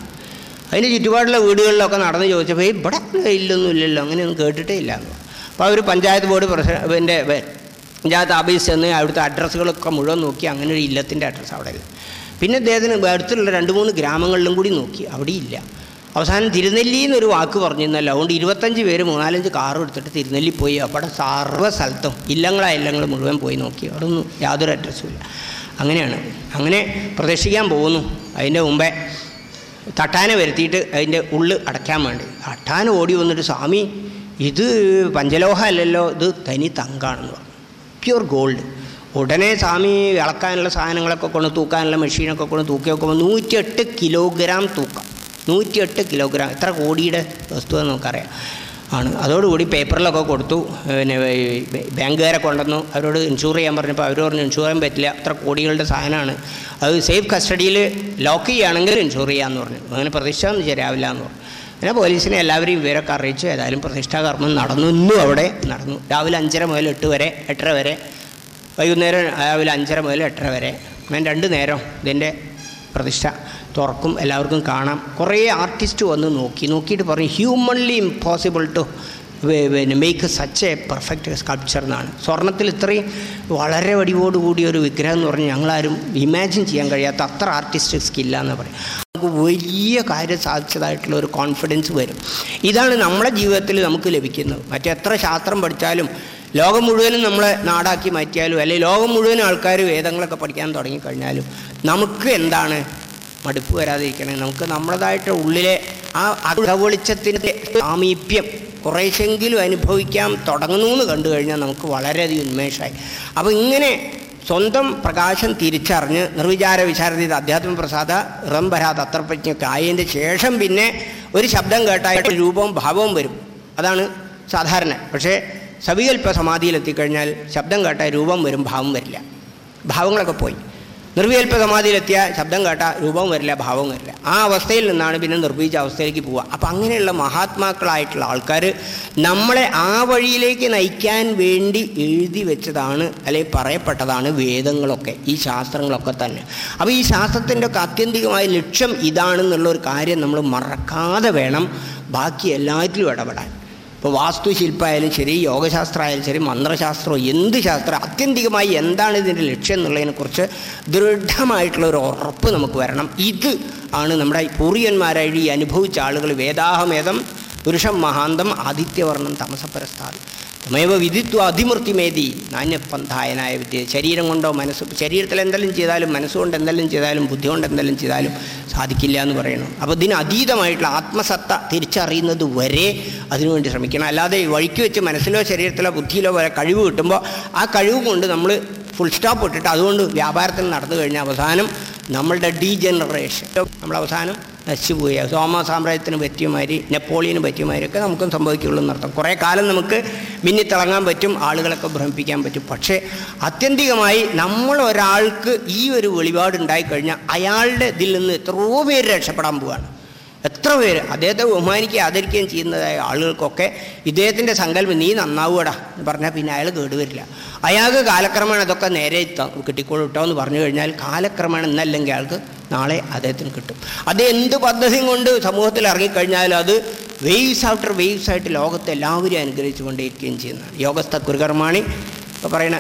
അതിന് ചുറ്റുപാടുള്ള വീടുകളിലൊക്കെ നടന്ന് ചോദിച്ചപ്പോൾ ഇവിടെ ഇല്ലൊന്നും ഇല്ലല്ലോ അങ്ങനെയൊന്നും കേട്ടിട്ടേ ഇല്ല. അപ്പോൾ അവർ പഞ്ചായത്ത് ബോർഡ് പ്രസിഡന്റെ പഞ്ചായത്ത് ഓഫീസിൽ ചെന്ന് അവിടുത്തെ അഡ്രസ്സുകളൊക്കെ മുഴുവൻ നോക്കി. അങ്ങനെ ഒരു ഇല്ലത്തിന്റെ അഡ്രസ്സ് അവിടെ ഇല്ല. പിന്നെ അദ്ദേഹത്തിന് അടുത്തുള്ള രണ്ട് മൂന്ന് ഗ്രാമങ്ങളിലും കൂടി നോക്കി. അവിടെ ഇല്ല അവസാനം തിരുനെല്ലി എന്നൊരു വാക്ക് പറഞ്ഞിരുന്നല്ലോ. അതുകൊണ്ട് ഇരുപത്തഞ്ച് പേര് മൂന്നാലഞ്ച് കാറും എടുത്തിട്ട് തിരുനെല്ലി പോയി. അവിടെ സർവ സ്ഥലത്തും ഇല്ലങ്ങളാ ഇല്ലങ്ങൾ മുഴുവൻ പോയി നോക്കി. അവിടെ ഒന്നും യാതൊരു അഡ്രസ്സും ഇല്ല. അങ്ങനെയാണ്. അങ്ങനെ പ്രദർശിക്കാൻ പോകുന്നു. അതിന്റെ മുമ്പേ തട്ടാന വരുത്തിയിട്ട് അതിന്റെ ഉള്ള് അടയ്ക്കാൻ വേണ്ടി. തട്ടാന ഓടി വന്നിട്ട് സ്വാമി ഇത് പഞ്ചലോഹ അല്ലല്ലോ ഇത് തനി തങ്കാണെന്ന് പറഞ്ഞു. Pure gold. ഉടനെ സ്വാമി ഇളക്കാനുള്ള സാധനങ്ങളൊക്കെ കൊണ്ട് തൂക്കാനുള്ള മെഷീനൊക്കെ കൊണ്ട് തൂക്കി നോക്കുമ്പോൾ നൂറ്റിയെട്ട് കിലോഗ്രാം തൂക്കം. നൂറ്റിയെട്ട് കിലോഗ്രാം. എത്ര കോടിയുടെ വസ്തു എന്ന് നമുക്കറിയാം. ആണ്. അതോടുകൂടി പേപ്പറിലൊക്കെ കൊടുത്തു. പിന്നെ ബാങ്കുകാരെ കൊണ്ടുവന്നു. അവരോട് ഇൻഷൂർ ചെയ്യാൻ പറഞ്ഞപ്പോൾ അവർ പറഞ്ഞു ഇൻഷൂർ ചെയ്യാൻ പറ്റില്ല. അത്ര കോടികളുടെ സാധനമാണ്. അത് സേഫ് കസ്റ്റഡിയിൽ ലോക്ക് ചെയ്യുകയാണെങ്കിൽ ഇൻഷൂർ ചെയ്യാമെന്ന് പറഞ്ഞു. അങ്ങനെ പ്രതിഷ്ഠ ഒന്നും ശരിയാവില്ല എന്ന് പറഞ്ഞു. പിന്നെ പോലീസിനെ എല്ലാവരെയും വിവരമൊക്കെ അറിയിച്ചു. ഏതായാലും പ്രതിഷ്ഠാകർമ്മം നടന്നു. ഇന്നും അവിടെ നടന്നു. രാവിലെ അഞ്ചര മുതൽ എട്ട് വരെ എട്ടര വരെ. വൈകുന്നേരം രാവിലെ അഞ്ചര മുതൽ എട്ടര വരെ. ഞാൻ രണ്ട് നേരം ഇതിന്റെ പ്രതിഷ്ഠ. തുറക്കും. എല്ലാവർക്കും കാണാം. കുറേ ആർട്ടിസ്റ്റ് വന്ന് നോക്കി. നോക്കിയിട്ട് പറഞ്ഞു ഹ്യൂമൺലി ഇമ്പോസിബിൾ ടു പിന്നെ make such a perfect sculpture എന്നാണ്. സ്വർണത്തിൽ ഇത്രയും വളരെ വടിവോടുകൂടിയ ഒരു വിഗ്രഹം എന്ന് പറഞ്ഞാൽ ഞങ്ങളാരും ഇമാജിൻ ചെയ്യാൻ കഴിയാത്ത അത്ര ആർട്ടിസ്റ്റ് സ്കില്ലാന്ന് പറയും. നമുക്ക് വലിയ കാര്യം സാധിച്ചതായിട്ടുള്ള ഒരു കോൺഫിഡൻസ് വരും. ഇതാണ് നമ്മുടെ ജീവിതത്തിൽ നമുക്ക് ലഭിക്കുന്നത്. മറ്റെത്ര ശാസ്ത്രം പഠിച്ചാലും ലോകം മുഴുവനും നമ്മളെ നാടാക്കി മാറ്റിയാലും അല്ലെങ്കിൽ ലോകം മുഴുവൻ ആൾക്കാർ വേദങ്ങളൊക്കെ പഠിക്കാൻ തുടങ്ങിക്കഴിഞ്ഞാലും നമുക്ക് എന്താണ് മടുപ്പ് വരാതിരിക്കണേ. നമുക്ക് നമ്മുടേതായിട്ട് ഉള്ളിലെ ആ അകവെളിച്ചത്തിന്റെ സാമീപ്യം കുറേശ്ശെങ്കിലും അനുഭവിക്കാൻ തുടങ്ങുന്നു എന്ന് കണ്ടു കഴിഞ്ഞാൽ നമുക്ക് വളരെയധികം ഉന്മേഷമായി അപ്പോൾ ഇങ്ങനെ സ്വന്തം പ്രകാശം തിരിച്ചറിഞ്ഞ് നിർവിചാര വിചാരതീത അധ്യാത്മ പ്രസാദ റംഭരാത് അത്രപ്രജ്ഞൊക്കെ ആയതിന്റെ ശേഷം പിന്നെ ഒരു ശബ്ദം കേട്ടായിട്ട് രൂപവും ഭാവവും വരും. അതാണ് സാധാരണ. പക്ഷേ സവികൽപ്പ സമാധിയിലെത്തിക്കഴിഞ്ഞാൽ ശബ്ദം കേട്ടാൽ രൂപം വരും ഭാവം വരില്ല. ഭാവങ്ങളൊക്കെ പോയി. നിർവികൽപ്പ സമാധിയിലെത്തിയ ശബ്ദം കേട്ട രൂപവും വരില്ല ഭാവവും വരില്ല. ആ അവസ്ഥയിൽ നിന്നാണ് പിന്നെ നിർവീജ അവസ്ഥയിലേക്ക് പോവുക. അപ്പം അങ്ങനെയുള്ള മഹാത്മാക്കളായിട്ടുള്ള ആൾക്കാർ നമ്മളെ ആ വഴിയിലേക്ക് നയിക്കാൻ വേണ്ടി എഴുതി വെച്ചതാണ് അല്ലെങ്കിൽ പറയപ്പെട്ടതാണ് വേദങ്ങളൊക്കെ ഈ ശാസ്ത്രങ്ങളൊക്കെ തന്നെ. അപ്പോൾ ഈ ശാസ്ത്രത്തിന്റെ ഒക്കെ ആത്യന്തികമായ ലക്ഷ്യം ഇതാണെന്നുള്ള ഒരു കാര്യം നമ്മൾ മറക്കാതെ വേണം ബാക്കി എല്ലാത്തിലും ഇടപെടാൻ. ഇപ്പോൾ വാസ്തുശില്പമായാലും ശരി യോഗശാസ്ത്രമായാലും ശരി മന്ത്രശാസ്ത്രമോ എന്ത് ശാസ്ത്രം ആത്യന്തികമായി എന്താണ് ഇതിന്റെ ലക്ഷ്യം എന്നുള്ളതിനെക്കുറിച്ച് ദൃഢമായിട്ടുള്ള ഒരു ഉറപ്പ് നമുക്ക് വരണം. ഇത് ആണ് നമ്മുടെ ഈ അനുഭവിച്ച ആളുകൾ വേദാഹമേതം പുരുഷം മഹാന്തം ആദിത്യവർണം തമസപരസ്ഥാൻ തമേവ വിധിത്വ അതിമൃത്യുമേതി. നാണ്യപന്ഥായനായ വിദ്യ. ശരീരം കൊണ്ടോ മനസ്സ് ശരീരത്തിൽ എന്തെല്ലാം ചെയ്താലും മനസ്സുകൊണ്ട് എന്തെല്ലാം ചെയ്താലും ബുദ്ധി കൊണ്ട് എന്തെല്ലാം ചെയ്താലും സാധിക്കില്ല എന്ന് പറയണം. അപ്പോൾ ഇതിന് അതീതമായിട്ടുള്ള ആത്മസത്ത തിരിച്ചറിയുന്നത് വരെ അതിനുവേണ്ടി ശ്രമിക്കണം. അല്ലാതെ വഴിക്ക് വെച്ച് മനസ്സിലോ ശരീരത്തിലോ ബുദ്ധിയിലോ വരെ കഴിവ് കിട്ടുമ്പോൾ ആ കഴിവ് കൊണ്ട് നമ്മൾ ഫുൾ സ്റ്റോപ്പ് ഇട്ടിട്ട് അതുകൊണ്ട് വ്യാപാരത്തിൽ നടന്നു കഴിഞ്ഞ അവസാനം നമ്മളുടെ ഡീജനറേഷൻ നമ്മൾ അവസാനം നശിച്ചുപോയി. സോമ സാമ്രാജ്യത്തിന് പറ്റിയമാതിരി നെപ്പോളിയന് പറ്റിയമാതിരി ഒക്കെ നമുക്കും സംഭവിക്കുള്ളൂ എന്നർത്ഥം കുറേ കാലം നമുക്ക് മിന്നിത്തിളങ്ങാൻ പറ്റും ആളുകളൊക്കെ ഭ്രമിപ്പിക്കാൻ പറ്റും. പക്ഷേ ആത്യന്തികമായി നമ്മൾ ഒരാൾക്ക് ഈ ഒരു വെളിപാടുണ്ടായിക്കഴിഞ്ഞാൽ അയാളുടെ ഇതിൽ നിന്ന് എത്രയോ പേര് രക്ഷപ്പെടാൻ പോവുകയാണ് എത്ര പേര്? അദ്ദേഹത്തെ ബഹുമാനിക്കുകയും ആദരിക്കുകയും ചെയ്യുന്നതായ ആളുകൾക്കൊക്കെ ഇദ്ദേഹത്തിന്റെ സങ്കല്പം നീ നന്നാവുകടാ എന്ന് പറഞ്ഞാൽ പിന്നെ അയാൾ കേടുവരില്ല. അയാൾക്ക് കാലക്രമേണ അതൊക്കെ നേരെ കിട്ടിക്കോളും കേട്ടോ എന്ന് പറഞ്ഞു കഴിഞ്ഞാൽ കാലക്രമേണ എന്നല്ലെങ്കിൽ അയാൾക്ക് നാളെ അദ്ദേഹത്തിന് കിട്ടും. അത് എന്ത് പദ്ധതിയും കൊണ്ട് സമൂഹത്തിൽ ഇറങ്ങിക്കഴിഞ്ഞാലും അത് വേവ്സ് ആഫ്റ്റർ വേവ്സ് ആയിട്ട് ലോകത്തെ എല്ലാവരും അനുഗ്രഹിച്ചു കൊണ്ടേയിരിക്കുകയും ചെയ്യുന്നതാണ്. യോഗസ്ഥ കുരുകർമാണി ഇപ്പോൾ പറയുന്ന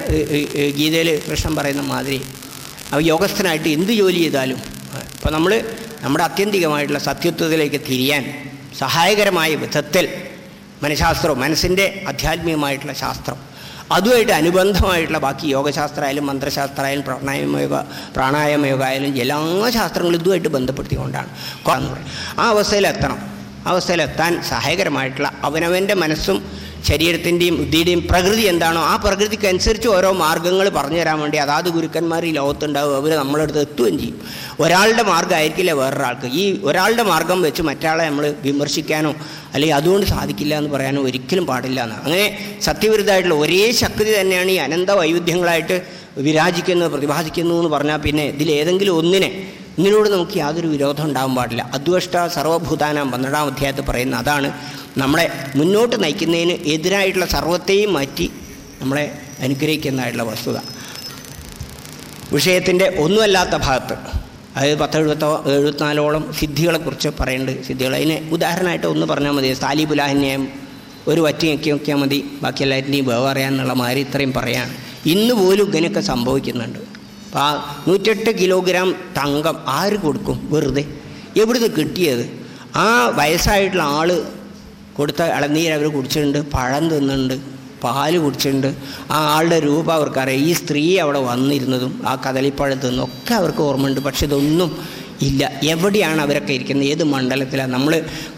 ഗീതയിൽ കൃഷ്ണൻ പറയുന്ന മാതിരി അവ യോഗസ്ഥനായിട്ട് എന്ത് ജോലി ചെയ്താലും ഇപ്പോൾ നമ്മൾ നമ്മുടെ അത്യന്തികമായിട്ടുള്ള സത്യത്വത്തിലേക്ക് തിരിയാൻ സഹായകരമായ വിധത്തിൽ മനഃശാസ്ത്രവും മനസ്സിന്റെ ആധ്യാത്മികമായിട്ടുള്ള ശാസ്ത്രം അതുമായിട്ട് അനുബന്ധമായിട്ടുള്ള ബാക്കി യോഗശാസ്ത്രമായാലും മന്ത്രശാസ്ത്രമായാലും പ്രാണായാമ യോഗ പ്രാണായാമ യോഗ ആയാലും എല്ലാ ശാസ്ത്രങ്ങളും ഇതുമായിട്ട് ബന്ധപ്പെടുത്തിക്കൊണ്ടാണ്. ആ അവസ്ഥയിലെത്തണം. അവസ്ഥയിലെത്താൻ സഹായകരമായിട്ടുള്ള അവനവന്റെ മനസ്സും ശരീരത്തിന്റെയും ബുദ്ധിയുടെയും പ്രകൃതി എന്താണോ ആ പ്രകൃതിക്ക് അനുസരിച്ച് ഓരോ മാർഗങ്ങൾ പറഞ്ഞു തരാൻ വേണ്ടി അതാത് ഗുരുക്കന്മാർ ഈ ലോകത്തുണ്ടാവും. അവർ നമ്മളടുത്ത് എത്തുകയും ചെയ്യും. ഒരാളുടെ മാർഗമായിരിക്കില്ല വേറൊരാൾക്ക്. ഈ ഒരാളുടെ മാർഗം വെച്ച് മറ്റാളെ നമ്മൾ വിമർശിക്കാനോ അല്ലെങ്കിൽ അതുകൊണ്ട് സാധിക്കില്ല എന്ന് പറയാൻ ഒരിക്കലും പാടില്ല എന്നാണ് അങ്ങനെ സത്യവിരുദ്ധമായിട്ടുള്ള ഒരേ ശക്തി തന്നെയാണ് ഈ അനന്ത വൈവിധ്യങ്ങളായിട്ട് വിരാജിക്കുന്നത് പ്രതിഭാസിക്കുന്നു എന്ന് പറഞ്ഞാൽ പിന്നെ ഇതിലേതെങ്കിലും ഒന്നിനെ ഇതിനോട് നമുക്ക് യാതൊരു വിരോധം ഉണ്ടാകാൻ പാടില്ല. അദ്വഷ്ട സർവഭൂതാനാം പന്ത്രണ്ടാം അധ്യായത്തിൽ പറയുന്ന അതാണ് നമ്മളെ മുന്നോട്ട് നയിക്കുന്നതിന് എതിരായിട്ടുള്ള സർവത്തെയും മാറ്റി നമ്മളെ അനുഗ്രഹിക്കുന്നതായിട്ടുള്ള വസ്തുത. വിഷയത്തിന്റെ ഒന്നുമല്ലാത്ത ഭാഗത്ത് അത് പത്ത് എഴുപത്തോ എഴുപത്തിനാലോളം സിദ്ധികളെക്കുറിച്ച് പറയുന്നുണ്ട് സിദ്ധികൾ അതിന് ഉദാഹരണമായിട്ട് ഒന്ന് പറഞ്ഞാൽ മതി. സാലിബുലാഹിന്യായം ഒരു വറ്റി ഞെക്കി നോക്കിയാൽ മതി. ബാക്കി എല്ലാറ്റിന്റെയും വേവ് അറിയാമെന്നുള്ള മാതിരി ഇത്രയും പറയാണ്. ഇന്ന് പോലും ഇങ്ങനെയൊക്കെ സംഭവിക്കുന്നുണ്ട്. അപ്പോൾ ആ നൂറ്റെട്ട് കിലോഗ്രാം തങ്കം ആര് കൊടുക്കും? വെറുതെ. എവിടുന്ന് കിട്ടിയത്? ആ വയസ്സായിട്ടുള്ള ആൾ കൊടുത്ത ഇളനീര് അവർ കുടിച്ചിട്ടുണ്ട് പഴം തിന്നുന്നുണ്ട്. പാൽ കുടിച്ചിട്ടുണ്ട്. ആ ആളുടെ രൂപം അവർക്കറിയാം. ഈ സ്ത്രീ അവിടെ വന്നിരുന്നതും ആ കദളിപ്പഴം നിന്നൊക്കെ അവർക്ക് ഓർമ്മയുണ്ട്. പക്ഷെ ഇതൊന്നും ഇല്ല. എവിടെയാണ് അവരൊക്കെ ഇരിക്കുന്നത്? ഏത് മണ്ഡലത്തിലാണ്? നമ്മൾ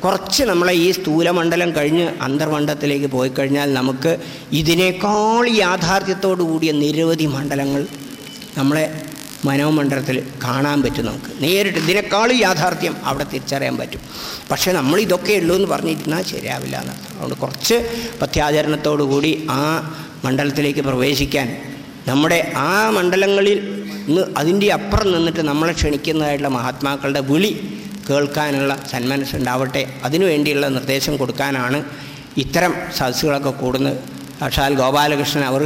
കുറച്ച് നമ്മളെ ഈ സ്ഥൂലമണ്ഡലം കഴിഞ്ഞ് അന്തർമണ്ഡലത്തിലേക്ക് പോയി കഴിഞ്ഞാൽ നമുക്ക് ഇതിനേക്കാൾ യാഥാർത്ഥ്യത്തോടു കൂടിയ നിരവധി മണ്ഡലങ്ങൾ നമ്മളെ മനോമണ്ഡലത്തിൽ കാണാൻ പറ്റും നമുക്ക്. നേരിട്ട് ഇതിനേക്കാളും യാഥാർത്ഥ്യം അവിടെ തിരിച്ചറിയാൻ പറ്റും. പക്ഷേ നമ്മൾ ഇതൊക്കെ ഉള്ളൂ എന്ന് പറഞ്ഞിരുന്നാൽ ശരിയാവില്ല എന്നർത്ഥം അതുകൊണ്ട് കുറച്ച് കൂടി ആ മണ്ഡലത്തിലേക്ക് പ്രവേശിക്കാൻ നമ്മുടെ ആ മണ്ഡലങ്ങളിൽ നിന്ന് അതിന്റെ അപ്പുറം നിന്നിട്ട് നമ്മളെ ക്ഷണിക്കുന്നതായിട്ടുള്ള മഹാത്മാക്കളുടെ വിളി കേൾക്കാനുള്ള സന്മനസ്സുണ്ടാവട്ടെ. അതിനുവേണ്ടിയുള്ള നിർദ്ദേശം കൊടുക്കാനാണ് ഇത്തരം സദസ്സുകളൊക്കെ കൂടുന്നത്. സാക്ഷാൽ ഗോപാലകൃഷ്ണൻ അവർ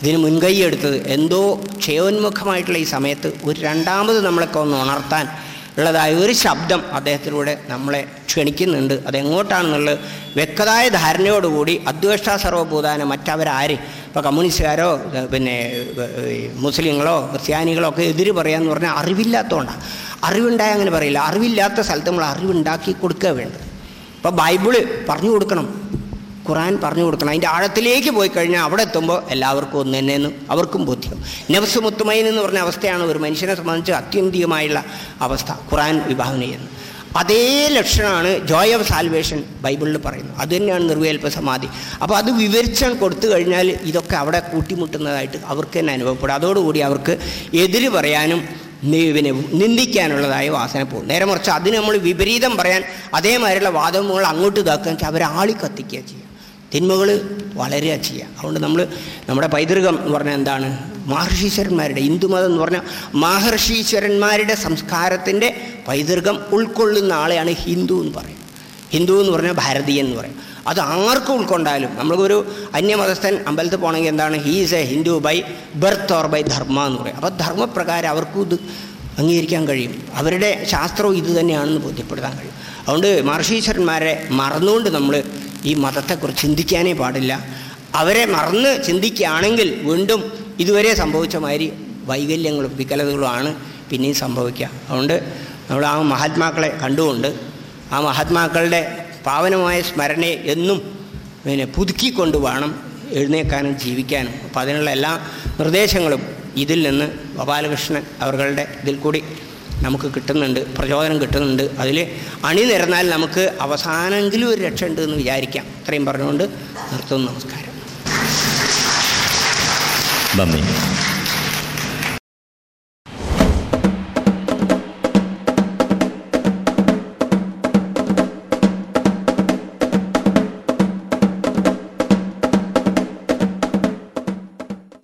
ഇതിന് മുൻകൈ എടുത്തത് എന്തോ ക്ഷയോന്മുഖമായിട്ടുള്ള ഈ സമയത്ത് ഒരു രണ്ടാമത് നമ്മളൊക്കെ ഒന്ന് ഉണർത്താൻ ഉള്ളതായ ഒരു ശബ്ദം അദ്ദേഹത്തിലൂടെ നമ്മളെ ക്ഷണിക്കുന്നുണ്ട്. അതെങ്ങോട്ടാണെന്നുള്ളത് വ്യക്തമായ ധാരണയോടുകൂടി അദ്വേഷ്ട സർവഭൂതാന മറ്റവരാര്? ഇപ്പോൾ കമ്മ്യൂണിസ്റ്റുകാരോ പിന്നെ മുസ്ലിങ്ങളോ ക്രിസ്ത്യാനികളോ ഒക്കെ എതിര് പറയാമെന്ന് പറഞ്ഞാൽ അറിവില്ലാത്തതുകൊണ്ടാണ് അറിവുണ്ടായ അങ്ങനെ പറയില്ല. അറിവില്ലാത്ത സ്ഥലത്ത് നമ്മൾ അറിവുണ്ടാക്കി കൊടുക്കുക വേണ്ടത്. ഇപ്പോൾ ബൈബിൾ പറഞ്ഞു കൊടുക്കണം. ഖുറാൻ പറഞ്ഞു കൊടുക്കണം. അതിന്റെ ആഴത്തിലേക്ക് പോയി കഴിഞ്ഞാൽ അവിടെ എത്തുമ്പോൾ എല്ലാവർക്കും ഒന്ന് തന്നെയെന്ന് അവർക്കും ബോധ്യം. നഫ്സ് മുത്തുമൈൻ എന്ന് പറഞ്ഞ അവസ്ഥയാണ് ഒരു മനുഷ്യനെ സംബന്ധിച്ച് അത്യന്തികമായുള്ള അവസ്ഥ ഖുറാൻ വിഭാവന ചെയ്യുന്നത്. അതേ ലക്ഷണമാണ് ജോയ് ഓഫ് സാൽവേഷൻ ബൈബിളിൽ പറയുന്നത്. അത് തന്നെയാണ് നിർവേൽപ്പ സമാധി. അപ്പോൾ അത് വിവരിച്ചാൽ കൊടുത്തു കഴിഞ്ഞാൽ ഇതൊക്കെ അവിടെ കൂട്ടിമുട്ടുന്നതായിട്ട് അവർക്ക് തന്നെ അനുഭവപ്പെടും. അതോടുകൂടി അവർക്ക് എതിര് പറയാനും പിന്നെ നിന്ദിക്കാനുള്ളതായ വാസന പോകും. നേരെ മറിച്ച് അതിന് നമ്മൾ വിപരീതം പറയാൻ അതേമാതിരിയുള്ള വാദമുകൾ അങ്ങോട്ട് ഇതാക്കുക അവരെ ആളി കത്തിക്കുക തിന്മകൾ വളരെ ചെയ്യുക അതുകൊണ്ട് നമ്മൾ നമ്മുടെ പൈതൃകം എന്ന് പറഞ്ഞാൽ എന്താണ്? മഹർഷീശ്വരന്മാരുടെ ഹിന്ദുമതം എന്ന് പറഞ്ഞാൽ മഹർഷീശ്വരന്മാരുടെ സംസ്കാരത്തിന്റെ പൈതൃകം ഉൾക്കൊള്ളുന്ന ആളെയാണ് ഹിന്ദു എന്ന് പറയും. ഹിന്ദു എന്ന് പറഞ്ഞാൽ ഭാരതീയൻ എന്ന് പറയും. അത് ആർക്കും ഉൾക്കൊണ്ടാലും നമ്മൾക്കൊരു അന്യമതസ്ഥൻ അമ്പലത്തിൽ പോകണമെങ്കിൽ എന്താണ്? He is a Hindu by birth or by dharma എന്ന് പറയും. അപ്പോൾ ധർമ്മപ്രകാരം അവർക്കും ഇത് അംഗീകരിക്കാൻ കഴിയും. അവരുടെ ശാസ്ത്രവും ഇത് തന്നെയാണെന്ന് ബോധ്യപ്പെടുത്താൻ കഴിയും. അതുകൊണ്ട് മഹർഷീശ്വരന്മാരെ മറന്നുകൊണ്ട് നമ്മൾ ഈ മതത്തെക്കുറിച്ച് ചിന്തിക്കാനേ പാടില്ല. അവരെ മറന്ന് ചിന്തിക്കുകയാണെങ്കിൽ വീണ്ടും ഇതുവരെ സംഭവിച്ച മാതിരി വൈകല്യങ്ങളും വികലതകളുമാണ് പിന്നെയും സംഭവിക്കുക. അതുകൊണ്ട് നമ്മൾ ആ മഹാത്മാക്കളെ കണ്ടുകൊണ്ട് ആ മഹാത്മാക്കളുടെ പാവനമായ സ്മരണയെ എന്നും പിന്നെ പുതുക്കിക്കൊണ്ട് വേണം എഴുന്നേക്കാനും ജീവിക്കാനും. അപ്പോൾ അതിനുള്ള എല്ലാ നിർദ്ദേശങ്ങളും ഇതിൽ നിന്ന് ഗോപാലകൃഷ്ണൻ അവരുടെ ഇതിൽ കൂടി നമുക്ക് കിട്ടുന്നുണ്ട് പ്രചോദനം കിട്ടുന്നുണ്ട്. അതിൽ അണിനിരന്നാൽ നമുക്ക് അവസാനമെങ്കിലും ഒരു രക്ഷ ഉണ്ട് എന്ന് വിചാരിക്കാം. ഇത്രയും പറഞ്ഞുകൊണ്ട് നിർത്തുന്നു. നമസ്കാരം. നന്ദി.